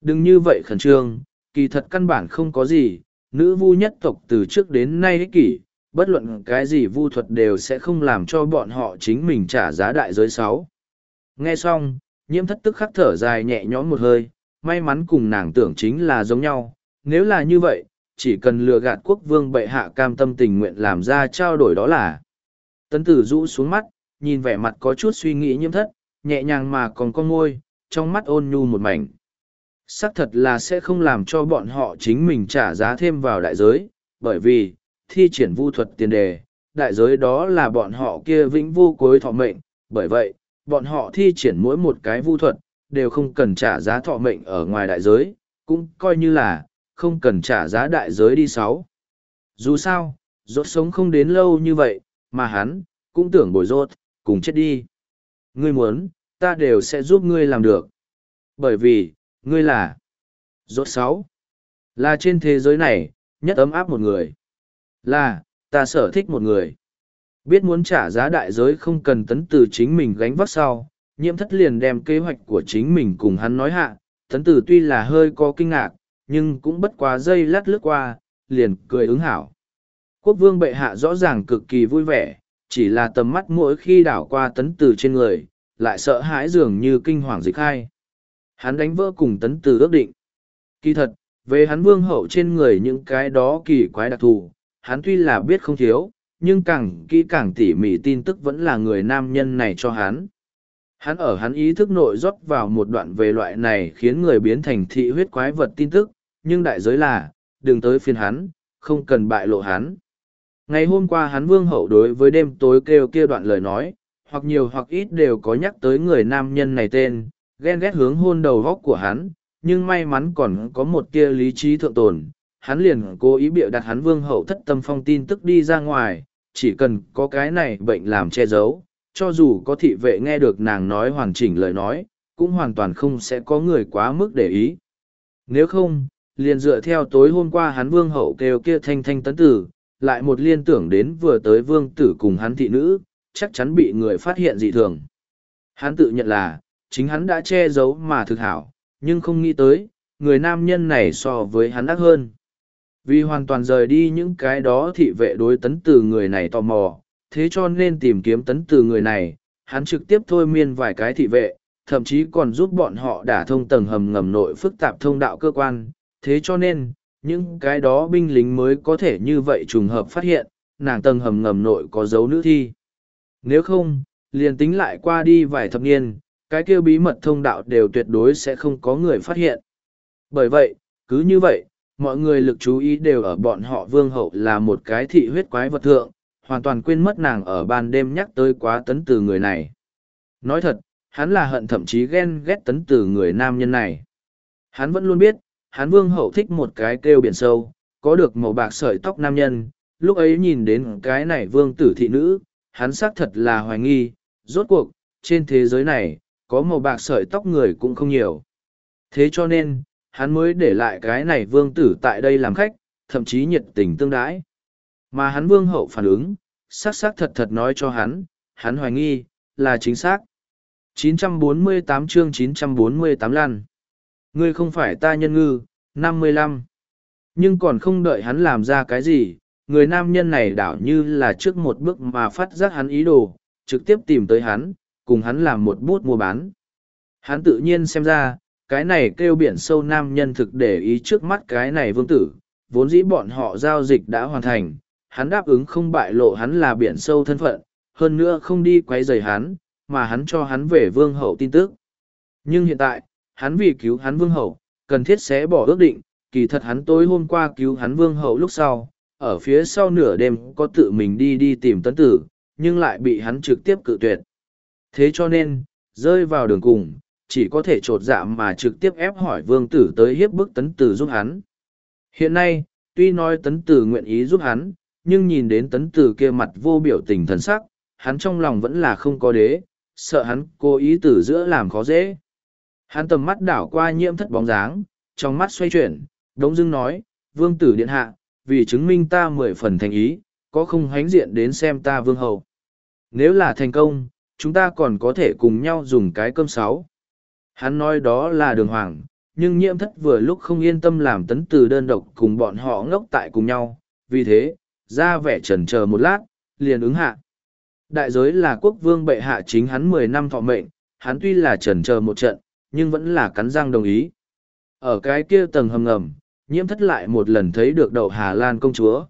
Đừng như vậy khẩn trương, kỳ thật căn bản không có gì, nữ vu nhất tộc từ trước đến nay ích kỷ, bất luận cái gì vu thuật đều sẽ không làm cho bọn họ chính mình trả giá đại giới sáu. Nghe xong, nhiễm thất tức khắc thở dài nhẹ nhõm một hơi, may mắn cùng nàng tưởng chính là giống nhau, nếu là như vậy, chỉ cần lừa gạt quốc vương bệ hạ cam tâm tình nguyện làm ra trao đổi đó là. Tấn tử rũ xuống mắt, nhìn vẻ mặt có chút suy nghĩ nhiễm thất, nhẹ nhàng mà còn con môi, trong mắt ôn nhu một mảnh. Xác thật là sẽ không làm cho bọn họ chính mình trả giá thêm vào đại giới, bởi vì, thi triển vu thuật tiền đề, đại giới đó là bọn họ kia vĩnh vô cuối thọ mệnh, bởi vậy, bọn họ thi triển mỗi một cái vu thuật, đều không cần trả giá thọ mệnh ở ngoài đại giới, cũng coi như là, không cần trả giá đại giới đi sáu. Dù sao, rốt sống không đến lâu như vậy, mà hắn, cũng tưởng bồi rốt, cùng chết đi. Ngươi muốn, ta đều sẽ giúp ngươi làm được. Bởi vì, ngươi là rốt sáu. Là trên thế giới này, nhất ấm áp một người. Là, ta sở thích một người. Biết muốn trả giá đại giới không cần tấn từ chính mình gánh vác sau, nhiễm thất liền đem kế hoạch của chính mình cùng hắn nói hạ, tấn tử tuy là hơi có kinh ngạc, nhưng cũng bất quá dây lát lướt qua, liền cười ứng hảo. Quốc vương bệ hạ rõ ràng cực kỳ vui vẻ, chỉ là tầm mắt mỗi khi đảo qua tấn tử trên người, lại sợ hãi dường như kinh hoàng dịch hai. Hắn đánh vỡ cùng tấn tử ước định. Kỳ thật, về hắn vương hậu trên người những cái đó kỳ quái đặc thù, hắn tuy là biết không thiếu, nhưng càng kỹ càng tỉ mỉ tin tức vẫn là người nam nhân này cho hắn. Hắn ở hắn ý thức nội rót vào một đoạn về loại này khiến người biến thành thị huyết quái vật tin tức, nhưng đại giới là, đừng tới phiên hắn, không cần bại lộ hắn. Ngày hôm qua hắn vương hậu đối với đêm tối kêu kia đoạn lời nói, hoặc nhiều hoặc ít đều có nhắc tới người nam nhân này tên, ghen ghét hướng hôn đầu góc của hắn, nhưng may mắn còn có một tia lý trí thượng tồn. Hắn liền cố ý bịa đặt hắn vương hậu thất tâm phong tin tức đi ra ngoài, chỉ cần có cái này bệnh làm che giấu, cho dù có thị vệ nghe được nàng nói hoàn chỉnh lời nói, cũng hoàn toàn không sẽ có người quá mức để ý. Nếu không, liền dựa theo tối hôm qua hắn vương hậu kêu kia thanh thanh tấn tử, lại một liên tưởng đến vừa tới vương tử cùng hắn thị nữ, chắc chắn bị người phát hiện dị thường. Hắn tự nhận là, chính hắn đã che giấu mà thực hảo, nhưng không nghĩ tới, người nam nhân này so với hắn ác hơn. Vì hoàn toàn rời đi những cái đó thị vệ đối tấn từ người này tò mò, thế cho nên tìm kiếm tấn từ người này, hắn trực tiếp thôi miên vài cái thị vệ, thậm chí còn giúp bọn họ đả thông tầng hầm ngầm nội phức tạp thông đạo cơ quan, thế cho nên, những cái đó binh lính mới có thể như vậy trùng hợp phát hiện, nàng tầng hầm ngầm nội có dấu nữ thi. Nếu không, liền tính lại qua đi vài thập niên, cái kêu bí mật thông đạo đều tuyệt đối sẽ không có người phát hiện. Bởi vậy, cứ như vậy, mọi người lực chú ý đều ở bọn họ vương hậu là một cái thị huyết quái vật thượng, hoàn toàn quên mất nàng ở ban đêm nhắc tới quá tấn từ người này. Nói thật, hắn là hận thậm chí ghen ghét tấn từ người nam nhân này. Hắn vẫn luôn biết, Hán vương hậu thích một cái kêu biển sâu, có được màu bạc sợi tóc nam nhân, lúc ấy nhìn đến cái này vương tử thị nữ, hắn xác thật là hoài nghi, rốt cuộc, trên thế giới này, có màu bạc sợi tóc người cũng không nhiều. Thế cho nên, hắn mới để lại cái này vương tử tại đây làm khách, thậm chí nhiệt tình tương đãi. Mà hắn vương hậu phản ứng, xác xác thật thật nói cho hắn, hắn hoài nghi, là chính xác. 948 chương 948 lăn. Ngươi không phải ta nhân ngư, 55. Nhưng còn không đợi hắn làm ra cái gì, người nam nhân này đảo như là trước một bước mà phát giác hắn ý đồ, trực tiếp tìm tới hắn, cùng hắn làm một bút mua bán. Hắn tự nhiên xem ra, cái này kêu biển sâu nam nhân thực để ý trước mắt cái này vương tử, vốn dĩ bọn họ giao dịch đã hoàn thành, hắn đáp ứng không bại lộ hắn là biển sâu thân phận, hơn nữa không đi quấy rầy hắn, mà hắn cho hắn về vương hậu tin tức. Nhưng hiện tại, hắn vì cứu hắn vương hậu, cần thiết sẽ bỏ ước định, kỳ thật hắn tối hôm qua cứu hắn vương hậu lúc sau, ở phía sau nửa đêm có tự mình đi đi tìm tấn tử, nhưng lại bị hắn trực tiếp cự tuyệt. Thế cho nên, rơi vào đường cùng, chỉ có thể trột dạ mà trực tiếp ép hỏi vương tử tới hiếp bức tấn tử giúp hắn. Hiện nay, tuy nói tấn tử nguyện ý giúp hắn, nhưng nhìn đến tấn tử kia mặt vô biểu tình thần sắc, hắn trong lòng vẫn là không có đế, sợ hắn cố ý từ giữa làm khó dễ. Hắn tầm mắt đảo qua nhiễm thất bóng dáng, trong mắt xoay chuyển, đống dưng nói, vương tử điện hạ, vì chứng minh ta mười phần thành ý, có không hánh diện đến xem ta vương hầu. Nếu là thành công, chúng ta còn có thể cùng nhau dùng cái cơm sáu. Hắn nói đó là đường hoàng, nhưng nhiễm thất vừa lúc không yên tâm làm tấn từ đơn độc cùng bọn họ ngốc tại cùng nhau, vì thế, ra vẻ trần chờ một lát, liền ứng hạ. Đại giới là quốc vương bệ hạ chính hắn mười năm thọ mệnh, hắn tuy là trần chờ một trận, nhưng vẫn là cắn răng đồng ý. Ở cái kia tầng hầm ngầm, nhiễm thất lại một lần thấy được đậu Hà Lan công chúa.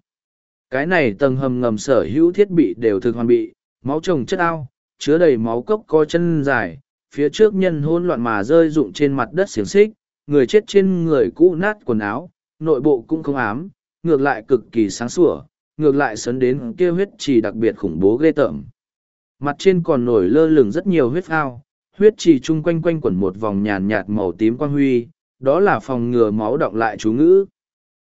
Cái này tầng hầm ngầm sở hữu thiết bị đều thực hoàn bị, máu trồng chất ao, chứa đầy máu cốc có chân dài, phía trước nhân hôn loạn mà rơi rụng trên mặt đất xiềng xích, người chết trên người cũ nát quần áo, nội bộ cũng không ám, ngược lại cực kỳ sáng sủa, ngược lại sấn đến kia huyết trì đặc biệt khủng bố ghê tởm. Mặt trên còn nổi lơ lửng rất nhiều huyết ao, huyết trì chung quanh quanh quẩn một vòng nhàn nhạt màu tím quang huy, đó là phòng ngừa máu động lại chú ngữ.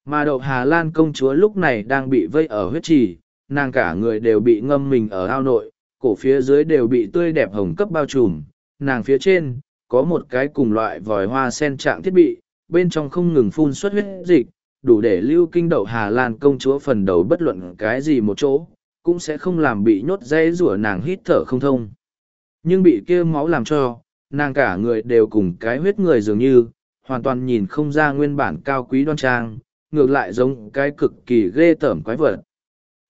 Mà đậu Hà Lan công chúa lúc này đang bị vây ở huyết trì, nàng cả người đều bị ngâm mình ở ao nội, cổ phía dưới đều bị tươi đẹp hồng cấp bao trùm, nàng phía trên, có một cái cùng loại vòi hoa sen trạng thiết bị, bên trong không ngừng phun xuất huyết dịch, đủ để lưu kinh đậu Hà Lan công chúa phần đầu bất luận cái gì một chỗ, cũng sẽ không làm bị nhốt dây rủa nàng hít thở không thông. Nhưng bị kia máu làm cho, nàng cả người đều cùng cái huyết người dường như, hoàn toàn nhìn không ra nguyên bản cao quý đoan trang, ngược lại giống cái cực kỳ ghê tởm quái vật.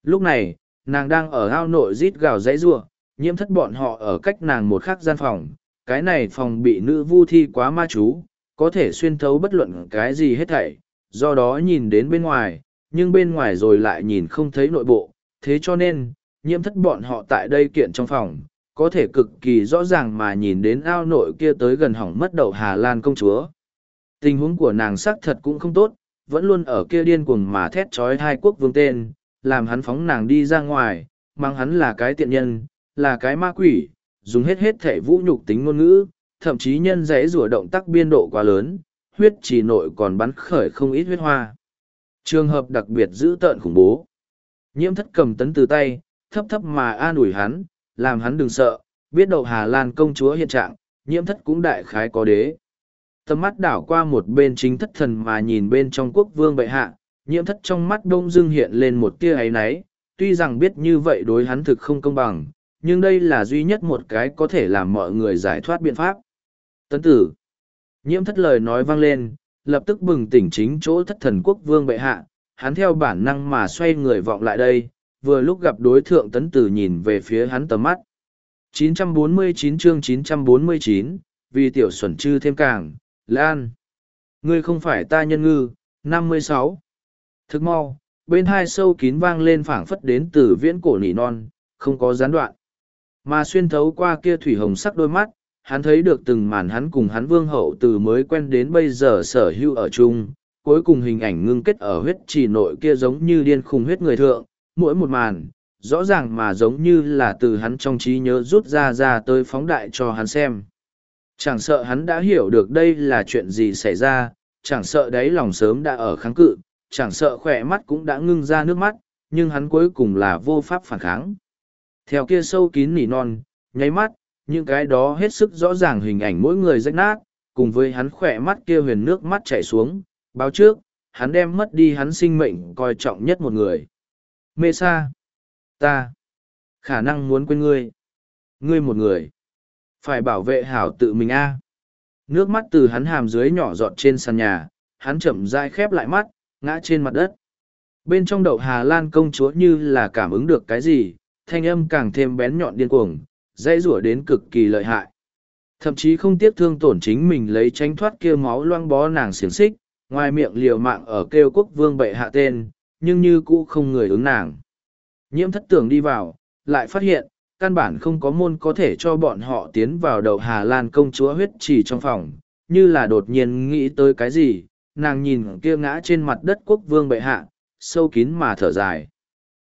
Lúc này, nàng đang ở ao nội rít gào dãy rủa nhiễm thất bọn họ ở cách nàng một khắc gian phòng, cái này phòng bị nữ vu thi quá ma chú, có thể xuyên thấu bất luận cái gì hết thảy, do đó nhìn đến bên ngoài, nhưng bên ngoài rồi lại nhìn không thấy nội bộ, thế cho nên, nhiễm thất bọn họ tại đây kiện trong phòng, có thể cực kỳ rõ ràng mà nhìn đến ao nội kia tới gần hỏng mất đầu Hà Lan công chúa. Tình huống của nàng xác thật cũng không tốt, vẫn luôn ở kia điên cuồng mà thét trói hai quốc vương tên, làm hắn phóng nàng đi ra ngoài, mang hắn là cái tiện nhân, là cái ma quỷ, dùng hết hết thể vũ nhục tính ngôn ngữ, thậm chí nhân dãy rùa động tác biên độ quá lớn, huyết chỉ nội còn bắn khởi không ít huyết hoa. Trường hợp đặc biệt giữ tợn khủng bố. Nhiễm thất cầm tấn từ tay, thấp thấp mà an ủi hắn, làm hắn đừng sợ, biết đậu Hà Lan công chúa hiện trạng, nhiễm thất cũng đại khái có đế. Tầm mắt đảo qua một bên chính thất thần mà nhìn bên trong quốc vương bệ hạ, nhiễm thất trong mắt đông dưng hiện lên một tia ấy náy, tuy rằng biết như vậy đối hắn thực không công bằng, nhưng đây là duy nhất một cái có thể làm mọi người giải thoát biện pháp. Tấn tử. Nhiễm thất lời nói vang lên, lập tức bừng tỉnh chính chỗ thất thần quốc vương bệ hạ, hắn theo bản năng mà xoay người vọng lại đây, vừa lúc gặp đối thượng tấn tử nhìn về phía hắn tầm mắt. 949 chương 949, vì tiểu xuẩn chư thêm càng, Lan. Ngươi không phải ta nhân ngư, 56. Thức mau, bên hai sâu kín vang lên phảng phất đến từ viễn cổ nỉ non, không có gián đoạn. Mà xuyên thấu qua kia thủy hồng sắc đôi mắt, hắn thấy được từng màn hắn cùng hắn vương hậu từ mới quen đến bây giờ sở hữu ở chung, cuối cùng hình ảnh ngưng kết ở huyết trì nội kia giống như điên khùng huyết người thượng, mỗi một màn, rõ ràng mà giống như là từ hắn trong trí nhớ rút ra ra tới phóng đại cho hắn xem. Chẳng sợ hắn đã hiểu được đây là chuyện gì xảy ra, chẳng sợ đáy lòng sớm đã ở kháng cự, chẳng sợ khỏe mắt cũng đã ngưng ra nước mắt, nhưng hắn cuối cùng là vô pháp phản kháng. Theo kia sâu kín nỉ non, nháy mắt, những cái đó hết sức rõ ràng hình ảnh mỗi người rách nát, cùng với hắn khỏe mắt kia huyền nước mắt chảy xuống, báo trước, hắn đem mất đi hắn sinh mệnh coi trọng nhất một người. Mê sa, ta, khả năng muốn quên ngươi, ngươi một người, phải bảo vệ hảo tự mình a. Nước mắt từ hắn hàm dưới nhỏ giọt trên sàn nhà, hắn chậm rãi khép lại mắt, ngã trên mặt đất. Bên trong đậu Hà Lan công chúa như là cảm ứng được cái gì, thanh âm càng thêm bén nhọn điên cuồng, dãy rủa đến cực kỳ lợi hại. Thậm chí không tiếc thương tổn chính mình lấy tránh thoát kia máu loang bó nàng xiềng xích, ngoài miệng liều mạng ở kêu quốc vương bệ hạ tên, nhưng như cũ không người ứng nàng. Nhiễm thất tưởng đi vào, lại phát hiện, căn bản không có môn có thể cho bọn họ tiến vào đầu Hà Lan công chúa huyết chỉ trong phòng, như là đột nhiên nghĩ tới cái gì, nàng nhìn kia ngã trên mặt đất quốc vương bệ hạ, sâu kín mà thở dài.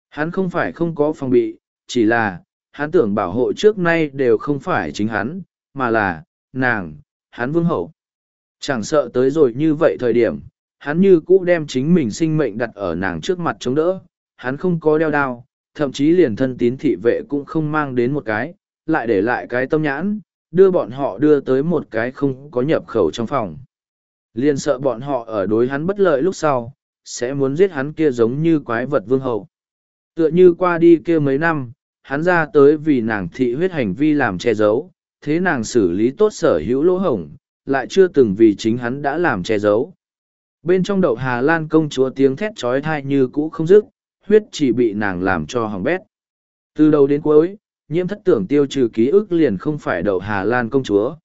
Hắn không phải không có phòng bị, chỉ là, hắn tưởng bảo hộ trước nay đều không phải chính hắn, mà là, nàng, hắn vương hậu. Chẳng sợ tới rồi như vậy thời điểm, hắn như cũ đem chính mình sinh mệnh đặt ở nàng trước mặt chống đỡ, hắn không có đeo đao, thậm chí liền thân tín thị vệ cũng không mang đến một cái, lại để lại cái tâm nhãn, đưa bọn họ đưa tới một cái không có nhập khẩu trong phòng. Liền sợ bọn họ ở đối hắn bất lợi lúc sau, sẽ muốn giết hắn kia giống như quái vật vương hậu. Tựa như qua đi kia mấy năm, hắn ra tới vì nàng thị huyết hành vi làm che giấu, thế nàng xử lý tốt sở hữu lỗ hổng, lại chưa từng vì chính hắn đã làm che giấu. Bên trong đậu Hà Lan công chúa tiếng thét trói thai như cũ không dứt, huyết chỉ bị nàng làm cho hỏng bét. Từ đầu đến cuối, nhiễm thất tưởng tiêu trừ ký ức liền không phải đậu Hà Lan công chúa.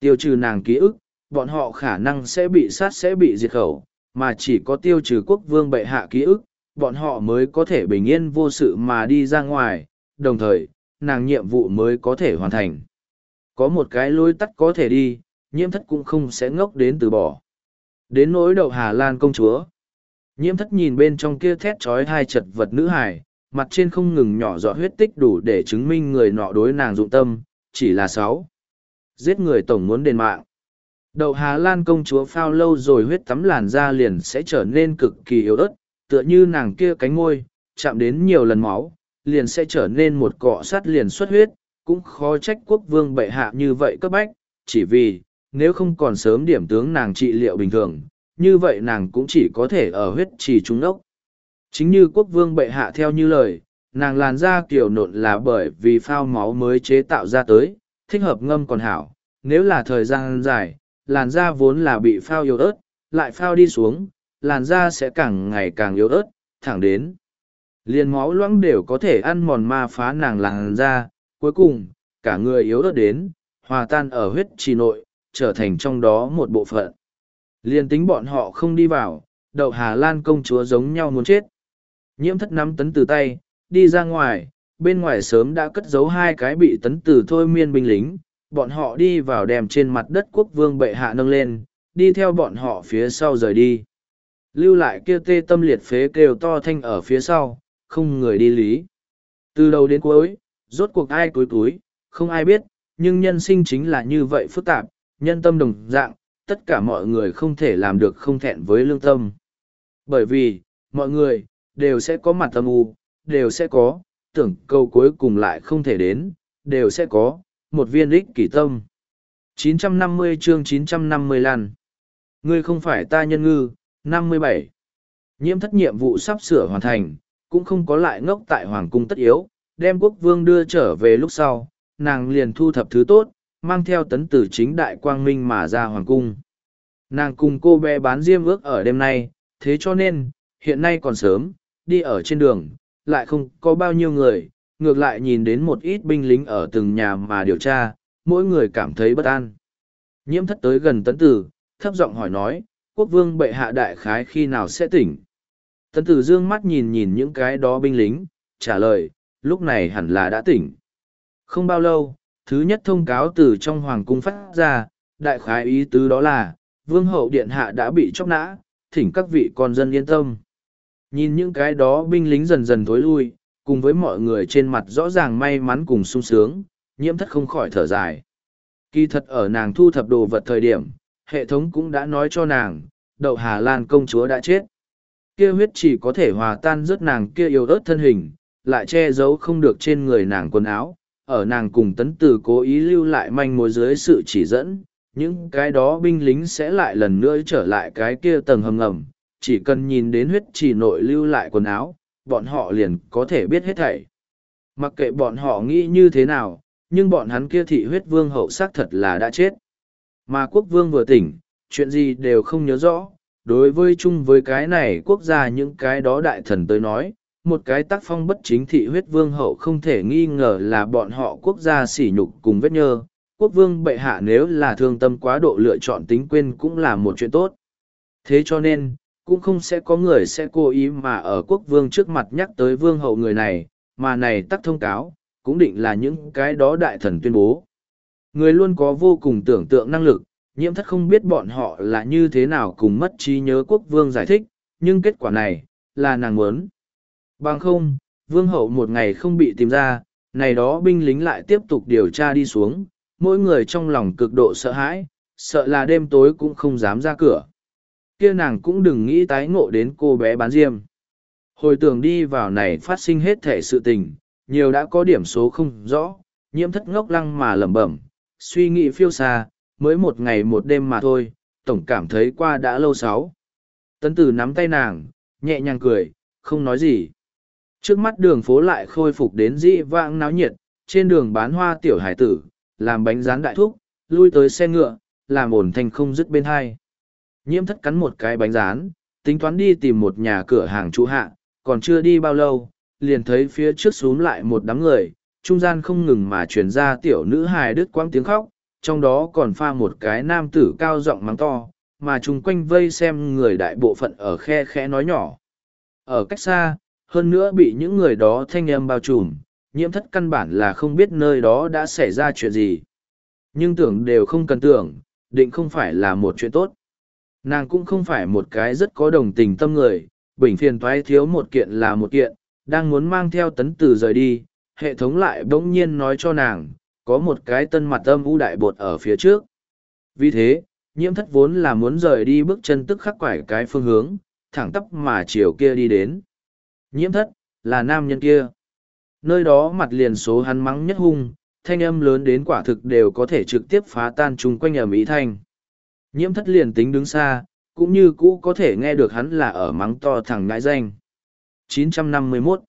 Tiêu trừ nàng ký ức, bọn họ khả năng sẽ bị sát sẽ bị diệt khẩu, mà chỉ có tiêu trừ quốc vương bệ hạ ký ức, bọn họ mới có thể bình yên vô sự mà đi ra ngoài, đồng thời, nàng nhiệm vụ mới có thể hoàn thành. Có một cái lối tắt có thể đi, nhiễm thất cũng không sẽ ngốc đến từ bỏ. Đến nỗi đậu Hà Lan công chúa. Nhiễm thất nhìn bên trong kia thét trói hai chật vật nữ hải, mặt trên không ngừng nhỏ giọt huyết tích đủ để chứng minh người nọ đối nàng dụng tâm, chỉ là sáu. Giết người tổng muốn đền mạng. Đậu Hà Lan công chúa phao lâu rồi huyết tắm làn da liền sẽ trở nên cực kỳ yếu ớt, tựa như nàng kia cánh môi, chạm đến nhiều lần máu, liền sẽ trở nên một cọ sát liền xuất huyết, cũng khó trách quốc vương bệ hạ như vậy cấp bách, chỉ vì, nếu không còn sớm điểm tướng nàng trị liệu bình thường, như vậy nàng cũng chỉ có thể ở huyết trì trung ốc. Chính như quốc vương bệ hạ theo như lời, nàng làn da kiểu nộn là bởi vì phao máu mới chế tạo ra tới, thích hợp ngâm còn hảo, nếu là thời gian dài, làn da vốn là bị phao yếu ớt, lại phao đi xuống, làn da sẽ càng ngày càng yếu ớt, thẳng đến. Liền máu loãng đều có thể ăn mòn ma phá nàng làn da, cuối cùng, cả người yếu ớt đến, hòa tan ở huyết trì nội, trở thành trong đó một bộ phận. Liên tính bọn họ không đi vào, đậu Hà Lan công chúa giống nhau muốn chết. Nhiễm thất nắm tấn từ tay, đi ra ngoài, bên ngoài sớm đã cất giấu hai cái bị tấn từ thôi miên binh lính, bọn họ đi vào đèm trên mặt đất quốc vương bệ hạ nâng lên, đi theo bọn họ phía sau rời đi. Lưu lại kia tê tâm liệt phế kêu to thanh ở phía sau, không người đi lý. Từ đầu đến cuối, rốt cuộc ai cuối túi, không ai biết, nhưng nhân sinh chính là như vậy phức tạp, nhân tâm đồng dạng, tất cả mọi người không thể làm được không thẹn với lương tâm. Bởi vì, mọi người, đều sẽ có mặt tâm u, đều sẽ có, tưởng câu cuối cùng lại không thể đến, đều sẽ có, một viên ích kỷ tâm. 950 chương 950 lần. Ngươi không phải ta nhân ngư, 57. Nhiễm thất nhiệm vụ sắp sửa hoàn thành, cũng không có lại ngốc tại Hoàng cung tất yếu, đem quốc vương đưa trở về lúc sau, nàng liền thu thập thứ tốt, mang theo tấn tử chính đại quang minh mà ra Hoàng cung. Nàng cùng cô bé bán diêm ước ở đêm nay, thế cho nên, hiện nay còn sớm, đi ở trên đường, lại không có bao nhiêu người, ngược lại nhìn đến một ít binh lính ở từng nhà mà điều tra, mỗi người cảm thấy bất an. Nhiễm thất tới gần tấn tử, thấp giọng hỏi nói, quốc vương bệ hạ đại khái khi nào sẽ tỉnh. Tấn tử dương mắt nhìn nhìn những cái đó binh lính, trả lời, lúc này hẳn là đã tỉnh. Không bao lâu, thứ nhất thông cáo từ trong hoàng cung phát ra, đại khái ý tứ đó là, vương hậu điện hạ đã bị chóc nã, thỉnh các vị con dân yên tâm. Nhìn những cái đó binh lính dần dần thối lui, cùng với mọi người trên mặt rõ ràng may mắn cùng sung sướng, nhiễm thất không khỏi thở dài. Kỳ thật ở nàng thu thập đồ vật thời điểm, hệ thống cũng đã nói cho nàng, đậu Hà Lan công chúa đã chết. Kia huyết chỉ có thể hòa tan rớt nàng kia yêu ớt thân hình, lại che giấu không được trên người nàng quần áo, ở nàng cùng tấn tử cố ý lưu lại manh mối dưới sự chỉ dẫn, những cái đó binh lính sẽ lại lần nữa trở lại cái kia tầng hầm ngầm, chỉ cần nhìn đến huyết chỉ nội lưu lại quần áo, bọn họ liền có thể biết hết thảy. Mặc kệ bọn họ nghĩ như thế nào, nhưng bọn hắn kia thị huyết vương hậu xác thật là đã chết. Mà quốc vương vừa tỉnh, chuyện gì đều không nhớ rõ, đối với chung với cái này quốc gia những cái đó đại thần tới nói, một cái tác phong bất chính thị huyết vương hậu không thể nghi ngờ là bọn họ quốc gia sỉ nhục cùng vết nhơ. Quốc vương bệ hạ nếu là thương tâm quá độ lựa chọn tính quên cũng là một chuyện tốt. Thế cho nên, cũng không sẽ có người sẽ cố ý mà ở quốc vương trước mặt nhắc tới vương hậu người này, mà này tắc thông cáo, cũng định là những cái đó đại thần tuyên bố. Người luôn có vô cùng tưởng tượng năng lực, nhiễm thất không biết bọn họ là như thế nào cùng mất trí nhớ quốc vương giải thích, nhưng kết quả này, là nàng muốn. Bằng không, vương hậu một ngày không bị tìm ra, này đó binh lính lại tiếp tục điều tra đi xuống, mỗi người trong lòng cực độ sợ hãi, sợ là đêm tối cũng không dám ra cửa. Kia nàng cũng đừng nghĩ tái ngộ đến cô bé bán diêm. Hồi tưởng đi vào này phát sinh hết thể sự tình, nhiều đã có điểm số không rõ, nhiễm thất ngốc lăng mà lẩm bẩm, suy nghĩ phiêu xa, mới một ngày một đêm mà thôi, tổng cảm thấy qua đã lâu sáu. Tấn tử nắm tay nàng, nhẹ nhàng cười, không nói gì. Trước mắt đường phố lại khôi phục đến dĩ vãng náo nhiệt, trên đường bán hoa tiểu hải tử, làm bánh rán đại thúc, lui tới xe ngựa, làm ổn thành không dứt bên hai. Nhiễm thất cắn một cái bánh rán, tính toán đi tìm một nhà cửa hàng trụ hạ, còn chưa đi bao lâu, liền thấy phía trước xuống lại một đám người, trung gian không ngừng mà truyền ra tiểu nữ hài đứt quãng tiếng khóc, trong đó còn pha một cái nam tử cao giọng mắng to, mà chung quanh vây xem người đại bộ phận ở khe khẽ nói nhỏ. Ở cách xa, hơn nữa bị những người đó thanh âm bao trùm, nhiễm thất căn bản là không biết nơi đó đã xảy ra chuyện gì. Nhưng tưởng đều không cần tưởng, định không phải là một chuyện tốt. Nàng cũng không phải một cái rất có đồng tình tâm người, bình phiền toái thiếu một kiện là một kiện, đang muốn mang theo tấn từ rời đi, hệ thống lại bỗng nhiên nói cho nàng, có một cái tân mặt âm u đại bột ở phía trước. Vì thế, nhiễm thất vốn là muốn rời đi bước chân tức khắc quải cái phương hướng, thẳng tắp mà chiều kia đi đến. Nhiễm thất, là nam nhân kia. Nơi đó mặt liền số hắn mắng nhất hung, thanh âm lớn đến quả thực đều có thể trực tiếp phá tan chung quanh ở Mỹ Thanh. Nhiễm thất liền tính đứng xa, cũng như cũ có thể nghe được hắn là ở mắng to thẳng ngãi danh. 951